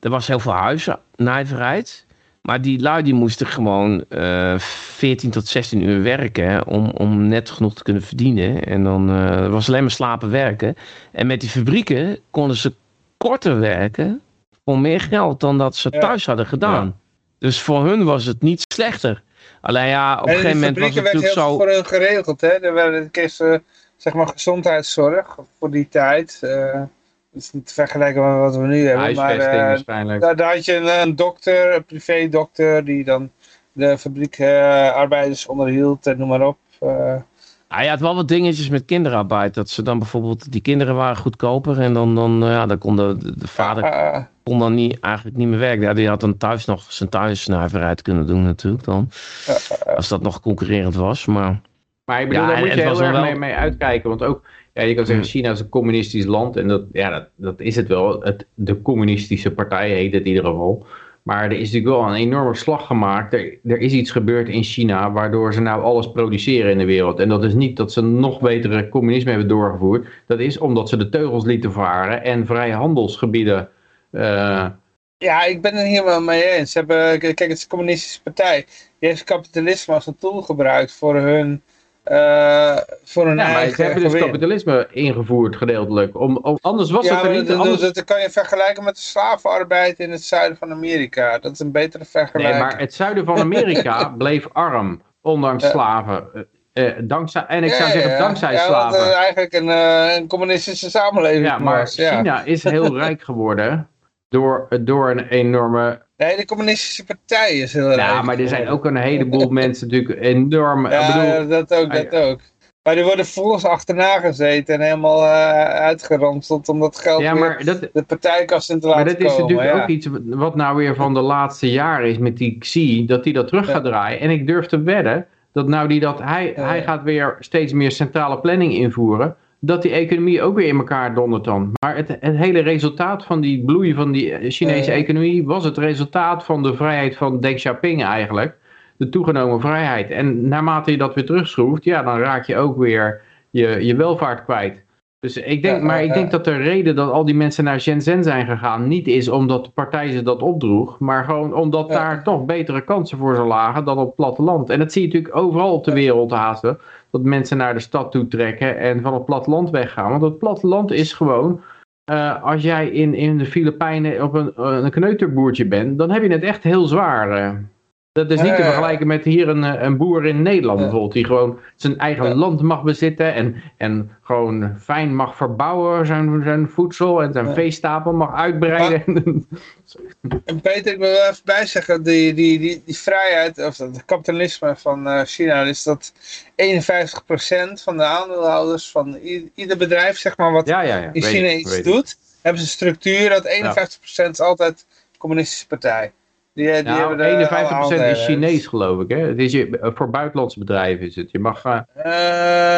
er was heel veel huisnijverheid. Maar die lui die moesten gewoon eh 14 tot 16 uur werken hè, om, om net genoeg te kunnen verdienen. En dan eh, was alleen maar slapen werken. En met die fabrieken konden ze korter werken voor meer geld dan dat ze Ja. thuis hadden gedaan. Dus voor hun was het niet slechter. Alleen ja, op een gegeven moment was fabrieken het werd heel natuurlijk zo... voor hun geregeld. Hè? Er werden kreeg ze, zeg maar gezondheidszorg voor die tijd. Eh, dat is niet te vergelijken met wat we nu hebben. Maar eh, waarschijnlijk. daar, daar had je een, een dokter, een privédokter, die dan de fabriekarbeiders onderhield en noem maar op. Eh, Ah, je had wel wat dingetjes met kinderarbeid. Dat ze dan bijvoorbeeld, die kinderen waren goedkoper. En dan, dan, eh, ja, dan kon de, de vader eh, kon dan niet, eigenlijk niet meer werken. Ja, die had dan thuis nog zijn thuisnijverheid kunnen doen natuurlijk dan. Als dat nog concurrerend was. Maar Maar ik bedoel, Ja, daar en moet je heel erg wel- mee, mee uitkijken. Want ook, ja, je kan zeggen, Hmm. China is een communistisch land. En dat, ja, dat, dat is het wel. Het, de communistische partij heet het in ieder geval. Maar er is natuurlijk wel een enorme slag gemaakt. Er, er is iets gebeurd in China waardoor ze nou alles produceren in de wereld. En dat is niet dat ze nog betere communisme hebben doorgevoerd. Dat is omdat ze de teugels lieten varen en vrije handelsgebieden... eh, ja, ik ben het hier wel mee eens. Ze hebben, kijk, het is communistische partij. Die heeft kapitalisme als een tool gebruikt voor hun, eh, voor ja, maar eigen ze hebben dus kapitalisme ingevoerd gedeeltelijk. Om, om, anders was ja, het er niet... dat, anders... dat, dat kan je vergelijken met de slavenarbeid in het zuiden van Amerika. Dat is een betere vergelijking. Nee, maar het zuiden van Amerika bleef arm, ondanks Ja. slaven. Eh, eh, dankzij, en ik zou Ja, zeggen ja, dankzij ja, want, slaven. eh, eigenlijk een, een communistische samenleving ja, maar was, ja. China is heel rijk geworden door, door een enorme... Nee, de communistische partij is heel rijk. Ja, maar er zijn ook een heleboel mensen natuurlijk enorm... Ja, bedoel, dat ook, dat ook. Maar die worden volgens achterna gezeten en helemaal eh uitgeramseld om dat geld ja, maar dat, de partijkast in te laten maar dat is natuurlijk ja. ook iets wat nou weer van de laatste jaren is met die Xi, dat hij dat terug gaat draaien. En ik durf te wedden dat nou die dat, hij, Ja. hij gaat weer steeds meer centrale planning invoeren, dat die economie ook weer in elkaar dondert dan. Maar het, het hele resultaat van die bloei van die eh, Chinese economie was het resultaat van de vrijheid van Deng Xiaoping eigenlijk. De toegenomen vrijheid. En naarmate je dat weer terugschroeft, ja, dan raak je ook weer je, je welvaart kwijt. Dus ik denk, Ja, maar ja, ik denk dat de reden dat al die mensen naar Shenzhen zijn gegaan, niet is omdat de partij ze dat opdroeg, maar gewoon omdat Ja. daar toch betere kansen voor ze lagen dan op het platteland. En dat zie je natuurlijk overal op de wereld haast wel, dat mensen naar de stad toe trekken en van het platteland weggaan. Want het platteland is gewoon, eh, als jij in, in de Filipijnen op een, een kneuterboertje bent, dan heb je het echt heel zwaar. Eh. Dat is niet te ja. vergelijken met hier een, eh, een boer in Nederland Ja. bijvoorbeeld, die gewoon zijn eigen land mag bezitten en, en gewoon fijn mag verbouwen zijn, zijn voedsel en zijn veestapel mag uitbreiden. En Peter, ik wil wel even bijzeggen, die, die, die, die vrijheid, of het kapitalisme van eh, China, is dat 51% van de aandeelhouders van ieder bedrijf, zeg maar, wat ja, ja, ja. in China ik, iets doet, hebben ze een structuur dat 51% is altijd de communistische partij. Die, die Nou, hebben de alle 51% aandelen. is Chinees geloof ik. Hè? Het is je, voor buitenlandse bedrijven is het. Je mag, eh,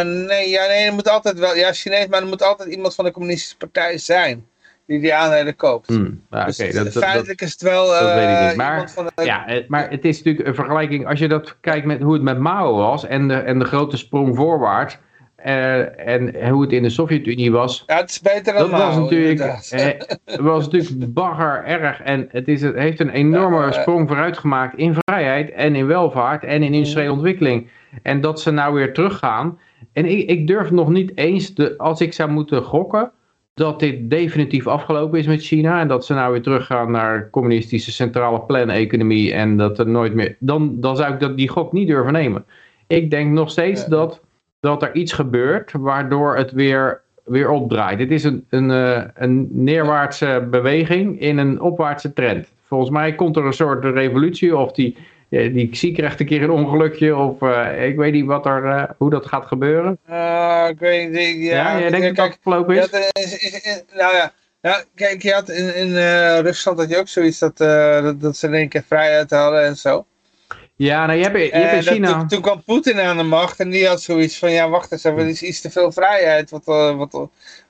Eh, nee, ja, nee, er moet altijd wel, ja, Chinees, maar er moet altijd iemand van de communistische partij zijn die die aandelen koopt. hmm, ja, Dus dat, dat, feitelijk is het wel dat weet ik eh, niet. Maar- iemand van de... Ja, maar het is natuurlijk een vergelijking. Als je dat kijkt met hoe het met Mao was en de, en de grote sprong voorwaarts. Eh, en hoe het in de Sovjet-Unie was. Ja, het is beter dan Dat was natuurlijk, eh, was natuurlijk bagger erg. En het, is, het heeft een enorme Ja, eh. sprong vooruit gemaakt in vrijheid en in welvaart en in industriële ontwikkeling. En dat ze nou weer teruggaan. En ik, ik durf nog niet eens, de, als ik zou moeten gokken, dat dit definitief afgelopen is met China. En dat ze nou weer teruggaan naar communistische centrale plan-economie. En dat er nooit meer. Dan, dan zou ik dat, die gok niet durven nemen. Ik denk nog steeds Ja. dat, dat er iets gebeurt waardoor het weer, weer opdraait. Het is een, een, eh, een neerwaartse beweging in een opwaartse trend. Volgens mij komt er een soort revolutie of die, eh, die Xi krijgt een keer een ongelukje of eh, ik weet niet wat er, hoe dat gaat gebeuren. Eh, ik weet niet, ik- Ja, ja, jij denkt dat het afgelopen is? had, is- is- is- nou ja, ja, kijk, je had in, in Rusland had je ook zoiets dat, dat, dat ze in één keer vrijheid hadden en zo. Ja, nou, je hebt, je hebt in dat- China... toen, toen kwam Poetin aan de macht en die had zoiets van, ja wacht eens even, er is iets te veel vrijheid wat, eh, wat,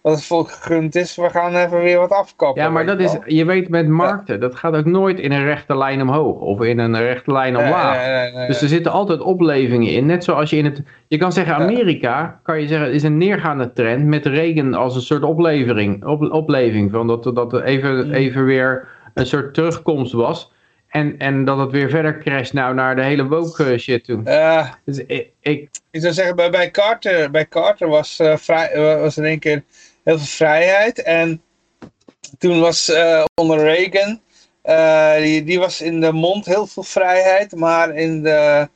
wat het volk gegund is. We gaan even weer wat afkappen. Ja, maar dat je is, je weet met markten, dat gaat ook nooit in een rechte lijn omhoog of in een rechte lijn omlaag. Nee, nee, nee, Dus er zitten altijd oplevingen in. Net zoals je in het. Je kan zeggen, Amerika, kan je zeggen, is een neergaande trend met Reagan als een soort oplevering. Op, opleving van dat, dat er even, even weer een soort terugkomst was. En, en dat het weer verder crasht nou naar de hele woke eh, shit toe. Dus ik, ik, ik zou zeggen, bij, bij Carter, bij Carter was, eh, vrij, was in één keer heel veel vrijheid. En toen was onder Reagan, die, die was in de mond heel veel vrijheid, maar in de,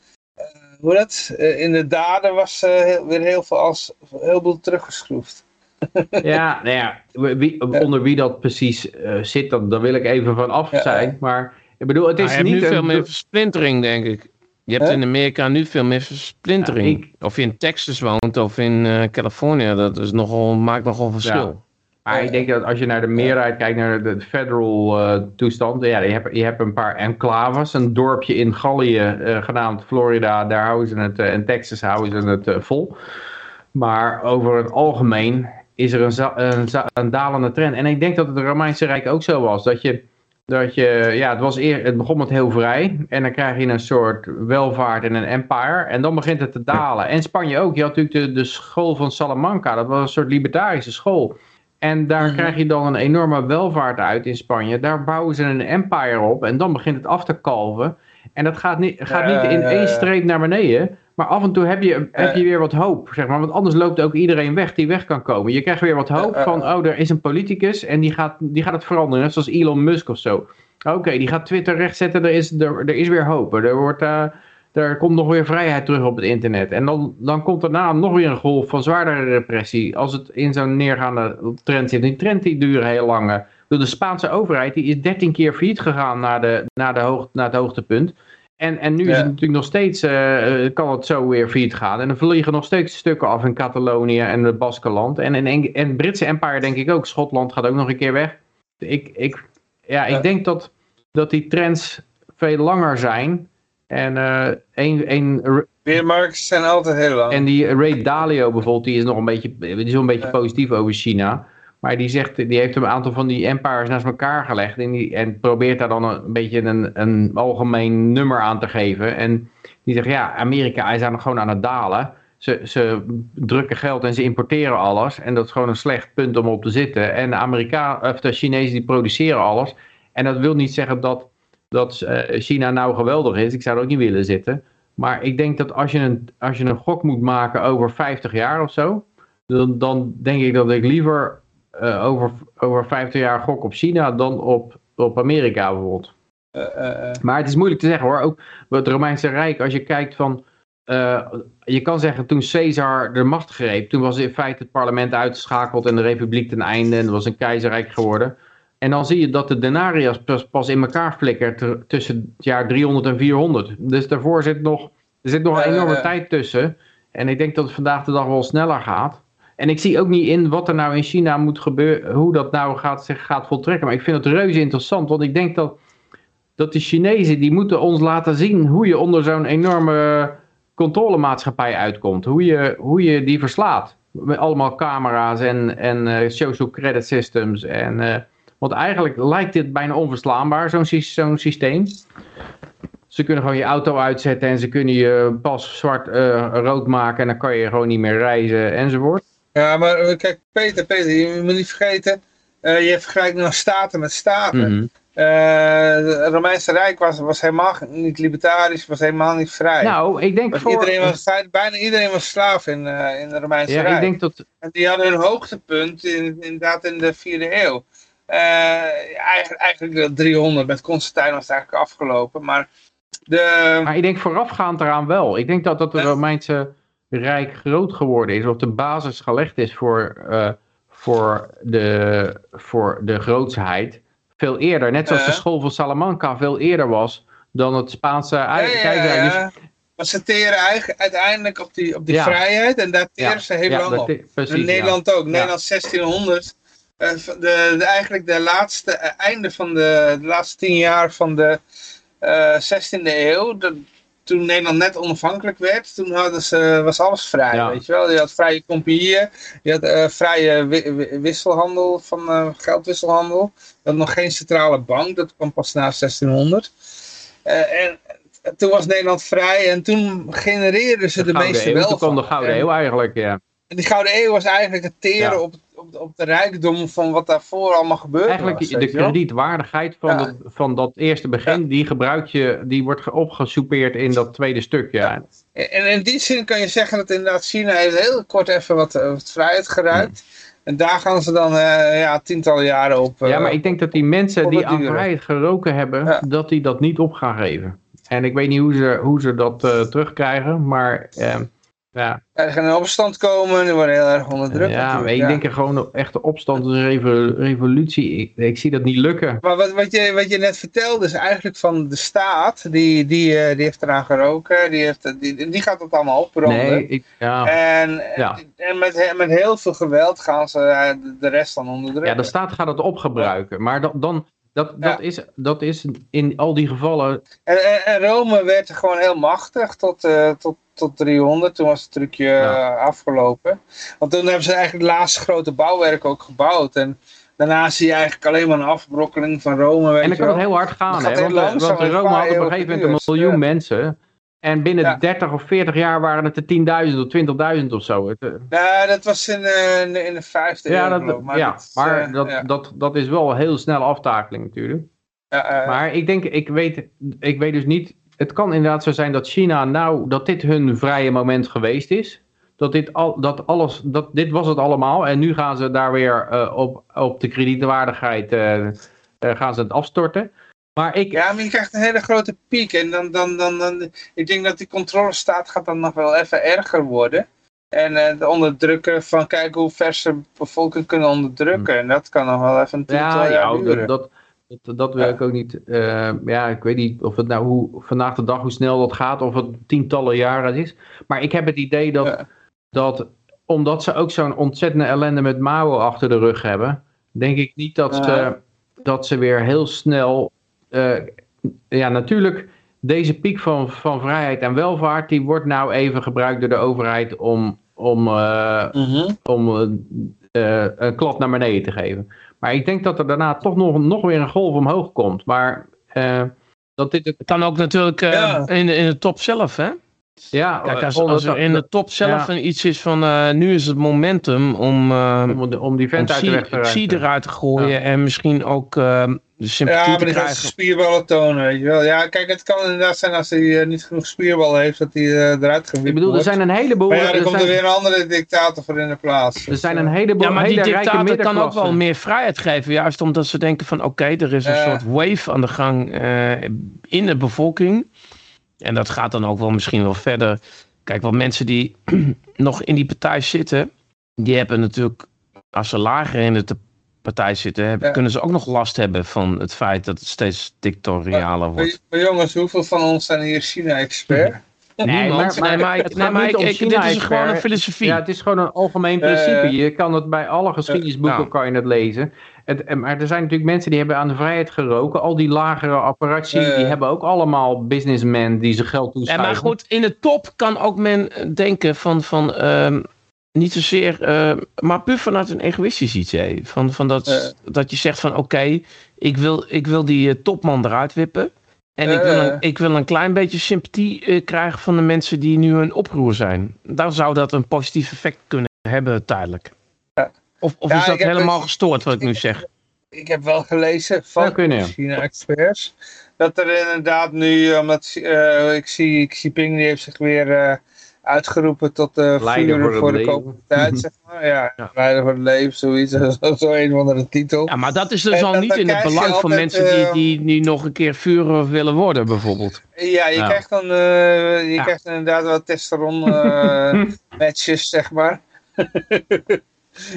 hoe dat, in de daden was heel, weer heel veel als, heel veel teruggeschroefd. ja, nou ja, wie, onder wie dat precies zit, dat, daar wil ik even van af Ja. zijn. Maar ik bedoel, het Nou, is je hebt niet nu een- veel meer versplintering, denk ik. Je hebt in Amerika nu veel meer versplintering. Ja, Of je in Texas woont of in eh, Californië, dat is nogal, maakt nogal verschil. Maar ik denk dat als je naar de meerderheid kijkt, naar de federal eh, toestand, ja, je hebt, je hebt een paar enclaves. Een dorpje in Gallië, eh, genaamd Florida, daar houden ze het, en Texas houden ze het vol. Maar over het algemeen is er een, een dalende trend. En ik denk dat het Romeinse Rijk ook zo was. Dat je, dat je ja, het, was eer, het begon met heel vrij. En dan krijg je een soort welvaart en een empire. En dan begint het te dalen. En Spanje ook. Je had natuurlijk de, de school van Salamanca. Dat was een soort libertarische school. En daar Mhm. krijg je dan een enorme welvaart uit in Spanje. Daar bouwen ze een empire op. En dan begint het af te kalven. En dat gaat niet, gaat niet in Ja, één streep naar beneden. Maar af en toe heb je, heb je weer wat hoop. Zeg maar. Want anders loopt ook iedereen weg die weg kan komen. Je krijgt weer wat hoop Ja, ja, van, oh, er is een politicus en die gaat, die gaat het veranderen. Net zoals Elon Musk of zo. Oké, die gaat Twitter rechtzetten, er is, er, er is weer hoop. Er, wordt, eh, er komt nog weer vrijheid terug op het internet. En dan, dan komt daarna nog weer een golf van zwaardere repressie. Als het in zo'n neergaande trend zit. Die trend die duurt heel lang. eh. De Spaanse overheid die is 13 keer failliet gegaan naar, de, naar, de hoog, naar het hoogtepunt. En, en nu is het natuurlijk nog steeds, eh, eh, kan het zo weer failliet gaan. En dan vliegen nog steeds stukken af in Catalonië en het Baskeland. En Eng- en het Britse Empire denk ik ook. Schotland gaat ook nog een keer weg. Ik, ik, ja, ik Ja. denk dat, dat die trends veel langer zijn. En, eh een, een, zijn altijd heel lang. en die Ray Dalio bijvoorbeeld, die is nog een beetje, die is wel een beetje Ja. positief over China. Maar die, zegt, die heeft een aantal van die empires naast elkaar gelegd. En, die, en probeert daar dan een, beetje een, een algemeen nummer aan te geven. En die zegt, ja, Amerika is nog gewoon aan het dalen. Ze, ze drukken geld en ze importeren alles. En dat is gewoon een slecht punt om op te zitten. En de, Amerika, of de Chinezen die produceren alles. En dat wil niet zeggen dat, dat eh, China nou geweldig is. Ik zou er ook niet willen zitten. Maar ik denk dat als je een, als je een gok moet maken over 50 jaar of zo. Dan, dan denk ik dat ik liever eh, over, over 50 jaar gok op China dan op, op Amerika bijvoorbeeld. Eh, eh. Maar het is moeilijk te zeggen hoor. Ook het Romeinse Rijk, als je kijkt van. je kan zeggen, toen Caesar de macht greep, toen was in feite het parlement uitgeschakeld en de republiek ten einde en was een keizerrijk geworden. En dan zie je dat de denarius pas, pas in elkaar flikkert er- tussen het jaar 300 en 400. Dus daarvoor zit nog, er zit nog een enorme tijd tussen. En ik denk dat het vandaag de dag wel sneller gaat. En ik zie ook niet in wat er nou in China moet gebeuren, hoe dat nou gaat, zich gaat voltrekken. Maar ik vind het reuze interessant, want ik denk dat, dat de Chinezen, die moeten ons laten zien hoe je onder zo'n enorme controlemaatschappij uitkomt. Hoe je, hoe je die verslaat. Met allemaal camera's en, en eh, social credit systems. En, eh, want eigenlijk lijkt dit bijna onverslaanbaar, zo'n sy- zo'n systeem. Ze kunnen gewoon je auto uitzetten en ze kunnen je pas zwart eh, rood maken en dan kan je gewoon niet meer reizen enzovoort. Ja, maar eh, kijk, Peter, Peter, je moet niet vergeten, eh, je vergelijkt nog staten met staten. Mhm. Eh, het Romeinse Rijk was, was helemaal niet libertarisch, was helemaal niet vrij. Nou, ik denk voor... iedereen was, bijna iedereen was slaaf in, eh in het Romeinse ja, Rijk. ik denk dat... En die hadden hun hoogtepunt in, inderdaad in de vierde eeuw. Eigenlijk, eigenlijk de 300, met Constantijn was het eigenlijk afgelopen. Maar de, Maar ik denk voorafgaand eraan wel. Ik denk dat, dat het Ja. Romeinse Rijk groot geworden is, of de basis gelegd is voor, eh, voor, de, voor de grootsheid. Veel eerder, net zoals de school van Salamanca veel eerder was dan het Spaanse ja, ja, ja, keizerrijk. Ja. Maar ze teren eigenlijk uiteindelijk op die, op die Ja. vrijheid en daar teren Ja, ze heel lang op. precies. Nederland ook. Nederland 1600. eh, de, de, eigenlijk de laatste eh, einde van de, de laatste tien jaar van de eh 16e eeuw. dat- toen Nederland net onafhankelijk werd, toen hadden ze, was alles vrij, Ja. weet je wel. Je had vrije compagnieën, je had eh, vrije wi- wi- wisselhandel, van eh, geldwisselhandel. Je had nog geen centrale bank, dat kwam pas na 1600. Eh, en toen was Nederland vrij en toen genereerden ze de, meeste eeuw, welvaart. Toen kwam de Gouden En- Eeuw eigenlijk, ja. En die Gouden Eeuw was eigenlijk het teren Ja. op, op, op de rijkdom van wat daarvoor allemaal gebeurd Eigenlijk was. de kredietwaardigheid van, Ja. dat, van dat eerste begin, die gebruik je, die wordt ge- opgesoupeerd in dat tweede stuk, ja. En in die zin kan je zeggen dat inderdaad China heeft heel kort even wat, eh, wat vrijheid geruimd. En daar gaan ze dan eh, ja, tientallen jaren op. eh, Ja, maar ik denk dat die mensen die aan vrijheid geroken hebben, dat die dat niet op gaan geven. En ik weet niet hoe ze, hoe ze dat eh, terugkrijgen, maar ja, Er gaan in opstand komen, die worden heel erg onder druk ja, maar ik ja. denk er gewoon een echte opstand, een revo- revolutie. Ik, ik zie dat niet lukken. Maar wat, wat, je, wat je net vertelde is eigenlijk van de staat, die, die, eh, die heeft eraan geroken, die, heeft, die, die gaat het allemaal opbranden. Nee, ik, ja. En, Ja. en met, met heel veel geweld gaan ze eh, de, de rest dan onderdrukken. Ja, de staat gaat het opgebruiken. Maar dat, dan, dat, Ja. dat, is, dat is in al die gevallen. En, en, en Rome werd gewoon heel machtig tot, eh, tot, tot 300. Toen was het trucje Ja. eh, afgelopen. Want toen hebben ze eigenlijk het laatste grote bouwwerk ook gebouwd. En daarna zie je eigenlijk alleen maar een afbrokkeling van Rome. Weet En dan je kan het heel hard gaan. Dat Hè? Want, Rome had op een gegeven moment een miljoen Ja. mensen. En binnen Ja. 30 of 40 jaar waren het er 10.000 of 20.000 of zo. Eh, Nou, dat was in, eh, in de- vijfde ja, eeuw, dat, geloof ik. ja, dat maar eh, dat, ja. dat, dat is wel een heel snelle aftakeling natuurlijk. Ja, Maar ik denk, ik weet, ik weet dus niet. Het kan inderdaad zo zijn dat China nou, dat dit hun vrije moment geweest is. Dat dit, al, dat alles, dat dit was het allemaal. En nu gaan ze daar weer op, op de kredietwaardigheid gaan ze het afstorten. Maar ik, Ja, maar je krijgt een hele grote piek. En dan, dan, dan, dan, ik denk dat die controlestaat gaat dan nog wel even erger worden. En eh de onderdrukken van kijken hoe ver ze bevolking kunnen onderdrukken. En dat kan nog wel even een ja, ja duren. dat, dat, dat, wil Ja. ik ook niet. eh, ja, ik weet niet of het nou hoe, vandaag de dag hoe snel dat gaat. Of het tientallen jaren is. Maar ik heb het idee dat, Ja. dat omdat ze ook zo'n ontzettende ellende met Mao achter de rug hebben. Denk ik niet dat, ze, dat ze weer heel snel. Eh, ja, natuurlijk. Deze piek van, van vrijheid en welvaart. Die wordt nou even gebruikt door de overheid om. om eh, Mhm. om eh, een klap naar beneden te geven. Maar ik denk dat er daarna toch nog, nog weer een golf omhoog komt. Maar eh, dat dit... Het, Het kan ook natuurlijk eh, Ja. in, de- in de top zelf, hè? ja, Kijk, als, er in de top zelf ja. een iets is van eh, nu is het momentum om, om, om die om vent uit de weg te eruit te gooien en misschien ook eh, de sympathie Ja, maar die gaat spierballen tonen, weet je wel. Ja, kijk, het kan inderdaad zijn als hij eh, niet genoeg spierballen heeft, dat hij eh, eruit gewipt Ik bedoel, er zijn een heleboel... Maar ja, dan er, komt er weer een andere dictator voor in de plaats. er zijn een heleboel Ja, maar die hele dictator kan ook wel meer vrijheid geven. Juist omdat ze denken van oké, er is een soort wave aan de gang eh, in de bevolking. En dat gaat dan ook wel misschien wel verder. Kijk, want mensen die nog in die partij zitten, die hebben natuurlijk, als ze lager in de partij zitten, hebben, Ja. kunnen ze ook nog last hebben van het feit dat het steeds dictatorialer wordt. Maar, maar jongens, hoeveel van ons zijn hier China-expert? Nee, Niemand. maar- nee, maar, ik- het nee, maar ik, dit is gewoon een filosofie. Ja, het is gewoon een algemeen principe. Eh, je kan het bij alle geschiedenisboeken nou. kan je het lezen. Het, en- maar er zijn natuurlijk mensen die hebben aan de vrijheid geroken. Al die lagere apparatchie, Eh. die hebben ook allemaal businessmen die ze geld Ja, toeschuiven. maar goed, in de top kan ook men denken van, van ehm, niet zozeer, eh, maar puur vanuit een egoïstisch idee. Van, van dat, Eh. dat je zegt van oké, ik, wil, ik wil die eh, topman eruit wippen. En ik, wil een, ik wil een klein beetje sympathie krijgen van de mensen die nu een oproer zijn. Dan zou dat een positief effect kunnen hebben tijdelijk. Ja. Of, of Ja, is dat heb helemaal gestoord wat ik nu zeg? Ik heb wel gelezen van ja. China-experts. Dat er inderdaad nu, omdat ik zie Xi Jinping die heeft zich weer uitgeroepen tot de Leider vuur voor de komende tijd, zeg maar. Ja, Ja. leider voor het leven, zoiets. Zo, een of andere titel. Ja, maar dat is dus En al niet in het belang van altijd, mensen die, eh, die, die nog een keer vurig willen worden, bijvoorbeeld. Ja, je Ja. krijgt dan eh, je Ja. krijgt inderdaad wel testosteron eh, matches, zeg maar.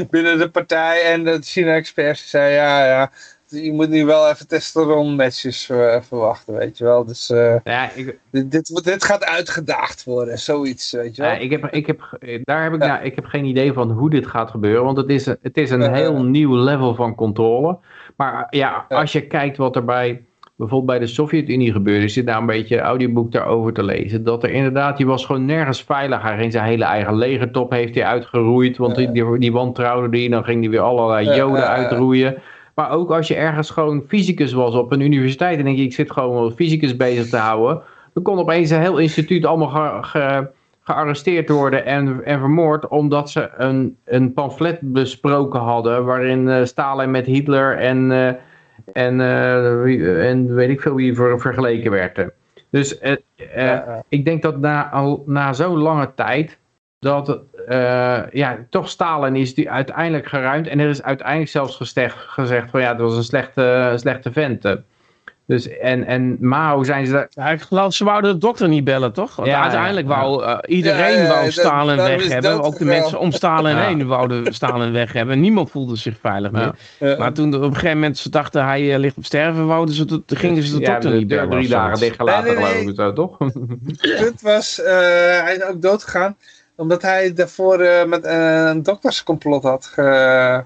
Binnen de partij. En de China-experts zei, ja, ja, je moet nu wel even testosteron matches eh, verwachten, weet je wel. Dus eh, Ja, ik, dit, dit, dit gaat uitgedaagd worden, zoiets, weet je wel. ja, ik, heb, ik, heb, daar heb ik, nou, ik heb geen idee van hoe dit gaat gebeuren. Want het is, het is een Ja. heel nieuw level van controle. Maar ja, Ja. als je kijkt wat er bij bijvoorbeeld bij de Sovjet-Unie gebeurde, is zit daar een beetje audioboek daarover te lezen, dat er inderdaad, die was gewoon nergens veilig. Hij ging zijn hele eigen legertop heeft hij uitgeroeid, want die, die, die wantrouwde die, dan ging hij weer allerlei Ja, joden ja, ja. uitroeien. Maar ook als je ergens gewoon fysicus was op een universiteit en denk je, ik zit gewoon met fysicus bezig te houden, dan kon opeens een heel instituut allemaal ge- ge- gearresteerd worden en, en vermoord omdat ze een, een pamflet besproken hadden waarin eh, Stalin met Hitler en, eh, en, eh, en weet ik veel wie ver, vergeleken werd. Dus ik denk dat na, na zo'n lange tijd dat eh, ja, toch Stalin is die uiteindelijk geruimd en er is uiteindelijk zelfs gezegd, gezegd van ja, dat was een slechte, slechte vent. eh. Dus, en, en Mao zijn ze daar, Ja, ik geloof, ze wouden de dokter niet bellen, toch? Want Ja, uiteindelijk ja, wou eh, iedereen Ja, ja, wou Stalin daarom weg hebben. Ook de mensen om Stalin Ja. heen wouden Stalin weg hebben. Niemand voelde zich veilig meer. Ja. Ja. Maar toen op een gegeven moment ze dachten hij ligt op sterven, wouden ze, toen gingen ze de ja, dokter de niet bellen. drie dagen zoiets. dichtgelaten Nee, nee, geloof ik toch? Het punt was, eh, hij is ook dood gegaan omdat hij daarvoor eh, met eh, een dokterscomplot had ge-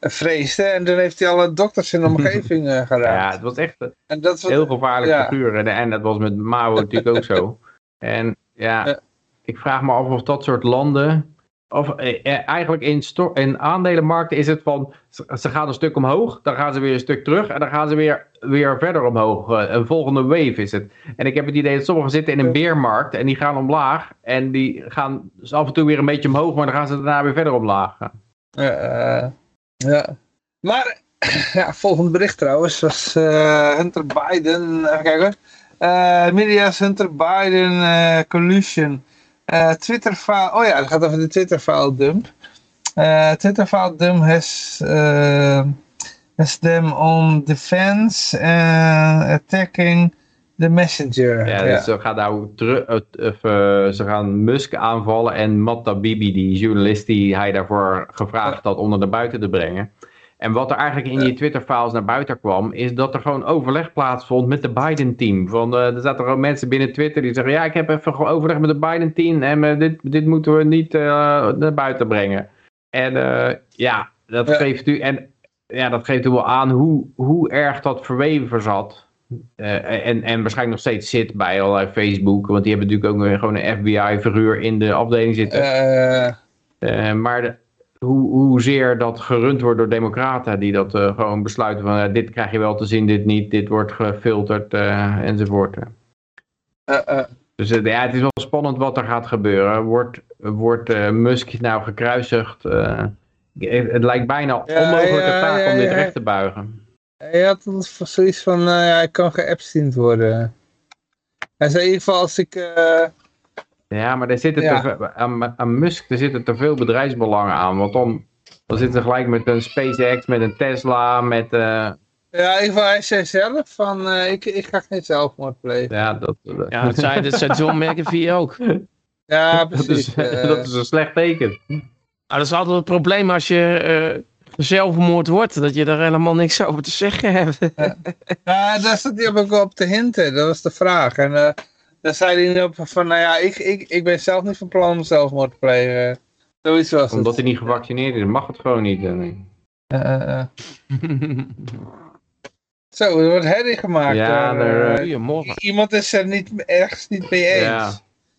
gevreesd. hè. En toen heeft hij alle dokters in de omgeving eh, ja, geraakt. het was echt een En dat heel gevaarlijk ja. figuur. En, en dat was met Mao natuurlijk ook zo. En ja, Ja. ik vraag me af of dat soort landen... Of eh, eh, eigenlijk in, in aandelenmarkten is het van... Ze, gaan een stuk omhoog, dan gaan ze weer een stuk terug... en dan gaan ze weer, weer verder omhoog. Eh, een volgende wave is het. En ik heb het idee dat sommigen zitten in een beermarkt... en die gaan omlaag. En die gaan dus af en toe weer een beetje omhoog... maar dan gaan ze daarna weer verder omlaag. Ja, ja. Maar, ja, volgend bericht trouwens was Hunter Biden, even kijken media's Hunter Biden collusion. Eh, Twitter file, oh ja, het gaat over de Twitter file dump. Eh, Twitter file dump has, has them on defense and attacking the messenger. Ja, dus ze gaan nou terug, of, ze gaan Musk aanvallen en Matta Bibi, die journalist die hij daarvoor gevraagd had om er naar buiten te brengen. En wat er eigenlijk in die Twitter-files naar buiten kwam, is dat er gewoon overleg plaatsvond met de Biden-team. Van, eh, er zaten gewoon mensen binnen Twitter die zeggen, ja, ik heb even gewoon overleg met het Biden-team en eh, dit, dit moeten we niet eh, naar buiten brengen. En ja, dat geeft u, en ja, dat geeft u wel aan hoe, hoe erg dat verweven zat. En, en waarschijnlijk nog steeds zit bij allerlei Facebook. Want die hebben natuurlijk ook weer gewoon een FBI-verhuur in de afdeling zitten. Maar de, hoe, hoezeer dat gerund wordt door democraten. Die dat eh, gewoon besluiten van eh, dit krijg je wel te zien, dit niet. Dit wordt gefilterd eh, enzovoort. Dus ja, het is wel spannend wat er gaat gebeuren. Wordt, wordt Musk nou gekruisigd? Het lijkt bijna Ja, onmogelijke ja, taak ja, om dit recht te buigen. Hij had zoiets van, ja, ik kan geëpsteend worden. Hij zei in ieder geval, als ik... eh, Ja, maar er zitten Ja. te veel- aan, aan Musk er zitten te veel bedrijfsbelangen aan. Want dan, dan zitten ze gelijk met een SpaceX, met een Tesla, met... eh, ja, geval, hij zei zelf van, eh, ik, ik ga geen zelfmoord plegen. ja, dat, Ja, dat zei, dat zei John McAfee ook. Ja, dat, precies. is, eh, dat is een slecht teken. Nou, dat is altijd het probleem als je eh zelfvermoord wordt, dat je daar helemaal niks over te zeggen hebt. Nou, daar zat hij ook op te hinten, dat was de vraag. En dan zei hij op van, nou ja, ik, ik, ik ben zelf niet van plan om zelfmoord te plegen. Zoiets was het. Omdat hij niet gevaccineerd is, mag het gewoon niet. eh. Eh, eh. Zo, er wordt herrie gemaakt. Ja, door, Goedemorgen. iemand is er niet, ergens niet mee eens. Ja.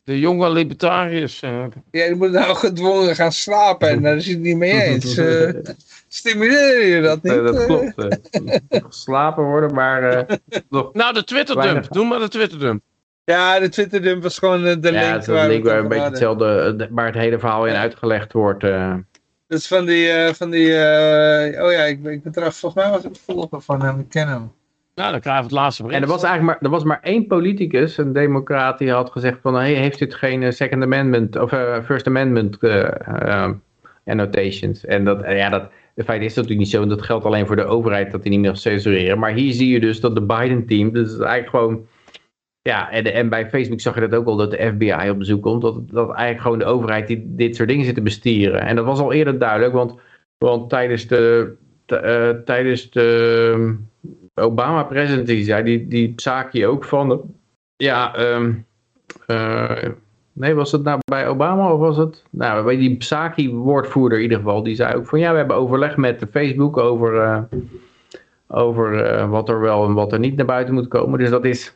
De jonge libertariërs. eh, Ja, je moet nou gedwongen gaan slapen en daar is hij het niet mee eens. Eh, stimuleer je dat niet? Dat klopt. Geslapen worden, maar... eh, nog- Nou, de Twitter-dump. Weinig. Doe maar de Twitter-dump. Ja, de Twitter-dump was gewoon eh, de ja, link waar we link waar het een beetje hetzelfde, eh, waar het hele verhaal in uitgelegd wordt. eh. Dus van die, eh, van die eh, oh ja, ik, ik ben trouwens, volgens mij was het volger van hem, ik ken hem. Nou, dan krijgen we het laatste bericht. En er was eigenlijk maar, er was maar één politicus, een democraat, die had gezegd van, hey, heeft dit geen Second Amendment of First Amendment eh, eh, annotations? En dat, ja, dat, de feit is natuurlijk niet zo, en dat geldt alleen voor de overheid dat die niet meer censureren. Maar hier zie je dus dat de Biden-team, dus het is eigenlijk gewoon, ja, en, en bij Facebook zag je dat ook al, dat de FBI op bezoek komt, dat, dat eigenlijk gewoon de overheid die dit soort dingen zit te bestieren. En dat was al eerder duidelijk, want, want tijdens de, t- eh, tijdens de Obama-presidency zei die, die Psaki ook van, de- ja, ehm, eh, nee, was het nou bij Obama of was het, nou, bij die Psaki-woordvoerder in ieder geval, die zei ook van, ja, we hebben overleg met de Facebook over, eh, over wat er wel en wat er niet naar buiten moet komen. Dus dat is,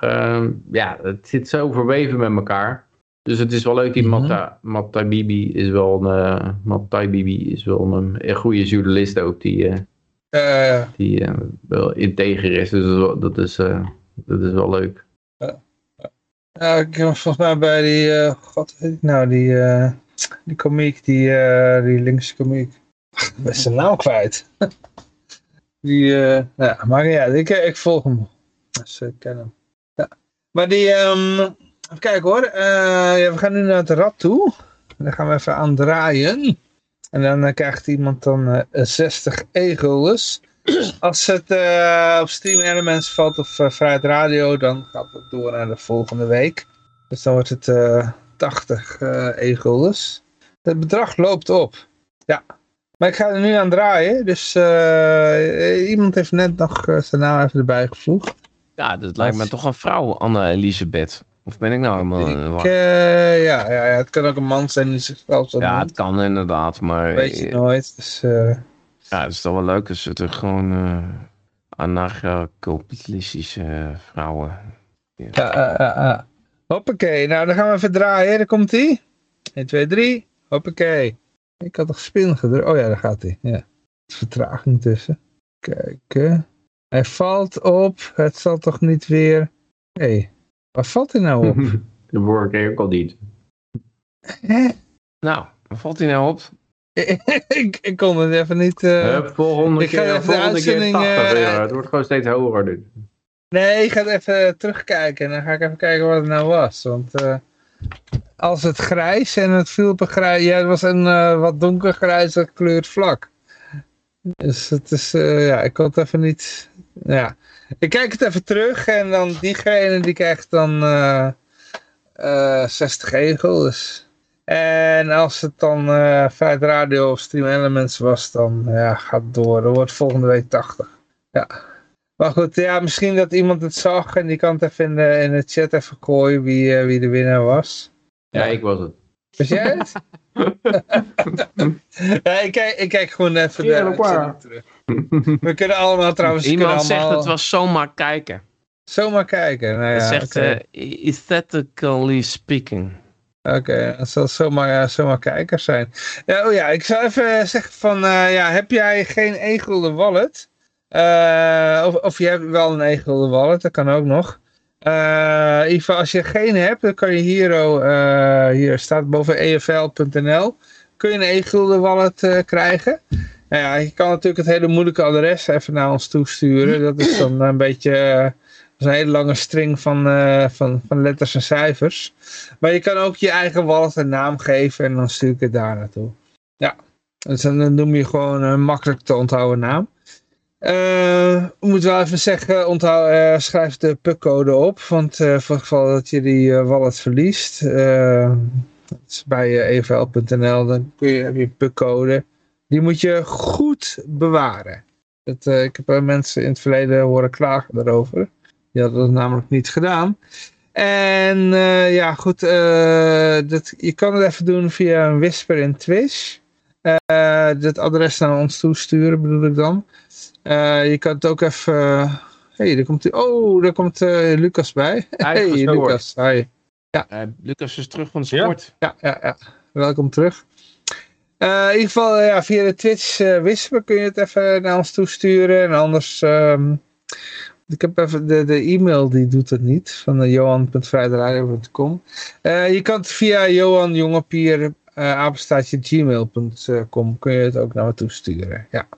ehm, ja, het zit zo verweven met elkaar. Dus het is wel leuk, die Mhm. Matta, Matta Bibi is wel een, eh Matta Bibi is wel een, een goede journalist ook, die, eh, die eh, wel integer is. Dus dat is dat is, dat is wel leuk. ja, ik was volgens mij bij die, god weet ik nou, die, die komiek, die, die linkse komiek. Ik ben zijn naam kwijt. die, nou ja, maar ja, ik, ik volg hem. Dus ik ken hem. Maar die, ehm, even kijken hoor. Eh, we gaan nu naar het rad toe. Dan gaan we even aan draaien. En dan eh, krijgt iemand dan eh, 60 egels. Als het eh, op Stream Elements valt of Vrijheid Radio, dan gaat het door naar de volgende week. Dus dan wordt het eh 80 eh egels. Het bedrag loopt op. Ja. Maar ik ga er nu aan draaien. Dus eh, iemand heeft net nog eh, zijn naam even erbij gevoegd. Ja, dat lijkt me toch een vrouw, Anne-Elisabeth. Of ben ik nou helemaal... Ik, war? eh, ja, ja, het kan ook een man zijn die zichzelf zo ja, het kan inderdaad, maar... Weet je nooit. Dus, eh, Ja, het is toch wel leuk als het er gewoon uh, anarcho-kapitalistische vrouwen... Ja, ja, ja, ja. Hoppakee, nou dan gaan we even draaien. Daar komt hij. 1, 2, 3. Hoppakee. Ik had nog spin gedrukt. Oh ja, daar gaat hij. Ja. Er vertraging tussen. Kijken. Hij valt op. Het zal toch niet weer... Hé, hey, waar valt hij nou op? De vorige keer ook al niet. Nou, waar valt hij nou op? ik, ik kon het even niet... Uh... Hup, volgende ik ga keer, even de keer uitzending, 80 eh. Het wordt gewoon steeds hoger nu. Nee, ik ga het even terugkijken. En dan ga ik even kijken wat het nou was. Want eh, als het grijs en het viel op een grijs... Ja, het was een eh, wat donkergrijs gekleurd vlak. Dus het is... eh, ja, ik kon het even niet... Ja. Ik kijk het even terug en dan diegene die krijgt dan eh eh 60 egels. En als het dan eh Feit Radio of Stream Elements was, dan ja, gaat het door. Dan wordt volgende week 80. Ja. Maar goed, ja, misschien dat iemand het zag en die kan het even in de, in de chat even gooien wie, eh, wie de winnaar was. Ja, ik was het. Was jij het? ja, ik kijk, ik kijk gewoon even de terug. We kunnen allemaal trouwens... we Iemand kunnen zegt allemaal het was zomaar kijken. Zomaar kijken. Nou ja, Het zegt oké. eh, aesthetically speaking. Oké, dat zal zomaar, eh, zomaar kijkers zijn. Ja, oh ja, ik zou even zeggen van, eh, ja, heb jij geen e-gulden wallet? Eh, of, of je hebt wel een e-gulden wallet, dat kan ook nog. Eh, geval, als je geen hebt, dan kan je hier, oh, eh, hier staat boven efl.nl, kun je een e-gulden wallet eh, krijgen. Nou ja, je kan natuurlijk het hele moeilijke adres even naar ons toesturen. Dat is dan een beetje, eh, een hele lange string van, eh, van, van letters en cijfers. Maar je kan ook je eigen wallet een naam geven en dan stuur ik het daar naartoe. Ja, dus dan noem je gewoon een makkelijk te onthouden naam. Eh, ik moet wel even zeggen, onthoud, schrijf de PUC-code op, want voor het geval dat je die wallet verliest, is bij uh, evl.nl, dan kun je, heb je een PUC-code. Die moet je goed bewaren. Dat, eh, ik heb eh, mensen in het verleden horen klagen daarover. Die hadden dat namelijk niet gedaan. En eh, ja, goed, eh, dat, je kan het even doen via een whisper in Twitch. Eh dat adres naar ons toesturen bedoel ik dan. Eh, je kan het ook even... Hé, hey, daar komt, oh, daar komt Lucas bij. Hey. Lucas, hi. Eh, Lucas is terug van de Ja? sport. Ja, ja, ja. Welkom terug. Eh, in ieder geval, ja, via de Twitch eh whisper kun je het even naar ons toesturen. En anders, ehm, ik heb even de, de e-mail, die doet het niet. Van uh, johan.vrijdradio.com Eh Je kan het via johanjongepier, uh, kun je het ook naar me toesturen. Ja.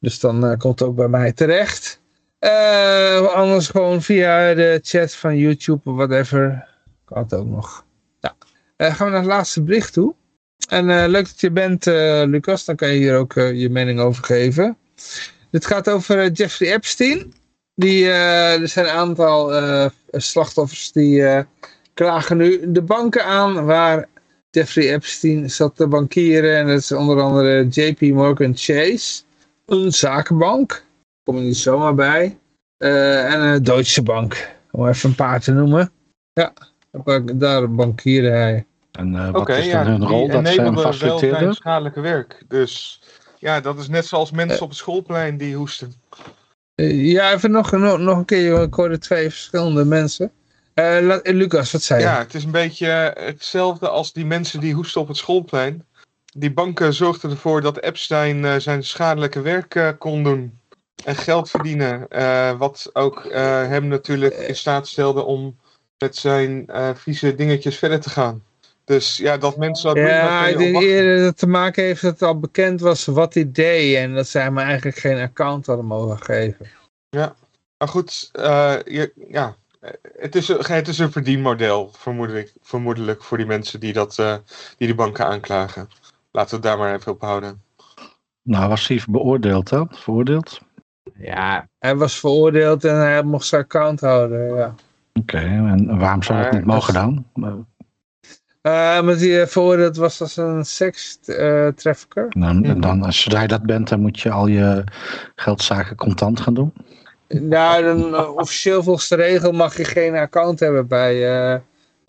Dus dan eh, komt het ook bij mij terecht. Eh, anders gewoon via de chat van YouTube of whatever. Kan het ook nog. Ja. Eh, gaan we naar het laatste bericht toe. En eh, leuk dat je bent, eh, Lucas. Dan kan je hier ook eh, je mening over geven. Dit gaat over Jeffrey Epstein. Die, er zijn een aantal slachtoffers die klagen nu de banken aan waar Jeffrey Epstein zat te bankieren. En dat is onder andere JP Morgan Chase. Een zakenbank. Kom je niet zomaar bij. En een Deutsche Bank. Om even een paar te noemen. Ja, daar bankierde hij. En eh, wat Oké, is ja, dan hun rol? die Dat zijn faciliteerder? welzijnsschadelijke werk. Dus Ja, dat is net zoals mensen op het schoolplein die hoesten. Eh, ja, even nog, nog, nog een keer. Ik hoorde twee verschillende mensen. Eh, eh, Lucas, wat zei je? Ja, het is een beetje hetzelfde als die mensen die hoesten op het schoolplein. Die banken zorgden ervoor dat Epstein eh, zijn schadelijke werk eh, kon doen. En geld verdienen. eh, wat ook eh, hem natuurlijk in staat stelde om met zijn eh, vieze dingetjes verder te gaan. Dus ja, dat mensen dat Ja, ik denk eerder dat het te maken heeft dat het al bekend was wat hij deed. En dat zij hem eigenlijk geen account hadden mogen geven. Maar goed, eh, je, ja, het is, een- het is een verdienmodel, vermoedelijk, vermoedelijk voor die mensen die, dat, eh, die de banken aanklagen. Laten we het daar maar even op houden. Nou, was hij beoordeeld dan? Veroordeeld? Ja, Hij was veroordeeld en hij mocht zijn account houden. Ja. Oké, en waarom zou dat niet mogen dat- dan? Eh, Eh, omdat hij eh, veroordeeld was als een seks-trafficker. Dan, en dan, als zodra je dat bent, dan moet je al je geldzaken contant gaan doen. nou, dan, eh, officieel volgens de regel mag je geen account hebben bij, eh,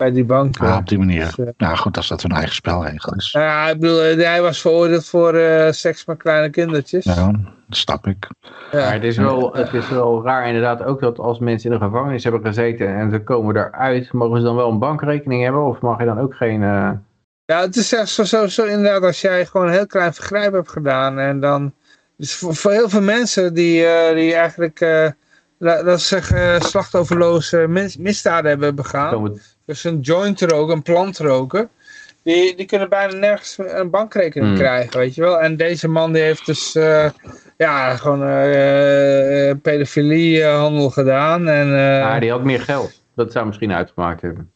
bij die bank. Ja, op die manier. Dus, eh, Nou goed, als dat hun eigen spelregel is. Ja, ik bedoel, eh, hij was veroordeeld voor eh, seks met kleine kindertjes. Ja, dat snap ik. Ja. maar het is, wel, het is wel raar inderdaad ook dat als mensen in de gevangenis hebben gezeten en ze komen eruit, mogen ze dan wel een bankrekening hebben of mag je dan ook geen... eh, Ja, het is echt zo, zo, zo inderdaad, als jij gewoon een heel klein vergrijp hebt gedaan en dan... Dus voor, voor heel veel mensen die, eh, die eigenlijk, eh laten we zeggen, slachtofferloze mis- misdaden hebben begaan. Dus een joint roken, een plant roken. Die, die kunnen bijna nergens een bankrekening Hmm. krijgen, weet je wel. En deze man die heeft dus, eh, ja, gewoon eh eh, pedofiliehandel gedaan. En, ah, die had meer geld. Dat zou misschien uitgemaakt hebben.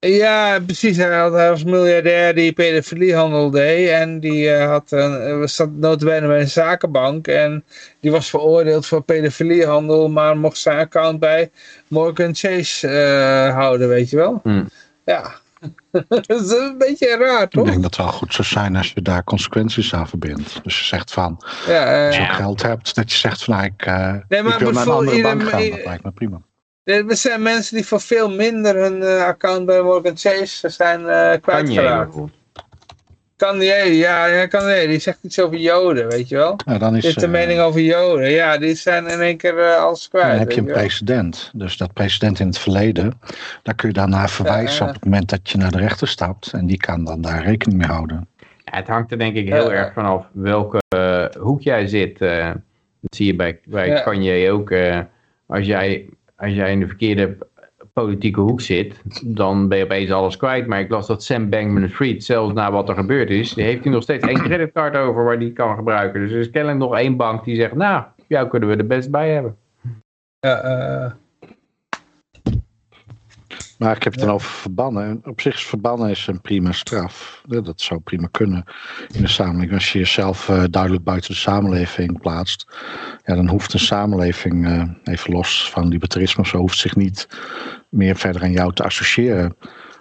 Ja, precies. Hij, had, hij was miljardair die pedofiliehandel deed. En die eh, had een, zat notabene bij een zakenbank. En die was veroordeeld voor pedofiliehandel. Maar mocht zijn account bij Morgan Chase eh, houden, weet je wel. Hmm. Ja. dat is een beetje raar, Ik toch? denk dat het wel goed zou zijn als je daar consequenties aan verbindt. Dus je zegt van, Ja, als je ook geld hebt, dat je zegt van, nou, ik, eh, Nee, maar ik wil naar een andere bank gaan. Dat lijkt me prima. er zijn mensen die voor veel minder hun eh, account bij Morgan Chase zijn je kwijtgeraakt. Kanye, ja, ja, Kanye, die zegt iets over Joden, weet je wel. Nou, dan is, Dit is de eh, mening over Joden. Ja, die zijn in één keer alles kwijt. dan heb je een president. Dus dat president in het verleden, daar kun je naar verwijzen Ja, op het moment dat je naar de rechter stapt. En die kan dan daar rekening mee houden. Ja, het hangt er denk ik heel Ja. erg vanaf welke eh, hoek jij zit. eh. dat zie je bij, bij Ja. Kanye ook. eh, als, jij, als jij in de verkeerde politieke hoek zit, dan ben je opeens alles kwijt. Maar ik las dat Sam Bankman-Fried, zelfs na wat er gebeurd is, heeft hij nog steeds één creditcard over waar die kan gebruiken. Dus er is kennelijk nog één bank die zegt, nou, jou kunnen we er best bij hebben. Ja, eh, Maar ik heb het dan over verbannen. En op zich is verbannen is een prima straf. Dat zou prima kunnen in de samenleving. Als je jezelf eh, duidelijk buiten de samenleving plaatst. Ja, dan hoeft een samenleving, eh, even los van libertarisme of zo, hoeft zich niet meer verder aan jou te associëren.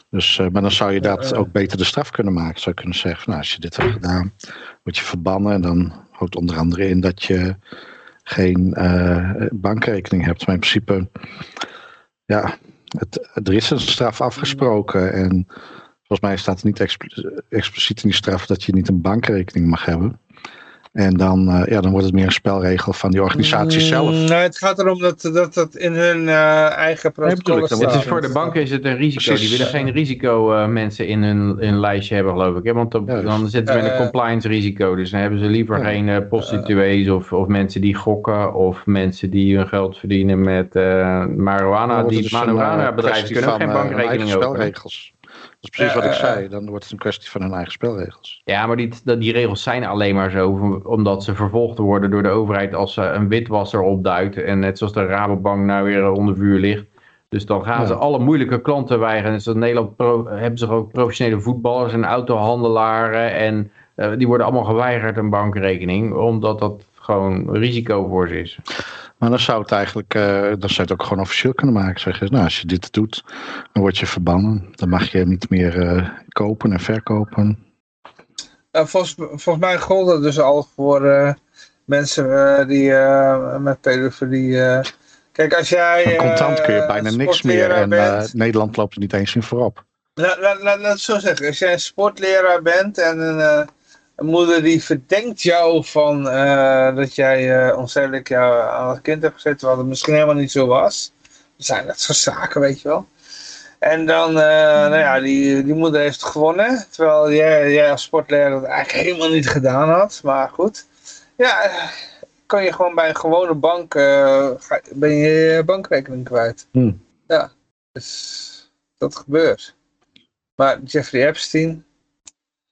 Dus, eh, maar dan zou je dat ook beter de straf kunnen maken. Zou je kunnen zeggen, nou, als je dit hebt gedaan, word je verbannen. En dan houdt onder andere in dat je geen bankrekening hebt. Maar in principe, ja, het, er is een straf afgesproken. En volgens mij staat het niet expl- expliciet in die straf dat je niet een bankrekening mag hebben. En dan, eh, ja, dan wordt het meer een spelregel van die organisatie zelf. mm, nou, het gaat erom dat dat, dat in hun eh, eigen staat. wordt Het is voor de banken is het een risico. Precies. Die willen geen risico eh, mensen in hun, in hun lijstje hebben, geloof ik. Hè? Want dan, Ja, dus- dan zitten ze met een compliance risico. Dus dan hebben ze liever geen prostituees of, of mensen die gokken of mensen die hun geld verdienen met eh marijuana. Wordt Die het dus een, marijuana bedrijven kunnen ook geen bankrekening openen. spelregels. Dat is precies Ja, wat ik eh, zei. Dan wordt het een kwestie van hun eigen spelregels. Ja, maar die, die regels zijn alleen maar zo omdat ze vervolgd worden door de overheid als ze een witwasser opduikt. En net zoals de Rabobank nou weer onder vuur ligt. Dus dan gaan Ja. ze alle moeilijke klanten weigeren. Dus in Nederland pro- hebben ze ook professionele voetballers en autohandelaren. En eh, die worden allemaal geweigerd een bankrekening. Omdat dat gewoon risico voor ze is. Maar dan zou het eigenlijk, eh, dan zou je het ook gewoon officieel kunnen maken. Zeggen, nou, als je dit doet, dan word je verbannen. Dan mag je niet meer eh, kopen en verkopen. Eh, volgens, volgens mij gold dat dus al voor mensen die met pedofilie... Kijk, als jij... Contant kun je bijna niks meer. En Nederland loopt er niet eens in voorop. Laat, laat, laat, laat het zo zeggen. Als jij een sportleraar bent en een, een moeder die verdenkt jou van eh, dat jij uh, onzedelijk jou aan het kind hebt gezet, terwijl het misschien helemaal niet zo was. Er zijn dat soort zaken, weet je wel. En dan, uh, nou ja, die, die moeder heeft gewonnen, terwijl jij, jij als sportleraar dat eigenlijk helemaal niet gedaan had. Maar goed, ja, kan je gewoon bij een gewone bank, ben je je bankrekening kwijt. Hmm. Ja, dus dat gebeurt. Maar Jeffrey Epstein,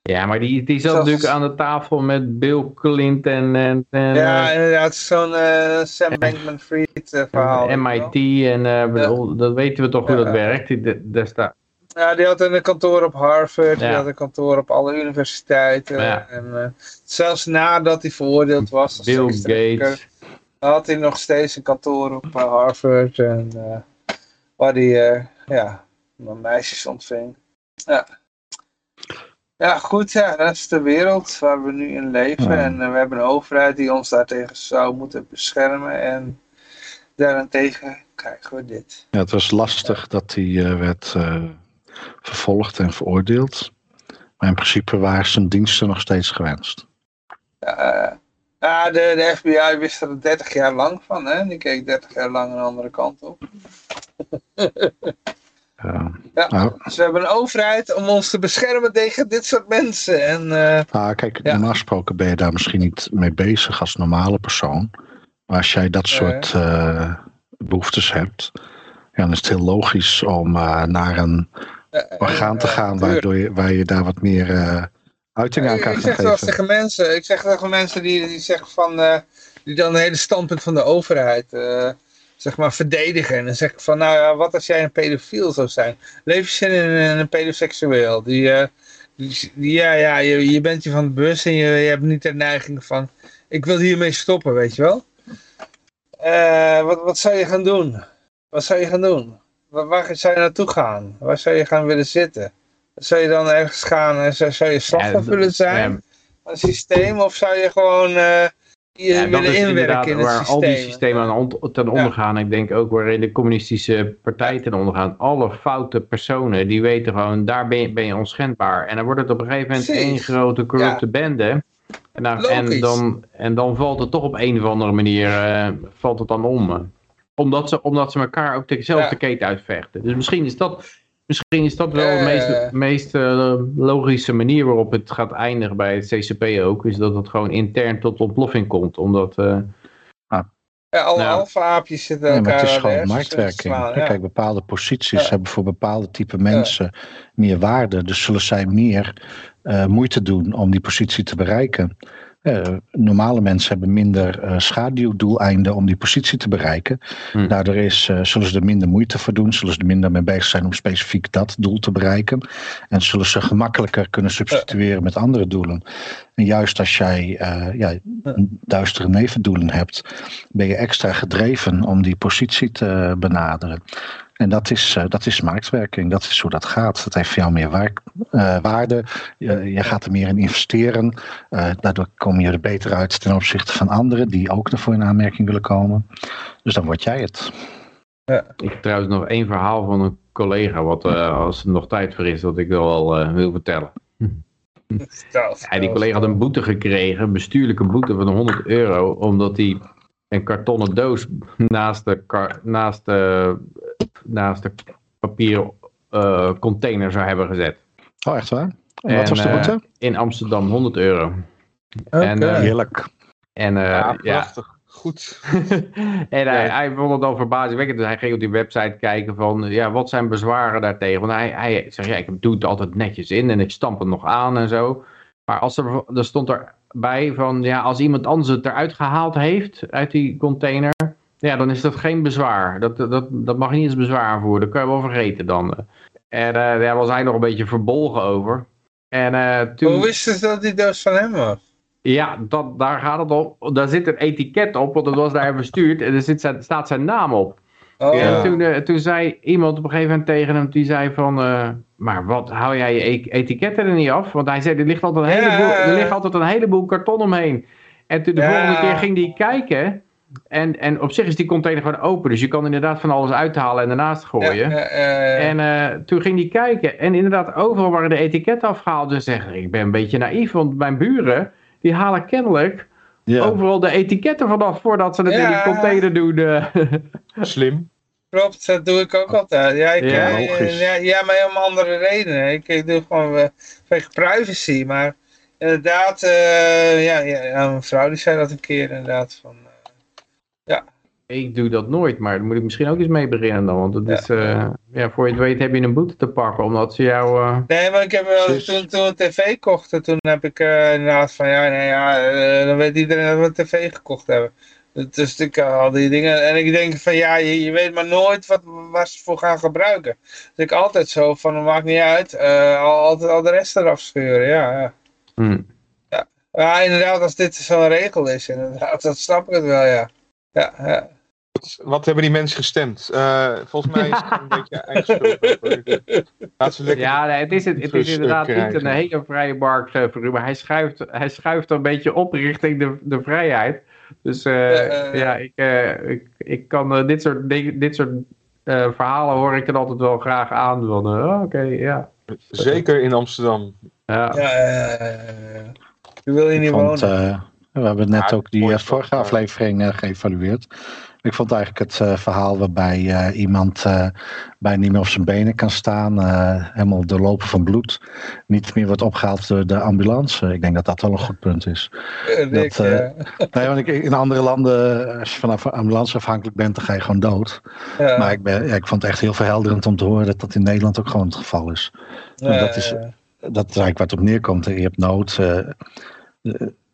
Ja, maar die, die zat natuurlijk aan de tafel met Bill Clinton en, en Ja, eh, inderdaad, zo'n eh, Sam Bankman-Fried eh, verhaal. wel. MIT en bedoel, dat weten we toch hoe dat werkt. Die- Daar staat. Ja, die had een kantoor op Harvard, die had een kantoor op alle universiteiten. Ja. En, zelfs nadat hij veroordeeld was, als Bill Gates. had hij nog steeds een kantoor op Harvard. En, waar hij ja, meisjes ontving. Ja. Ja, goed, ja, dat is de wereld waar we nu in leven. Ja. En eh, we hebben een overheid die ons daartegen zou moeten beschermen. En daarentegen krijgen we dit. Ja, het was lastig dat hij eh, werd eh, vervolgd en veroordeeld. Maar in principe waren zijn diensten nog steeds gewenst. Ja, ja, de, de FBI wist er 30 jaar lang van, hè? Die keek 30 jaar lang een andere kant op. Ja. Ja. Nou, Dus we hebben een overheid om ons te beschermen tegen dit soort mensen. En eh, nou, kijk, Ja. normaal gesproken ben je daar misschien niet mee bezig als normale persoon. Maar als jij dat Nee. soort eh, behoeftes hebt, ja, dan is het heel logisch om eh, naar een orgaan te gaan waardoor je, waar je daar wat meer uiting aan ik, kan ik gaan zeg geven. tegen mensen, ik zeg het tegen mensen die, die zeggen van, die dan het hele standpunt van de overheid, zeg maar, verdedigen. En dan zeg ik van, nou ja, wat als jij een pedofiel zou zijn? Leef je in een, een pedoseksueel? Die, eh, die, die- ja, ja, je, je bent je van het bewust en je, je hebt niet de neiging van, ik wil hiermee stoppen, weet je wel? Eh, wat, wat zou je gaan doen? Wat zou je gaan doen? Waar, waar zou je naartoe gaan? Waar zou je gaan willen zitten? Zou je dan ergens gaan en zou, zou je slachtoffer willen zijn? van het systeem? Of zou je gewoon eh Ja, dat is inderdaad in waar systeem? al die systemen aan on- ten onder gaan. Ik denk ook waarin de communistische partij ten onder gaan. Alle foute personen, die weten gewoon, daar ben je, ben je onschendbaar. En dan wordt het op een gegeven moment Precies. één grote corrupte bende. En, dan, en, Logisch. dan, en dan valt het toch op een of andere manier eh, valt het dan om. Omdat ze, omdat ze elkaar ook dezelfde Ja. keten uitvechten. Dus misschien is dat, misschien is dat wel de Eh. meest, meest eh, logische manier waarop het gaat eindigen bij het CCP ook. Is dat het gewoon intern tot ontploffing komt. Omdat... eh, Ja, alle Ja. alfa-aapjes zitten Nee, elkaar maar het is gewoon marktwerking. slaan, Ja, ja. Kijk, bepaalde posities Ja. hebben voor bepaalde type mensen meer waarde. Dus zullen zij meer eh, moeite doen om die positie te bereiken. Eh, normale mensen hebben minder eh, schaduwdoeleinden om die positie te bereiken. Hm. Daardoor is, eh, zullen ze er minder moeite voor doen. Zullen ze er minder mee bezig zijn om specifiek dat doel te bereiken. En zullen ze gemakkelijker kunnen substitueren met andere doelen. En juist als jij ja, duistere nevendoelen hebt, ben je extra gedreven om die positie te benaderen. En dat is, eh, dat is marktwerking, dat is hoe dat gaat. Dat heeft voor jou meer waar- eh, waarde. Je, je gaat er meer in investeren. Eh, daardoor kom je er beter uit ten opzichte van anderen die ook ervoor in aanmerking willen komen. Dus dan word jij het. Ik heb trouwens nog één verhaal van een collega, wat eh, als er nog tijd voor is, dat ik wel eh, wil vertellen. Vertel, Ja, die collega had een boete gekregen, een bestuurlijke boete van 100 euro, omdat hij een kartonnen doos naast de, kar- naast de, naast de papieren eh, container zou hebben gezet. Oh, echt waar? En En, wat was de eh, boete? In Amsterdam 100 euro. En, eh, Heerlijk. En eh, Ja, ja, prachtig. Goed. en hij, hij vond het al verbazingwekkend. Dus hij ging op die website kijken van, ja, wat zijn bezwaren daartegen? Want hij, hij zegt, ja, ik doe het altijd netjes in en ik stamp het nog aan en zo. Maar als er, er stond erbij van, ja, als iemand anders het eruit gehaald heeft uit die container, ja, dan is dat geen bezwaar. Dat, dat, dat mag je niet als bezwaar aanvoeren. Dat kan je wel vergeten dan. En eh, daar was hij nog een beetje verbolgen over. En eh, toen... Hoe wisten ze dat die doos van hem was? Ja, dat, daar gaat het op. Daar zit een etiket op, want het was daar verstuurd. En er zit zijn, staat zijn naam op. Oh, En toen, eh, toen zei iemand op een gegeven moment tegen hem, die zei van... eh, maar wat, hou jij je e- etiketten er niet af? Want hij zei, er ligt altijd een, heleboel, er ligt altijd een heleboel karton omheen. En toen de volgende keer ging hij kijken... En, en op zich is die container gewoon open. Dus je kan inderdaad van alles uithalen en ernaast gooien. Ja, En eh, toen ging hij kijken. En inderdaad, overal waren de etiketten afgehaald. Dus zeg ik ben een beetje naïef. Want mijn buren, die halen kennelijk Ja. overal de etiketten vanaf voordat ze het in die container doen. eh. Slim. Klopt, dat doe ik ook altijd. Ja, ik, Ja, eh, ja, ja, maar om andere redenen. Ik, ik doe gewoon eh, vanwege privacy. Maar inderdaad, eh, ja, ja, mijn vrouw die zei dat een keer inderdaad. Van, ik doe dat nooit, maar daar moet ik misschien ook eens mee beginnen dan. Want het is, eh, ja, voor je het weet heb je een boete te pakken. Omdat ze jou... eh, Nee, maar ik heb wel, toen, toen we een tv kochten, toen heb ik eh, inderdaad van ja, nee, ja, eh, dan weet iedereen dat we een tv gekocht hebben. Dus ik al die dingen. En ik denk van ja, je, je weet maar nooit wat, waar ze voor gaan gebruiken. Dus ik altijd zo van, het maakt niet uit, al, altijd al de rest eraf scheuren, ja. ja. hm. Ja, inderdaad, als dit zo'n regel is, inderdaad, dat snap ik het wel, ja. Ja, ja. Wat hebben die mensen gestemd? Eh, volgens mij is het een beetje eigen schuld. Ja, nee, het is, het, het is inderdaad niet een hele vrije markt eh, voor u, maar hij schuift, hij schuift een beetje op richting de, de vrijheid. Dus eh, Eh, eh. ja, ik, eh, ik, ik kan eh, dit soort, dingen, dit soort eh, verhalen hoor ik dan altijd wel graag aan. Van, eh, oh, oké, ja. Zeker in Amsterdam. ja. ja, ja. Je wil hier Ik niet wonen. eh, we hebben net Ja, ook die eh, vorige eh. aflevering eh, geëvalueerd. Ik vond eigenlijk het eh, verhaal waarbij eh, iemand eh, bijna niet meer op zijn benen kan staan, helemaal doorlopen van bloed, niet meer wordt opgehaald door de ambulance. Ik denk dat dat wel een goed punt is. Rick, dat, ja. Nee, want ik, in andere landen, als je vanaf ambulance afhankelijk bent, dan ga je gewoon dood. Ja. Maar ik, ben, ja, ik vond het echt heel verhelderend om te horen dat dat in Nederland ook gewoon het geval is. Ja, dat is- dat is eigenlijk wat op neerkomt. Je hebt nood.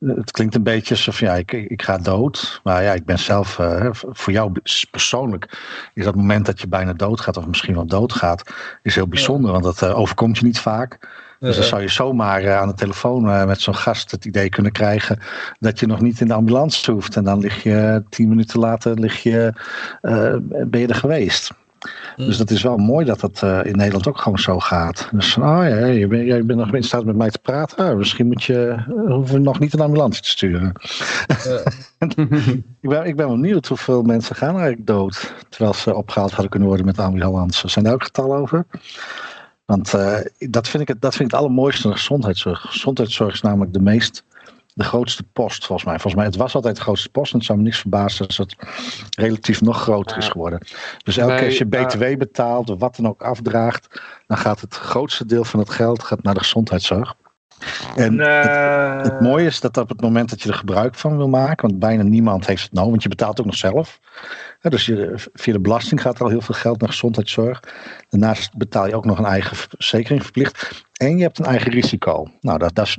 Het klinkt een beetje alsof ja, ik, ik ga dood. Maar ja, ik ben zelf, eh, voor jou persoonlijk, is dat moment dat je bijna doodgaat, of misschien wel doodgaat, is heel bijzonder. Want dat eh, overkomt je niet vaak. Dus dan zou je zomaar eh, aan de telefoon met zo'n gast het idee kunnen krijgen dat je nog niet in de ambulance hoeft. En dan lig je tien minuten later lig je, ben je er geweest. Hm. Dus dat is wel mooi dat dat eh, in Nederland ook gewoon zo gaat. Dus van, oh ja, je bent, jij bent nog in staat met mij te praten. Ah, misschien moet je, eh, hoeven we nog niet een ambulance te sturen. ik, ben, ik ben wel benieuwd hoeveel mensen gaan eigenlijk dood. Terwijl ze opgehaald hadden kunnen worden met ambulance. Zijn daar ook getallen over? Want eh, dat, vind ik het, dat vind ik het allermooiste de gezondheidszorg. Gezondheidszorg is namelijk de meest, de grootste post volgens mij. Volgens mij, het was altijd de grootste post. En het zou me niks verbazen als het relatief nog groter is geworden. Dus elke keer als je btw betaalt of wat dan ook afdraagt, dan gaat het grootste deel van het geld gaat naar de gezondheidszorg. En het, het mooie is dat op het moment dat je er gebruik van wil maken, want bijna niemand heeft het nodig, want je betaalt ook nog zelf. Dus je, via de belasting gaat er al heel veel geld naar gezondheidszorg. Daarnaast betaal je ook nog een eigen verzekering verplicht. En je hebt een eigen risico. Nou, dat, dat is,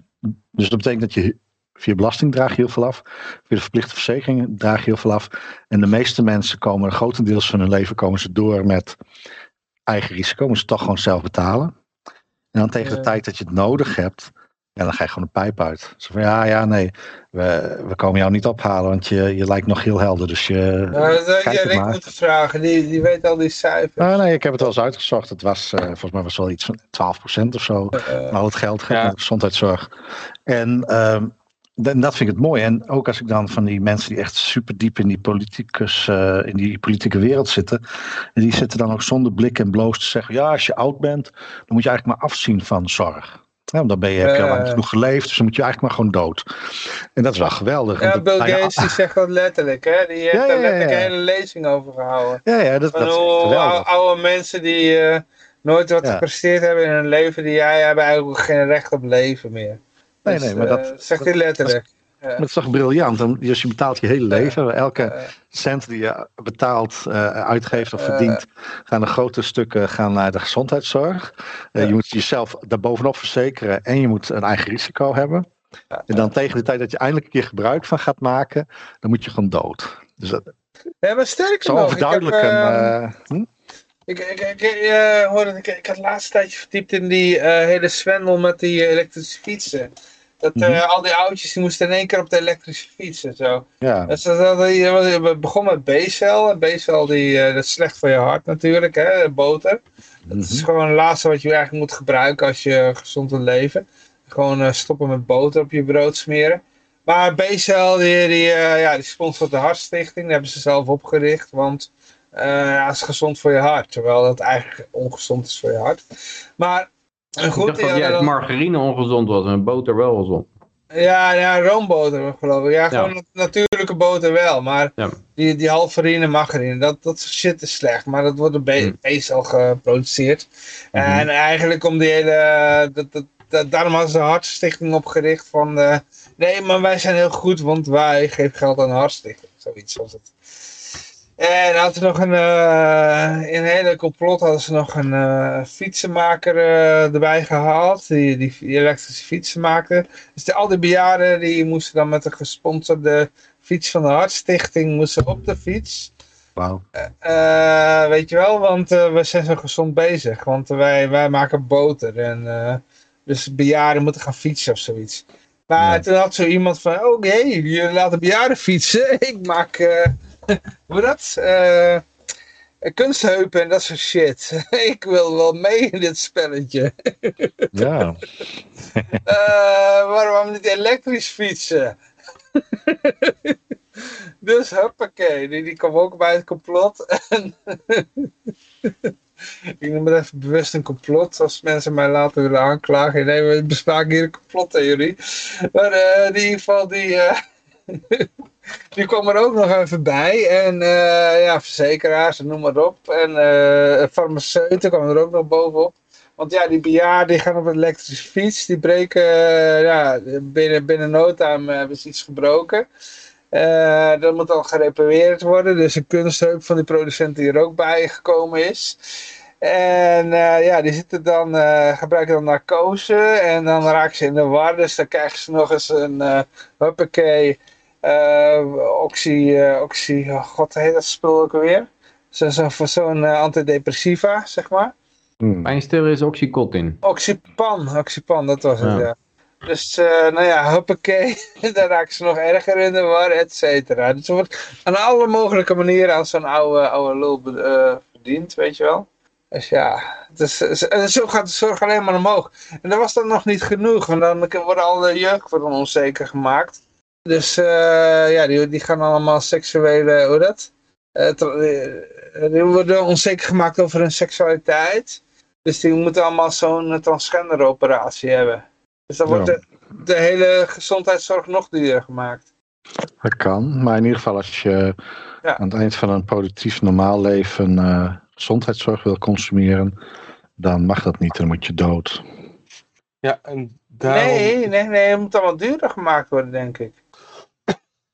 dus dat betekent dat je via belasting draag je heel veel af. Via de verplichte verzekering draag je heel veel af. En de meeste mensen komen, grotendeels van hun leven komen ze door met eigen risico. Moeten ze toch gewoon zelf betalen. En dan tegen de Ja. tijd dat je het nodig hebt, ja, dan ga je gewoon een pijp uit. Zo van, ja, ja, nee, we, we komen jou niet ophalen, want je, je lijkt nog heel helder. Dus je, ja, dat je Rick maar. moeten vragen, die, die weet al die cijfers. Ah, nee, ik heb het wel eens uitgezocht. Het was, eh, volgens mij was het wel iets van 12% of zo. Van al het geld gaat Ja. naar de gezondheidszorg. En ehm, d- dat vind ik het mooi. En ook als ik dan van die mensen die echt super diep in die politicus, eh, in die politieke wereld zitten. En die zitten dan ook zonder blik en bloos te zeggen. Ja, als je oud bent, dan moet je eigenlijk maar afzien van zorg. Ja, want dan ben je, heb je al lang Eh. genoeg geleefd, dus dan moet je eigenlijk maar gewoon dood. En dat is wel geweldig. ja, Bill dat- nou Gates die zegt dat letterlijk, hè? Die heeft Ja, daar letterlijk een hele lezing over gehouden. Ja, ja, dat, Van dat is echt hoe geweldig. ou- oude mensen die eh, nooit wat gepresteerd hebben in hun leven, die ja, hebben eigenlijk geen recht op leven meer. Nee, Dus, nee, maar eh, dat- zegt hij letterlijk. Het is toch briljant. Dus je betaalt je hele leven. Elke Eh, cent die je betaalt, eh, uitgeeft of verdient, gaan de grote stukken gaan naar de gezondheidszorg. Eh. Je moet jezelf daarbovenop verzekeren en je moet een eigen risico hebben. En dan tegen de tijd dat je eindelijk een keer gebruik van gaat maken, dan moet je gewoon dood. Dus dat ja, maar sterker zo nog, ik heb, overduidelijk. ehm, eh, hm? Ik, ik, ik, eh, hoorde, ik, ik had de laatste tijdje verdiept in die eh, hele zwendel met die eh, elektrische fietsen. Dat eh, Mhm. al die oudjes die moesten in één keer op de elektrische fietsen. Zo. ja. Dus dat, dat, dat- het begon met B-cel. En B-cel die, eh, dat is slecht voor je hart natuurlijk, hè, boter. Dat is Mhm. gewoon het laatste wat je eigenlijk moet gebruiken als je gezond wil leven. Gewoon eh, stoppen met boter op je brood smeren. Maar B-cel, die, die, eh, ja, die sponsort de Hartstichting. Die hebben ze zelf opgericht. Want eh ja, het is gezond voor je hart. Terwijl dat eigenlijk ongezond is voor je hart. Maar eh, Ik goed, dacht dat juist dan- margarine ongezond was en boter wel gezond. Ja, ja, roomboter geloof ik. Ja, gewoon nat- natuurlijke boter wel. Maar Ja. die, die halverine, margarine, dat, dat shit is slecht. Maar dat wordt Hmm. B- B-cel geproduceerd. En eigenlijk om die hele... Dat, dat, dat, daarom hadden ze de Hartstichting opgericht van... nee, maar wij zijn heel goed, want wij geven geld aan de Hartstichting. Zoiets was het. En hadden ze nog een, eh, in een hele complot hadden ze nog een eh, fietsenmaker eh, erbij gehaald, die, die, die elektrische fietsen maakte. Dus de, al die bejaarden die moesten dan met een gesponsorde fiets van de Hartstichting moesten op de fiets. Wauw. Weet je wel, want we zijn zo gezond bezig. Want wij, wij maken boter. En, dus bejaarden moeten gaan fietsen of zoiets. Maar Ja. toen had zo iemand van, oké, je laat de bejaarden fietsen. Ik maak, hoe dat? Eh, kunstheupen en dat soort shit. Ik wil wel mee in dit spelletje. Ja. Eh, waarom niet elektrisch fietsen? dus hoppakee, die, die kwam ook bij het complot. Ik noem het even bewust een complot, als mensen mij later willen aanklagen. Nee, we bespraken hier een complottheorie. Maar eh, in ieder geval, die, eh, die kwam er ook nog even bij. En eh, ja, verzekeraars, noem maar op. En eh farmaceuten kwamen er ook nog bovenop. Want ja, die bejaarden die gaan op een elektrische fiets. Die breken, eh, ja, binnen, binnen hebben ze iets gebroken. Eh, dat moet dan gerepareerd worden. Dus een kunstheup van die producent die er ook bij gekomen is. En ja, die zitten dan, eh, gebruiken dan narcose. En dan raken ze in de war. Dus dan krijgen ze nog eens een uh. Eh oxy, eh, oxy, oh god, heet dat spul ook alweer? Zo'n zo, zo'n eh, antidepressiva, zeg maar. Hm. Pijnstiller is oxycontin. Oxypan, oxypan, dat was het, Ja. ja. Dus, eh, nou ja, hoppakee, dan raken ze nog erger in de war, et cetera. Dus er wordt aan alle mogelijke manieren aan zo'n oude, oude lul eh, verdiend, weet je wel. Dus ja, het is, z- en zo gaat de zorg alleen maar omhoog. En dat was dan nog niet genoeg, want dan worden alle jeugd worden onzeker gemaakt. Dus eh, ja, die, die gaan allemaal seksuele, hoe dat? Eh, eh, die worden onzeker gemaakt over hun seksualiteit. Dus die moeten allemaal zo'n transgender operatie hebben. Dus dan wordt de, de hele gezondheidszorg nog duurder gemaakt. Dat kan, maar in ieder geval als je Ja. aan het eind van een productief normaal leven eh, gezondheidszorg wil consumeren, dan mag dat niet, dan moet je dood. Ja, en daarom... Nee, nee, nee, het moet allemaal duurder gemaakt worden, denk ik.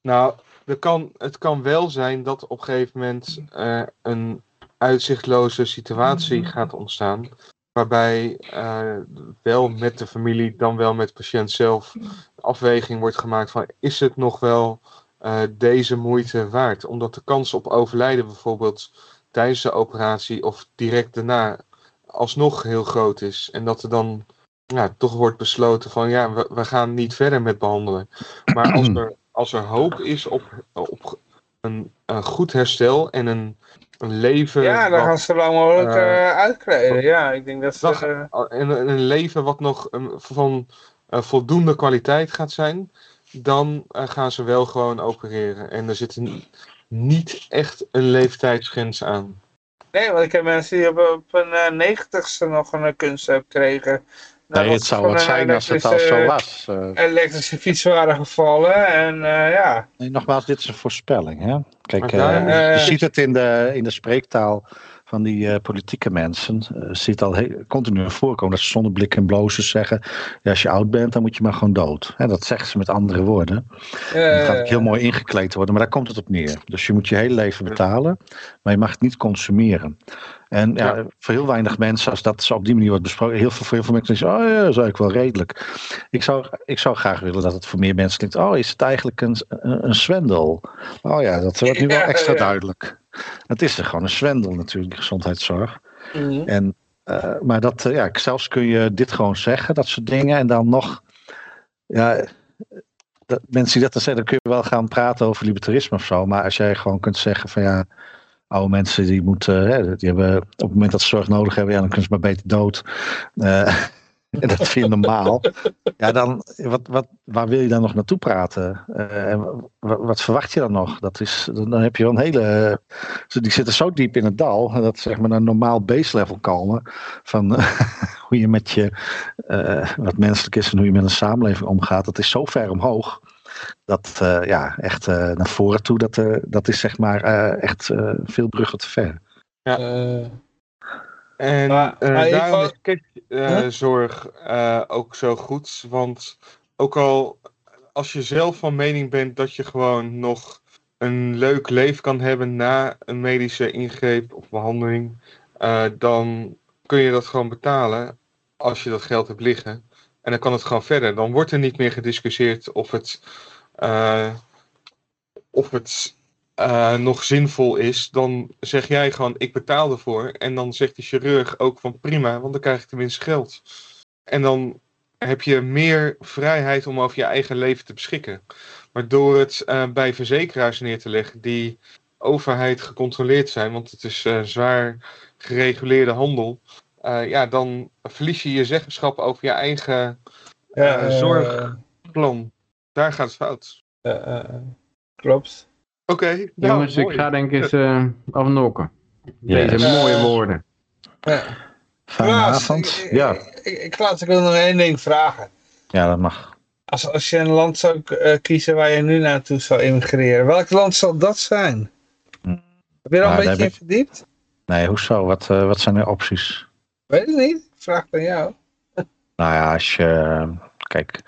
Nou, er kan, het kan wel zijn dat op een gegeven moment eh, een uitzichtloze situatie gaat ontstaan. Waarbij eh, wel met de familie, dan wel met de patiënt zelf, de afweging wordt gemaakt van is het nog wel eh, deze moeite waard? Omdat de kans op overlijden bijvoorbeeld tijdens de operatie of direct daarna alsnog heel groot is. En dat er dan ja, toch wordt besloten van ja, we, we gaan niet verder met behandelen. Maar als er, als er hoop is op, op een, een goed herstel en een, een leven. Ja, dan wat- gaan ze lang mogelijk eh, uitkleden. Ja, ik denk dat ze... eh, en een, een leven wat nog van voldoende kwaliteit gaat zijn, dan gaan ze wel gewoon opereren. En er zit een, niet echt een leeftijdsgrens aan. nee, want ik heb mensen die op, op een negentigste nog een uh, kunstheup kregen. Nee, Nadat het zou wat zijn als het al zo was. Eh, elektrische fiets waren gevallen. En eh, ja, nee, nogmaals, dit is een voorspelling. Hè? Kijk, eh, je ziet het in de, in de spreektaal van die eh, politieke mensen. Uh, ziet al heel, continu voorkomen dat ze zonder blik en blozen zeggen: ja, als je oud bent, dan moet je maar gewoon dood. Hè, dat zeggen ze met andere woorden. eh, Het gaat ook heel mooi ingekleed worden, maar daar komt het op neer. Dus je moet je hele leven betalen, maar je mag het niet consumeren. En ja, Ja. voor heel weinig mensen, als dat zo op die manier wordt besproken, heel veel, voor heel veel mensen zeggen, oh ja, dat is eigenlijk wel redelijk. Ik zou, ik zou graag willen dat het voor meer mensen klinkt, oh, is het eigenlijk een, een, een zwendel? Oh ja, dat wordt nu wel extra ja. duidelijk. Het is er gewoon een zwendel natuurlijk, gezondheidszorg. mhm. En, eh, maar dat, eh, ja, zelfs kun je dit gewoon zeggen, dat soort dingen. En dan nog, ja, dat, mensen die dat dan zeggen, dan kun je wel gaan praten over libertarisme of zo. Maar als jij gewoon kunt zeggen van ja, oude mensen die moeten, hè, die hebben op het moment dat ze zorg nodig hebben, ja, dan kunnen ze maar beter dood. Eh, en dat vind je normaal, ja, dan, wat, wat, waar wil je dan nog naartoe praten? Eh, en wat, wat verwacht je dan nog? Dat is, dan heb je wel een hele, die zitten zo diep in het dal, dat ze zeg maar naar normaal base level komen, van eh, hoe je met je, eh, wat menselijk is en hoe je met een samenleving omgaat, dat is zo ver omhoog. Dat eh, ja, echt eh, naar voren toe, dat, eh, dat is zeg maar eh, echt eh, veel bruggen te ver. Eh, En Maar- eh, maar in ieder daarom is ketjeszorg eh, ook zo goed. Want ook al als je zelf van mening bent dat je gewoon nog een leuk leven kan hebben na een medische ingreep of behandeling, eh, dan kun je dat gewoon betalen als je dat geld hebt liggen. En dan kan het gewoon verder. Dan wordt er niet meer gediscussieerd of het, of het eh, nog zinvol is. Dan zeg jij gewoon, ik betaal ervoor. En dan zegt de chirurg ook van prima, want dan krijg ik tenminste geld. En dan heb je meer vrijheid om over je eigen leven te beschikken. Maar door het eh, bij verzekeraars neer te leggen die overheid gecontroleerd zijn, want het is eh, zwaar gereguleerde handel, eh, ja, dan verlies je je zeggenschap over je eigen ja, eh, eh, zorgplan. Daar gaat het fout. eh, eh, eh, klopt. Oké, nou, Jongens, ik ga denk ik eens eh afnokken. Deze Yes. mooie woorden. Ja. Fijne Klaas, avond. Ik, Ja, ik, ik, ik, Klaas, ik wil nog één ding vragen. ja, dat mag. Als, als je een land zou eh, kiezen waar je nu naartoe zou immigreren, welk land zal dat zijn? Hm. Heb je er al Nou, een daar beetje in ik- verdiept? Nee, hoezo? Wat, eh, wat zijn de opties? Weet het niet. Ik vraag het aan jou. Nou ja, als je. Kijk,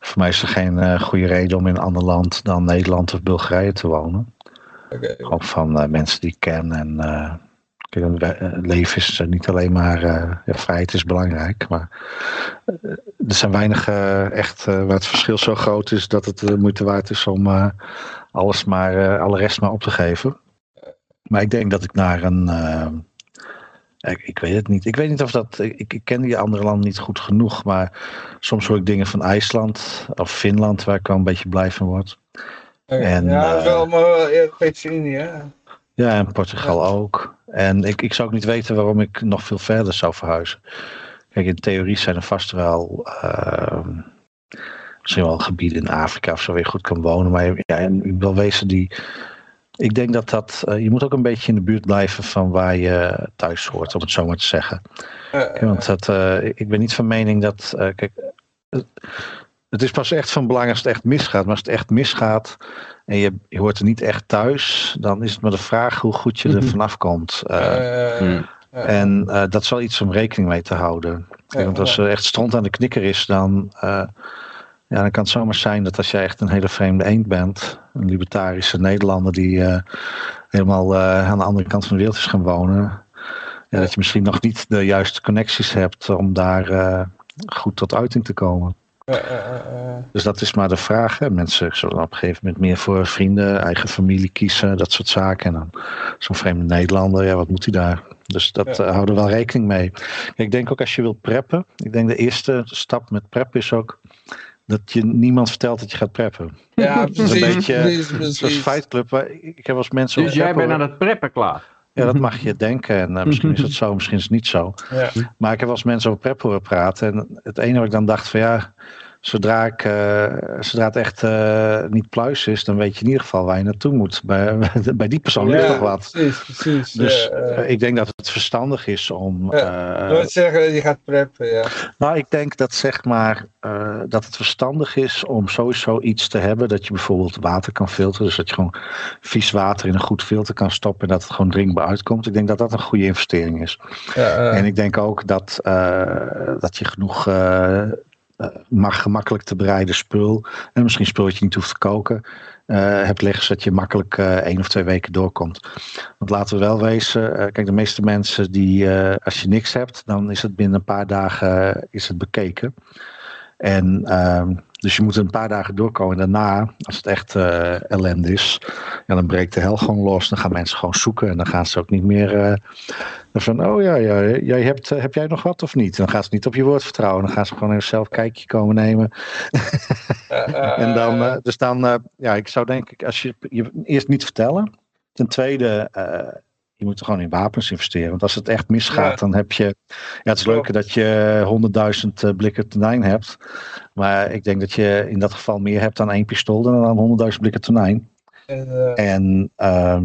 voor mij is er geen eh, goede reden om in een ander land dan Nederland of Bulgarije te wonen. Oké. Ook van eh, mensen die ik ken. En eh, leven is niet alleen maar. ja, vrijheid is belangrijk. Maar er zijn weinig echt. waar het verschil zo groot is dat het de moeite waard is om alles maar. alle rest maar op te geven. Maar ik denk dat ik naar een. Ik, ik weet het niet. Ik weet niet of dat. Ik, ik ken die andere landen niet goed genoeg. Maar soms hoor ik dingen van IJsland of Finland waar ik wel een beetje blij van word. En, ja, dat is wel maar wel Europese Unie, hè? Ja, en Portugal ook. En ik, ik zou ook niet weten waarom ik nog veel verder zou verhuizen. Kijk, in theorie zijn er vast wel. ehm, misschien wel gebieden in Afrika of zo weer goed kan wonen. Maar ja, en ik wil wezen die. Ik denk dat dat. eh, je moet ook een beetje in de buurt blijven van waar je thuis hoort, om het zo maar te zeggen. Eh, Ja, want dat, eh, ik ben niet van mening dat. eh, kijk, het, het is pas echt van belang als het echt misgaat. Maar als het echt misgaat en je, je hoort er niet echt thuis, dan is het maar de vraag hoe goed je er vanaf komt. Eh, eh, eh, en eh, dat is wel iets om rekening mee te houden. Kijk, want als er echt stront aan de knikker is, dan, eh, ja, dan kan het zomaar zijn dat als jij echt een hele vreemde eend bent, een libertarische Nederlander die eh, helemaal eh, aan de andere kant van de wereld is gaan wonen, ja, dat je misschien nog niet de juiste connecties hebt om daar eh, goed tot uiting te komen. Dus dat is maar de vraag. Hè. Mensen zullen op een gegeven moment meer voor vrienden, eigen familie kiezen, dat soort zaken. En dan zo'n vreemde Nederlander, ja, wat moet hij daar? Dus dat Ja. houden we wel rekening mee. Kijk, ik denk ook als je wilt preppen, ik denk de eerste stap met preppen is ook dat je niemand vertelt dat je gaat preppen. Ja, Dat is precies. een beetje precies, zoals precies. Fight Club. waar- Ik ik heb als mensen Dus jij bent aan het preppen klaar. Ja, dat mag je denken. En eh, misschien is het zo, misschien is het niet zo. Ja. Maar ik heb wel eens mensen over prep horen praten. En het enige wat ik dan dacht van ja, zodra, ik, eh, zodra het echt eh, niet pluis is, dan weet je in ieder geval waar je naartoe moet. Bij, bij die persoon ligt nog wat. Precies, precies. Dus ja, eh, ik denk dat het verstandig is om. Nooit zeggen je gaat preppen, ja. nou, ik denk dat zeg maar dat het verstandig is om sowieso iets te hebben dat je bijvoorbeeld water kan filteren. Dus dat je gewoon vies water in een goed filter kan stoppen en dat het gewoon drinkbaar uitkomt. Ik denk dat dat een goede investering is. ja En ik denk ook dat, dat je genoeg eh, eh, mag gemakkelijk te bereiden spul. En misschien spul dat je niet hoeft te koken. eh, hebt liggen zodat je makkelijk eh één of twee weken doorkomt. Want laten we wel wezen, eh, kijk, de meeste mensen die, eh, als je niks hebt, dan is het binnen een paar dagen eh, is het bekeken. En ehm, dus je moet een paar dagen doorkomen. En daarna, als het echt eh, ellende is, ja, dan breekt de hel gewoon los. Dan gaan mensen gewoon zoeken en dan gaan ze ook niet meer eh, van, oh ja, ja jij hebt, heb jij nog wat of niet? Dan gaan ze niet op je woord vertrouwen. Dan gaan ze gewoon even zelf een kijkje komen nemen. eh, En dan, dus dan, ja, ik zou denk ik, als je je eerst niet vertellen. Ten tweede, je moet gewoon in wapens investeren. Want als het echt misgaat, Ja. dan heb je... Ja, het is leuker dat je 100.000 eh, blikken tonijn hebt. Maar ik denk dat je in dat geval meer hebt dan één pistool dan aan 100.000 blikken tonijn. En, eh, En ehm,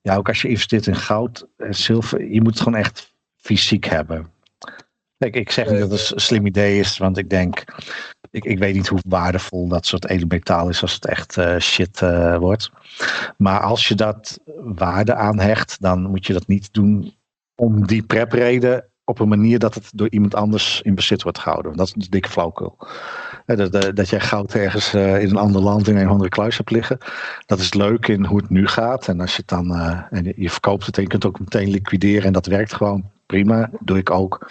ja, ook als je investeert in goud en zilver, je moet het gewoon echt fysiek hebben. Kijk, ik zeg niet dat het een slim idee is, want ik denk, ik, ik weet niet hoe waardevol dat soort edelmetaal is als het echt eh, shit eh, wordt. Maar als je dat waarde aanhecht, dan moet je dat niet doen om die prepreden op een manier dat het door iemand anders in bezit wordt gehouden. Dat is een dikke flauwkul. Dat, dat, dat jij goud ergens eh, in een ander land in een of andere kluis hebt liggen. Dat is leuk in hoe het nu gaat. En als je het dan eh, en je- verkoopt het en je kunt het ook meteen liquideren. En dat werkt gewoon prima. Doe ik ook.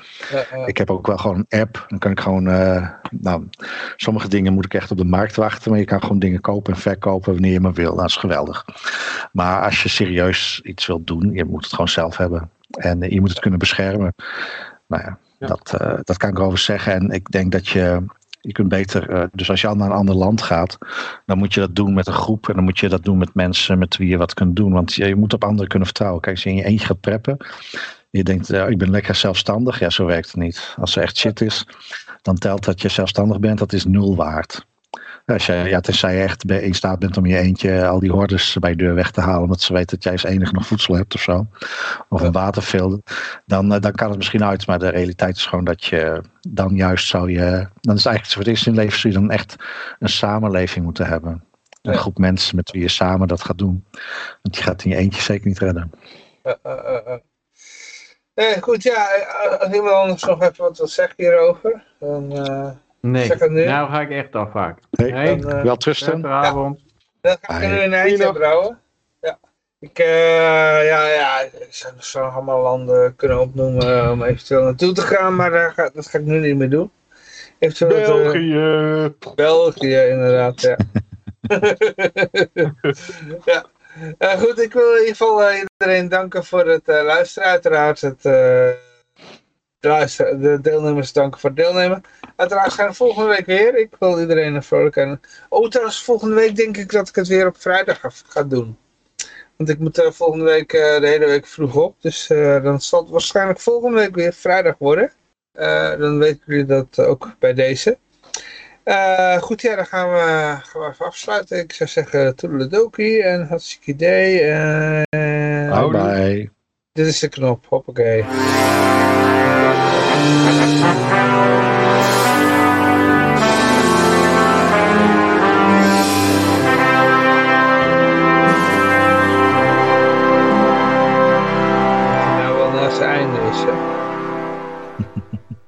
Ik heb ook wel gewoon een app. Dan kan ik gewoon. eh, nou, sommige dingen moet ik echt op de markt wachten. Maar je kan gewoon dingen kopen en verkopen wanneer je maar wil. Dat is geweldig. Maar als je serieus iets wilt doen, je moet het gewoon zelf hebben. En eh, je moet het kunnen beschermen. Nou ja, Ja. Dat, eh, dat kan ik erover zeggen. En ik denk dat je. Je kunt beter, eh, dus als je al naar een ander land gaat, dan moet je dat doen met een groep. En dan moet je dat doen met mensen met wie je wat kunt doen. Want je, je moet op anderen kunnen vertrouwen. Kijk, als je in je eentje gaat preppen. Je denkt, eh, ik ben lekker zelfstandig. Ja, zo werkt het niet. Als er echt shit is, dan telt dat je zelfstandig bent. Dat is nul waard. Als je, ja, tenzij je echt in staat bent om je eentje al die hordes bij je deur weg te halen. Omdat ze weten dat jij als enige nog voedsel hebt of zo. Of een waterfilter. Dan, eh, dan kan het misschien uit. Maar de realiteit is gewoon dat je dan juist zou je. Dan is het eigenlijk voor het eerst in leven zul je dan echt een samenleving moeten hebben. Een Ja. groep mensen met wie je samen dat gaat doen. Want je gaat in je eentje zeker niet redden. eh, eh, eh, eh. Nee, goed, ja, eh, als iemand anders nog even wat wil zeggen hierover, dan, eh, Nee, nou ga ik echt afhaken. Nee, dan, wel trusten. Avond. dan ga ik er nu een eindje brouwen. Ja. Ik, eh, ja, ja, ik zou nog zo allemaal landen kunnen opnoemen om eventueel naartoe te gaan, maar daar ga, dat ga ik nu niet meer doen. Eventueel eh, België. België, inderdaad, ja. ja. Eh, goed, ik wil in ieder geval iedereen danken voor het luisteren. Uiteraard het, de, deelnemers danken voor het deelnemen. Uiteraard gaan we volgende week weer. Ik wil iedereen een vrolijk en... Oh, trouwens, volgende week denk ik dat ik het weer op vrijdag ga, doen. Want ik moet eh, volgende week eh, de hele week vroeg op. Dus eh, dan zal het waarschijnlijk volgende week weer vrijdag worden. Eh, dan weten jullie dat ook bij deze. Eh, goed, ja, dan gaan we, gaan we even afsluiten. Ik zou zeggen toedeledokie en hartstikke idee. En Bye bye. dit is de knop, hoppakee. Música